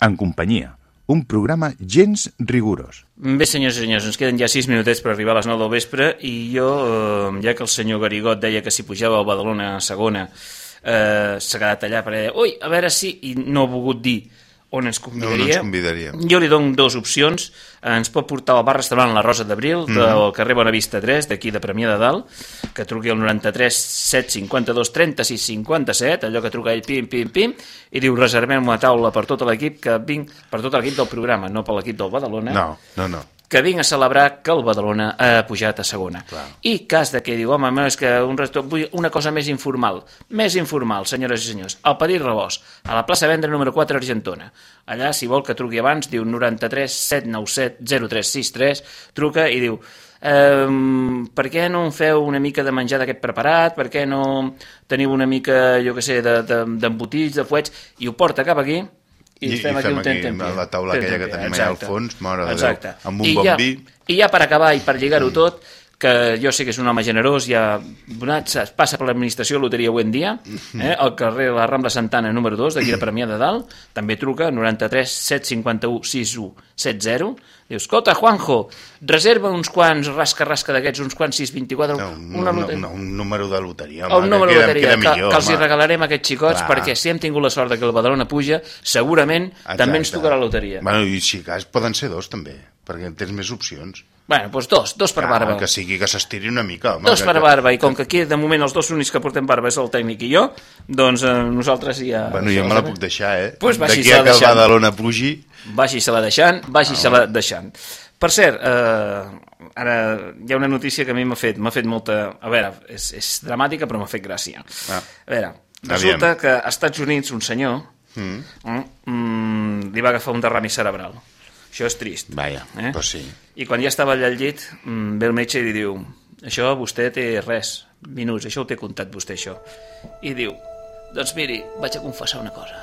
En companyia. Un programa gens rigorós. Bé, senyors i senyors, ens queden ja 6 minutets per arribar a les 9 del vespre i jo, eh, ja que el senyor Garigot deia que si pujava al Badalona a segona eh, s'ha quedat allà per allà, ui, a veure si, i no ha volgut dir on ens No, no convidaria. ens convidaria. Jo li dono dues opcions. Ens pot portar al bar-restaurant La Rosa d'Abril, Mhm. del carrer Bonavista 3, d'aquí de Premià de Dalt, que truqui al 93 752 36 57, allò que truca ell, pim, pim, pim, i diu, reservem una taula per tot l'equip que vinc, per tot l'equip del programa, no per l'equip del Badalona, No, no, no. Que vinc a celebrar que el Badalona ha pujat a segona. Clar. I cas de que diu, home, és que un restaurant, vull una cosa més informal, més informal, senyores i senyors, al Petit Rebós, a la plaça Vendre número 4 Argentona. Allà, si vol que truqui abans, diu 93 797 0363, truca i diu, ehm, per què no feu una mica de menjar d'aquest preparat, per què no teniu una mica, jo que sé, de- de- d'embotits, de, de fuets, i ho porta cap aquí, i, ens fem aquí un tentempié. la taula Fem aquella que tenim allà al fons, mare de. Déu, amb un I bon ja, vi. I ja per acabar i per lligar-ho tot, que jo sé que és un home generós, ja donat, passa per l'administració Loteria Buen Dia, eh, al carrer La Rambla Santana número 2, d'aquí de Premià de Dalt, també truca 93 751 61 70, diu, escolta, Juanjo, reserva uns quants rasca-rasca d'aquests, uns quants 624, No, una no, loteria. no, un número de loteria, un home, número que de queda, loteria, queda que, millor, que els hi regalarem a aquests xicots, Clar. perquè si hem tingut la sort de que el Badalona puja, segurament també ens tocarà la loteria. Bueno, i si cas poden ser dos, també, perquè tens més opcions. Bueno, doncs dos, dos per Clar, barba. Que sigui que s'estiri una mica, home. Dos que, per barba, i com que aquí de moment els dos únics que portem barba és el tècnic i jo, doncs eh, nosaltres ja... Bueno, jo me la puc deixar, eh? Pues D'aquí a que el. Badalona pugi... Vagi-se-la deixant, vagi-se-la deixant. Per cert, eh, ara hi ha una notícia que a mi m'ha fet, m'ha fet molta... A veure, és, és dramàtica però m'ha fet gràcia. Ah. A veure, resulta que als Estats Units un senyor mm, mm, li va agafar un derrami cerebral. Això és trist. Vaja, Eh? pues sí. I quan ja estava allà al llit, mm, ve el metge i li diu això vostè té res, minuts, això ho té comptat vostè, això. I diu, doncs miri, vaig a confessar una cosa.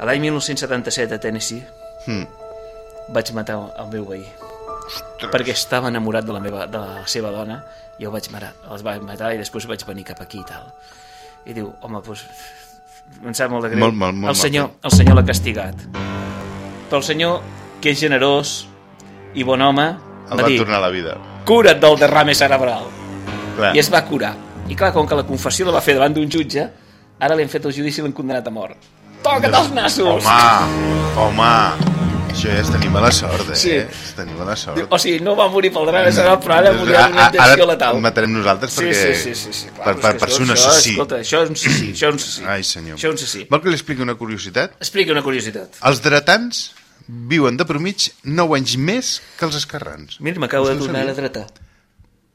A l'any 1977 a Tennessee Mm. vaig matar el meu veí. Perquè estava enamorat de la, meva, de la seva dona i el vaig matar, els vaig matar i després vaig venir cap aquí i tal. I diu, home, doncs, em sap molt de greu. Molt, molt, molt el, senyor, el senyor l'ha castigat. Però el senyor, que és generós i bon home, El va dir, tornar a la vida. cura't del derrame cerebral. Clar. I es va curar. I clar, com que la confessió la va fer davant d'un jutge, ara li han fet el judici i l'han condemnat a mort. Toca't els nassos! Home, home, això ja és tenir mala sort, eh? Sí. És tenir mala sort. O sigui, no va morir pel derrame cerebral, però ara morirà d'una intenció letal. Ara matarem nosaltres Sí, perquè... sí, sí, sí, sí, clar, per, per, per això- ser un això, assassí. escolta, això és un assassí, això és un assassí. Ai, senyor. Això és un assassí. Vol que li expliqui una curiositat? Explica una curiositat. Els dretans viuen de promig 9 anys més que els esquerrans. Mira, m'acabo de tornar a sabia? dretar.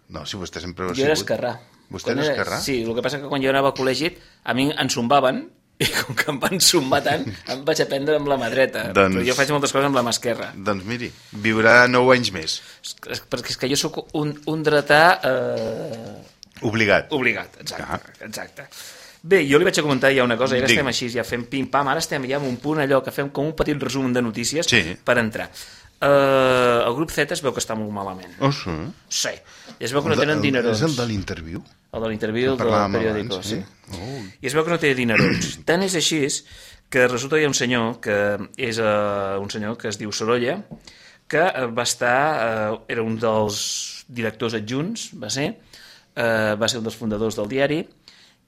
No, si vostè sempre ho ha Jo era sigut. esquerrà. Vostè era esquerrà? Sí, el que passa que quan jo anava al col·legi a mi em zumbaven <laughs> i com que em van zumbar tant em vaig aprendre amb la mà dreta. Doncs- Però jo faig moltes coses amb la mà esquerra. Doncs miri, viurà 9 anys més. És- Perquè és que jo sóc un, un dretà eh, Obligat. obligat. Exacte, exacte. Bé, jo li vaig a comentar ja una cosa, ja que Digui. estem així, ja fem pim-pam, ara estem ja en un punt allò que fem com un petit resum de notícies Sí. per entrar. Uh, el grup Z es veu que està molt malament. Oh, sí? Sí. I es veu que no tenen dinerons. És el de l'interviu? El de l'interviu del periòdico, abans, sí. eh? Oh. I es veu que no té dinerons. <clears throat> Tant és així que resulta que hi ha un senyor que és uh, un senyor que es diu Sorolla, que eh, va estar, uh, era un dels directors adjunts, va ser, uh, va ser un dels fundadors del diari,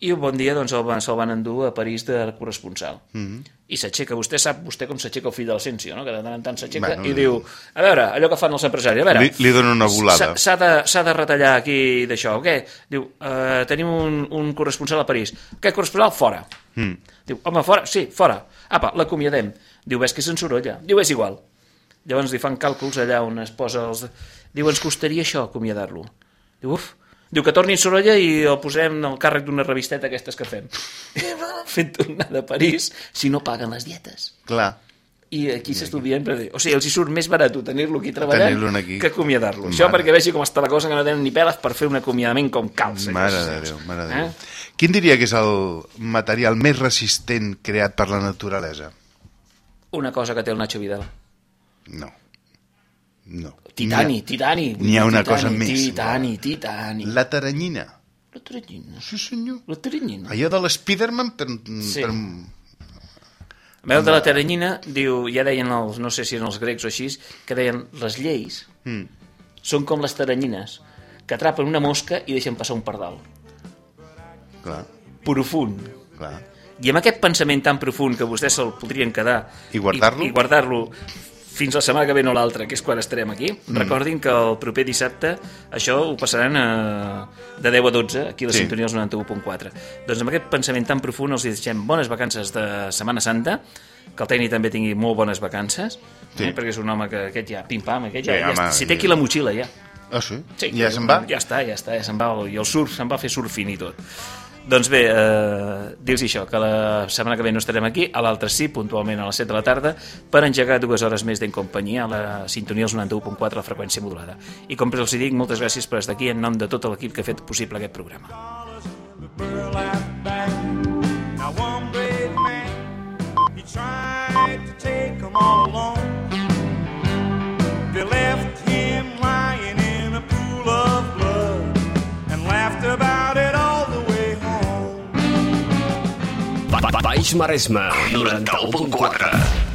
i un bon dia doncs, el van, se'l van endur a París de corresponsal. Mhm. I s'aixeca, vostè sap vostè com s'aixeca el fill de l'Asensio, no? que de tant en tant s'aixeca Bueno, i diu, a veure, allò que fan els empresaris, a veure... Li- li dono una volada. s'ha- de, de retallar aquí d'això, o què? Diu, uh, tenim un, un corresponsal a París. Què, corresponsal? Fora. Mm. Diu, home, fora? Sí, fora. Apa, l'acomiadem. Diu, ves que s'ensorolla. Diu, és igual. Llavors li fan càlculs allà on es posa els... Diu, ens costaria això, acomiadar-lo. Diu, uf. Diu que torni a Sorolla i el posem al càrrec d'una revisteta aquestes que fem. <laughs> Fent tornada a París si no paguen les dietes. Clar. I aquí s'estudien, o sigui, els hi surt més barat tenir-lo aquí treballant aquí. que acomiadar-lo. Això perquè vegi com està la cosa, que no tenen ni peles per fer un acomiadament com cal. Mare de. Déu, mare de Eh? Déu. Quin diria que és el material més resistent creat per la naturalesa? Una cosa que té el Nacho Vidal. No. No. Titani, ha- titani. N'hi ha una titani, cosa més. Titani, titani. La taranyina. La taranyina. Sí, senyor. La taranyina. Allò de l'Spiderman per, Sí. per... A veure, de la taranyina, diu, ja deien els, no sé si eren els grecs o així, que deien les lleis Mm. són com les taranyines, que atrapen una mosca i deixen passar un pardal. Clar, Profund. clar. I amb aquest pensament tan profund que vostès se'l podrien quedar I guardar-lo? i, i guardar-lo fins la setmana que ve no l'altra, que és quan estarem aquí, mm. recordin que el proper dissabte això ho passaran a, de 10 a 12 aquí a la Sí. sintonia dels 91.4. Doncs amb aquest pensament tan profund els deixem bones vacances de Setmana Santa, que el tècnic també tingui molt bones vacances, Sí. eh, perquè és un home que aquest ja, pim-pam, aquest ja, Sí, ja, home, ja si té aquí la motxilla ja. Ah, sí? Sí, Ja se'n va? Ja està, ja està, ja se'n va. I el surf, se'n va fer surfing i tot. Doncs bé, eh, dir-los això, que la setmana que ve no estarem aquí, a l'altre sí, puntualment a les 7 de la tarda, per engegar dues hores més d'en companyia a la sintonia dels 91.4 a la freqüència modulada. I com els dic, moltes gràcies per estar aquí en nom de tot l'equip que ha fet possible aquest programa. Now one brave man, he tried to take them all along. Baix Maresme, 91.4.